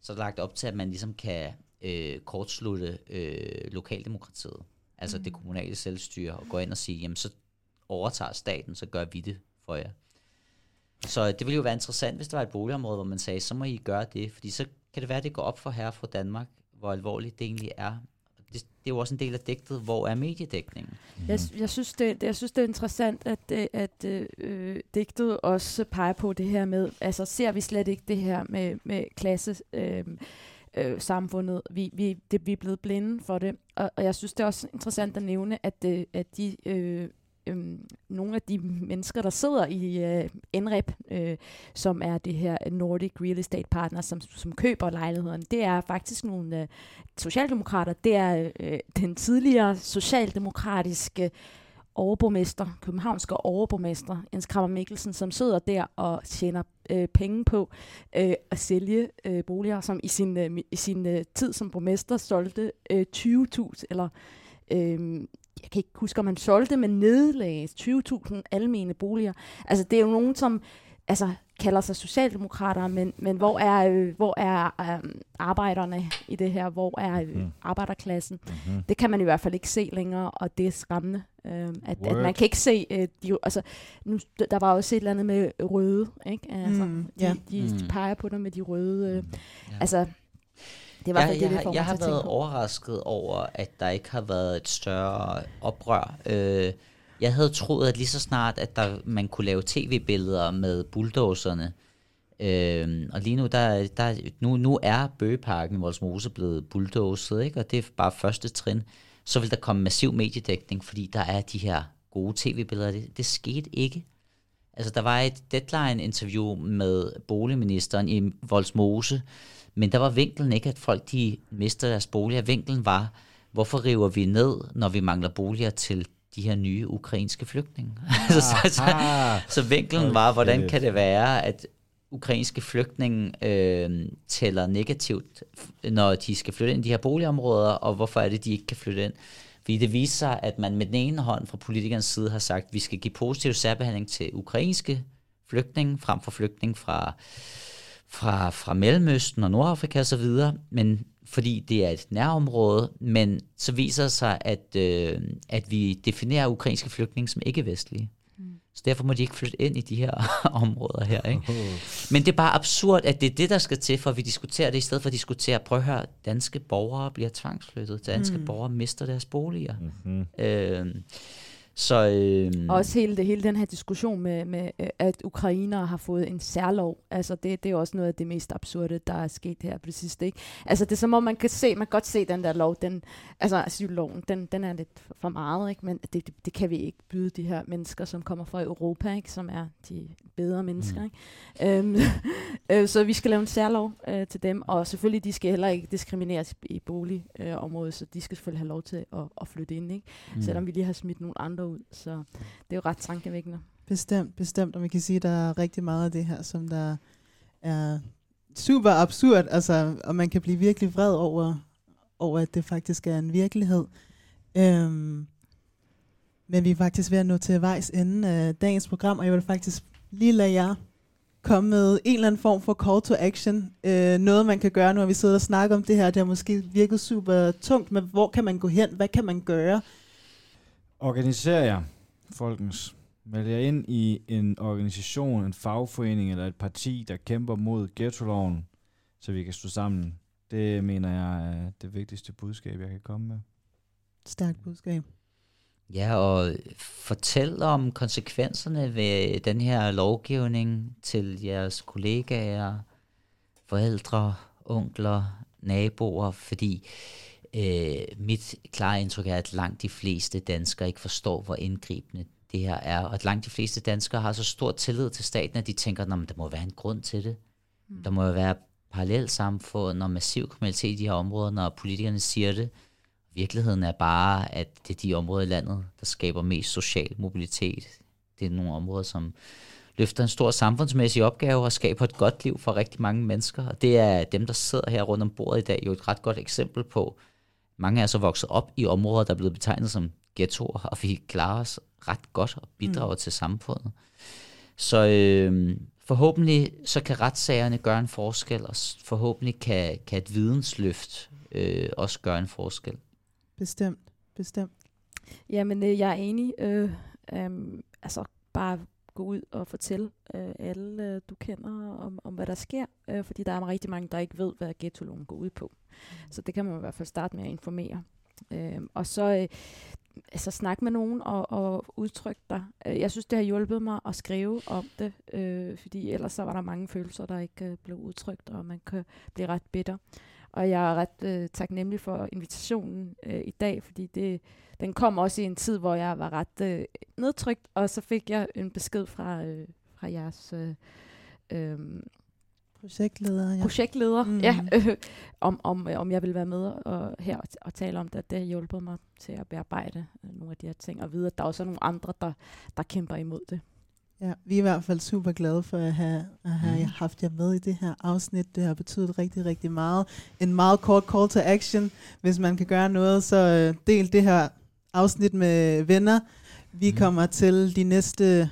så er der lagt op til, at man ligesom kan øh, kortslutte øh, lokaldemokratiet, altså Mm. det kommunale selvstyre, og gå ind og sige, jamen så overtager staten, så gør vi det for jer. Så det ville jo være interessant, hvis der var et boligområde, hvor man sagde, så må I gøre det, fordi så kan det være, at det går op for herre fra Danmark, hvor alvorligt det egentlig er. Det, det er jo også en del af digtet, hvor er mediedækningen? Jeg, jeg, synes, det, jeg synes, det er interessant, at, øh, at øh, øh, digtet også peger på det her med, altså ser vi slet ikke det her med, med klasse... Øh, øh, samfundet. Vi, vi, det, vi er blevet blinde for det. Og, og jeg synes, det er også interessant at nævne, at, øh, at de, øh, øh, nogle af de mennesker, der sidder i øh, NREP, øh, som er det her Nordic Real Estate Partners, som, som køber lejlighederne, det er faktisk nogle øh, socialdemokrater. Det er øh, den tidligere socialdemokratiske overborgmester, københavnske overborgmester, Jens Krammer Mikkelsen, som sidder der og tjener øh, penge på øh, at sælge øh, boliger, som i sin, øh, i sin øh, tid som borgmester solgte øh, 20.000, eller øh, jeg kan ikke huske, om han solgte, men nedlagde 20.000 almene boliger. Altså, det er jo nogen, som altså, kalder sig socialdemokrater, men, men hvor er, øh, hvor er øh, arbejderne i det her? Hvor er øh, Mm. arbejderklassen? Mhm. Det kan man i hvert fald ikke se længere, og det er skræmmende. Øh, at, at man kan ikke se, øh, de, altså, nu, der var også et eller andet med røde, ikke? Altså, Mm, de, ja. de, de Mm. peger på dem med de røde. Øh, Altså, det var jeg, det, jeg, det jeg mig har været på. overrasket over, at der ikke har været et større oprør. Øh, jeg havde troet, at lige så snart, at der, man kunne lave tv-billeder med bulldozerne, øh, og lige nu, der, der, nu, nu er Bøgeparken i Voldsmose blevet bulldozet, ikke? og det er bare første trin, så vil der komme massiv mediedækning, fordi der er de her gode tv-billeder. Det, det skete ikke. Altså, der var et deadline-interview med boligministeren i Voldsmose, men der var vinklen ikke, at folk de mister deres boliger. Vinklen var, hvorfor river vi ned, når vi mangler boliger til de her nye ukrainske flygtninge? altså, så, så, Aha. så vinklen Hold var, hvordan kan det være, at ukrainske flygtninge øh, tæller negativt, når de skal flytte ind i de her boligområder, og hvorfor er det, de ikke kan flytte ind? Fordi det viser sig, at man med den ene hånd fra politikernes side har sagt, at vi skal give positiv særbehandling til ukrainske flygtninge, frem for flygtninge fra, fra, fra Mellemøsten og Nordafrika osv., men fordi det er et nærområde, men så viser det sig, at, øh, at vi definerer ukrainske flygtninge som ikke-vestlige. Så derfor må de ikke flytte ind i de her områder her. Ikke? Men det er bare absurd, at det er det, der skal til, for at vi diskuterer det, i stedet for at diskutere, prøv at høre, danske borgere bliver tvangsflyttet, danske Mm. mm. borgere mister deres boliger. Mm-hmm. Øh, så, øh, Og også hele, det, hele den her diskussion med, med, øh, at ukrainere har fået en særlov. Altså det, det er også noget af det mest absurde, der er sket her på det sidste. Ikke? Altså det er som om, man kan se, man kan godt se den der lov, den, altså asylloven, den, den er lidt for meget, ikke? men det, det, det, kan vi ikke byde de her mennesker, som kommer fra Europa, ikke? som er de bedre mennesker. Mm. Ikke? Øhm, øh, så vi skal lave en særlov øh, til dem, og selvfølgelig, de skal heller ikke diskrimineres i boligområdet, så de skal selvfølgelig have lov til at, at flytte ind, ikke? Mm. Mm. selvom vi lige har smidt nogle andre ud. Så det er jo ret tankevækkende. Bestemt, bestemt. Og man kan sige, at der er rigtig meget af det her, som der er super absurd, altså, og man kan blive virkelig vred over, over at det faktisk er en virkelighed. Øhm, men vi er faktisk ved at nå til vejs ende af dagens program, og jeg vil faktisk lige lade jer komme med en eller anden form for call to action. Øh, noget, man kan gøre, nu har vi siddet og snakket om det her, det har måske virket super tungt, men hvor kan man gå hen? Hvad kan man gøre? Organiser jer, folkens. Meld jer ind i en organisation, en fagforening eller et parti, der kæmper mod ghetto-loven, så vi kan stå sammen. Det mener jeg er det vigtigste budskab, jeg kan komme med. Stærkt budskab. Ja, og fortæl om konsekvenserne ved den her lovgivning til jeres kollegaer, forældre, onkler, naboer, fordi øh, mit klare indtryk er, at langt de fleste danskere ikke forstår, hvor indgribende det her er, og at langt de fleste danskere har så stor tillid til staten, at de tænker, at der må være en grund til det. Mm. Der må jo være parallelt samfund og massiv kriminalitet i de her områder, når politikerne siger det. Virkeligheden er bare, at det er de områder i landet, der skaber mest social mobilitet. Det er nogle områder, som løfter en stor samfundsmæssig opgave og skaber et godt liv for rigtig mange mennesker. Og det er dem, der sidder her rundt om bordet i dag, jo et ret godt eksempel på. Mange er vokset op i områder, der er blevet betegnet som ghettoer, og vi klarer os ret godt og bidrager mm. til samfundet. Så øh, forhåbentlig så kan retssagerne gøre en forskel, og forhåbentlig kan, kan et vidensløft øh, også gøre en forskel. Bestemt, bestemt. Jamen, øh, jeg er enig. Øh, øh, altså, bare gå ud og fortælle øh, alle, øh, du kender, om, om hvad der sker. Øh, fordi der er rigtig mange, der ikke ved, hvad ghetto går ud på. Mm. Så det kan man i hvert fald starte med at informere. Øh, og så øh, altså, snak med nogen og, og udtryk dig. Øh, Jeg synes, det har hjulpet mig at skrive om det, øh, fordi ellers så var der mange følelser, der ikke øh, blev udtrykt, og man kan blive ret bitter. Og jeg er ret øh, taknemmelig for invitationen øh, i dag, fordi det, den kom også i en tid, hvor jeg var ret øh, nedtrykt, og så fik jeg en besked fra, øh, fra jeres øh, øh, Projektleder, ja. projektleder, Mm. ja, øh, om, om, om jeg vil være med og, her og, og tale om det. Det har hjulpet mig til at bearbejde øh, nogle af de her ting, og vide, at der også er nogle andre, der, der kæmper imod det. Ja, vi er i hvert fald super glade for at have, at have Mm. haft jer med i det her afsnit. Det har betydet rigtig, rigtig meget. En meget kort call to action. Hvis man kan gøre noget, så øh, del det her afsnit med venner. Vi kommer til de næste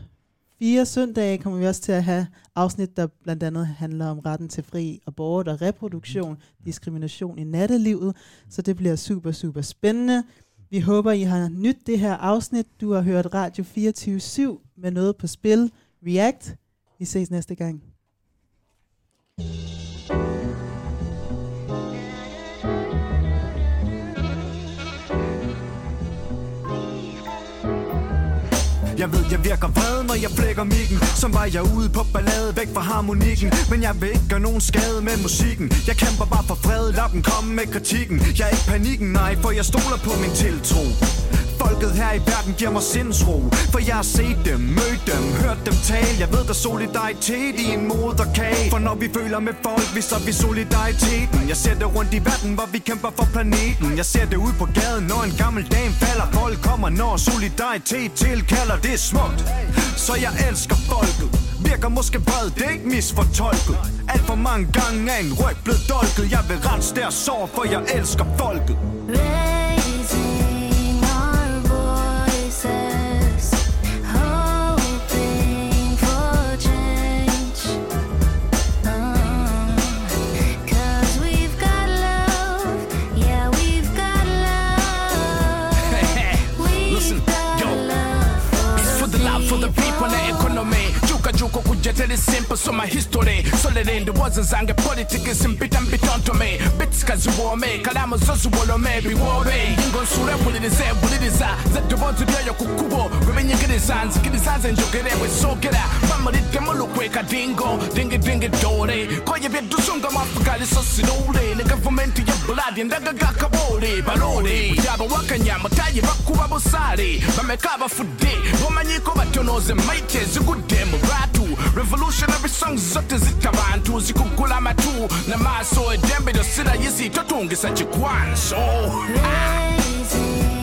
fire søndage, kommer vi også til at have afsnit, der blandt andet handler om retten til fri abort og reproduktion, diskrimination i nattelivet. Så det bliver super, super spændende. Vi håber, I har nyt det her afsnit. Du har hørt Radio 24 med noget på spil. React. Vi ses næste gang. Jeg ved, jeg virker vred, når jeg flækker mikken. Som var jeg ude på ballade, væk fra harmonikken. Men jeg vil ikke gøre nogen skade med musikken. Jeg kæmper bare for fred, lad dem komme med kritikken. Jeg er ikke panikken, nej, for jeg stoler på min tiltro. Folket her i verden giver mig sindsro For jeg har set dem, mødt dem, hørt dem tale. Jeg ved der er solidaritet i en moderkage. For når vi føler med folk, viser vi solidariteten. Jeg ser det rundt i verden, hvor vi kæmper for planeten. Jeg ser det ud på gaden, når en gammel dame falder. Folk kommer, når solidaritet tilkalder. Det er smukt, så jeg elsker folket. Virker måske vred, det er ikke misfortolket. Alt for mange gange er en ryg blevet dolket. Jeg vil rense deres sår, for jeg elsker folket. Özetleri simple so my history Söylediğinde wazın politik isim biten bir tontome Bitskazi wome kalamı sözü sura bir wobe Ingon sure bulirize buliriza Zettu bozu diyo kukubo Gwebinyigiriza nzikiriza zenjogere wesogera Bamurittemu lukweka dingo Dingi dingi dore Koye bya dusunga mafugali so sinole Ne gavumenti ya buladi ndaga gakabole Balole Ujaba wakanya mataye bakuba busale Bameka abafudde Bomanyiko batonoze maite zigudde mu rap revolutionary songs zote zitabantu zikugula matu. Na maso edembe ndo sida yisi totungisa chikwanso. Ah.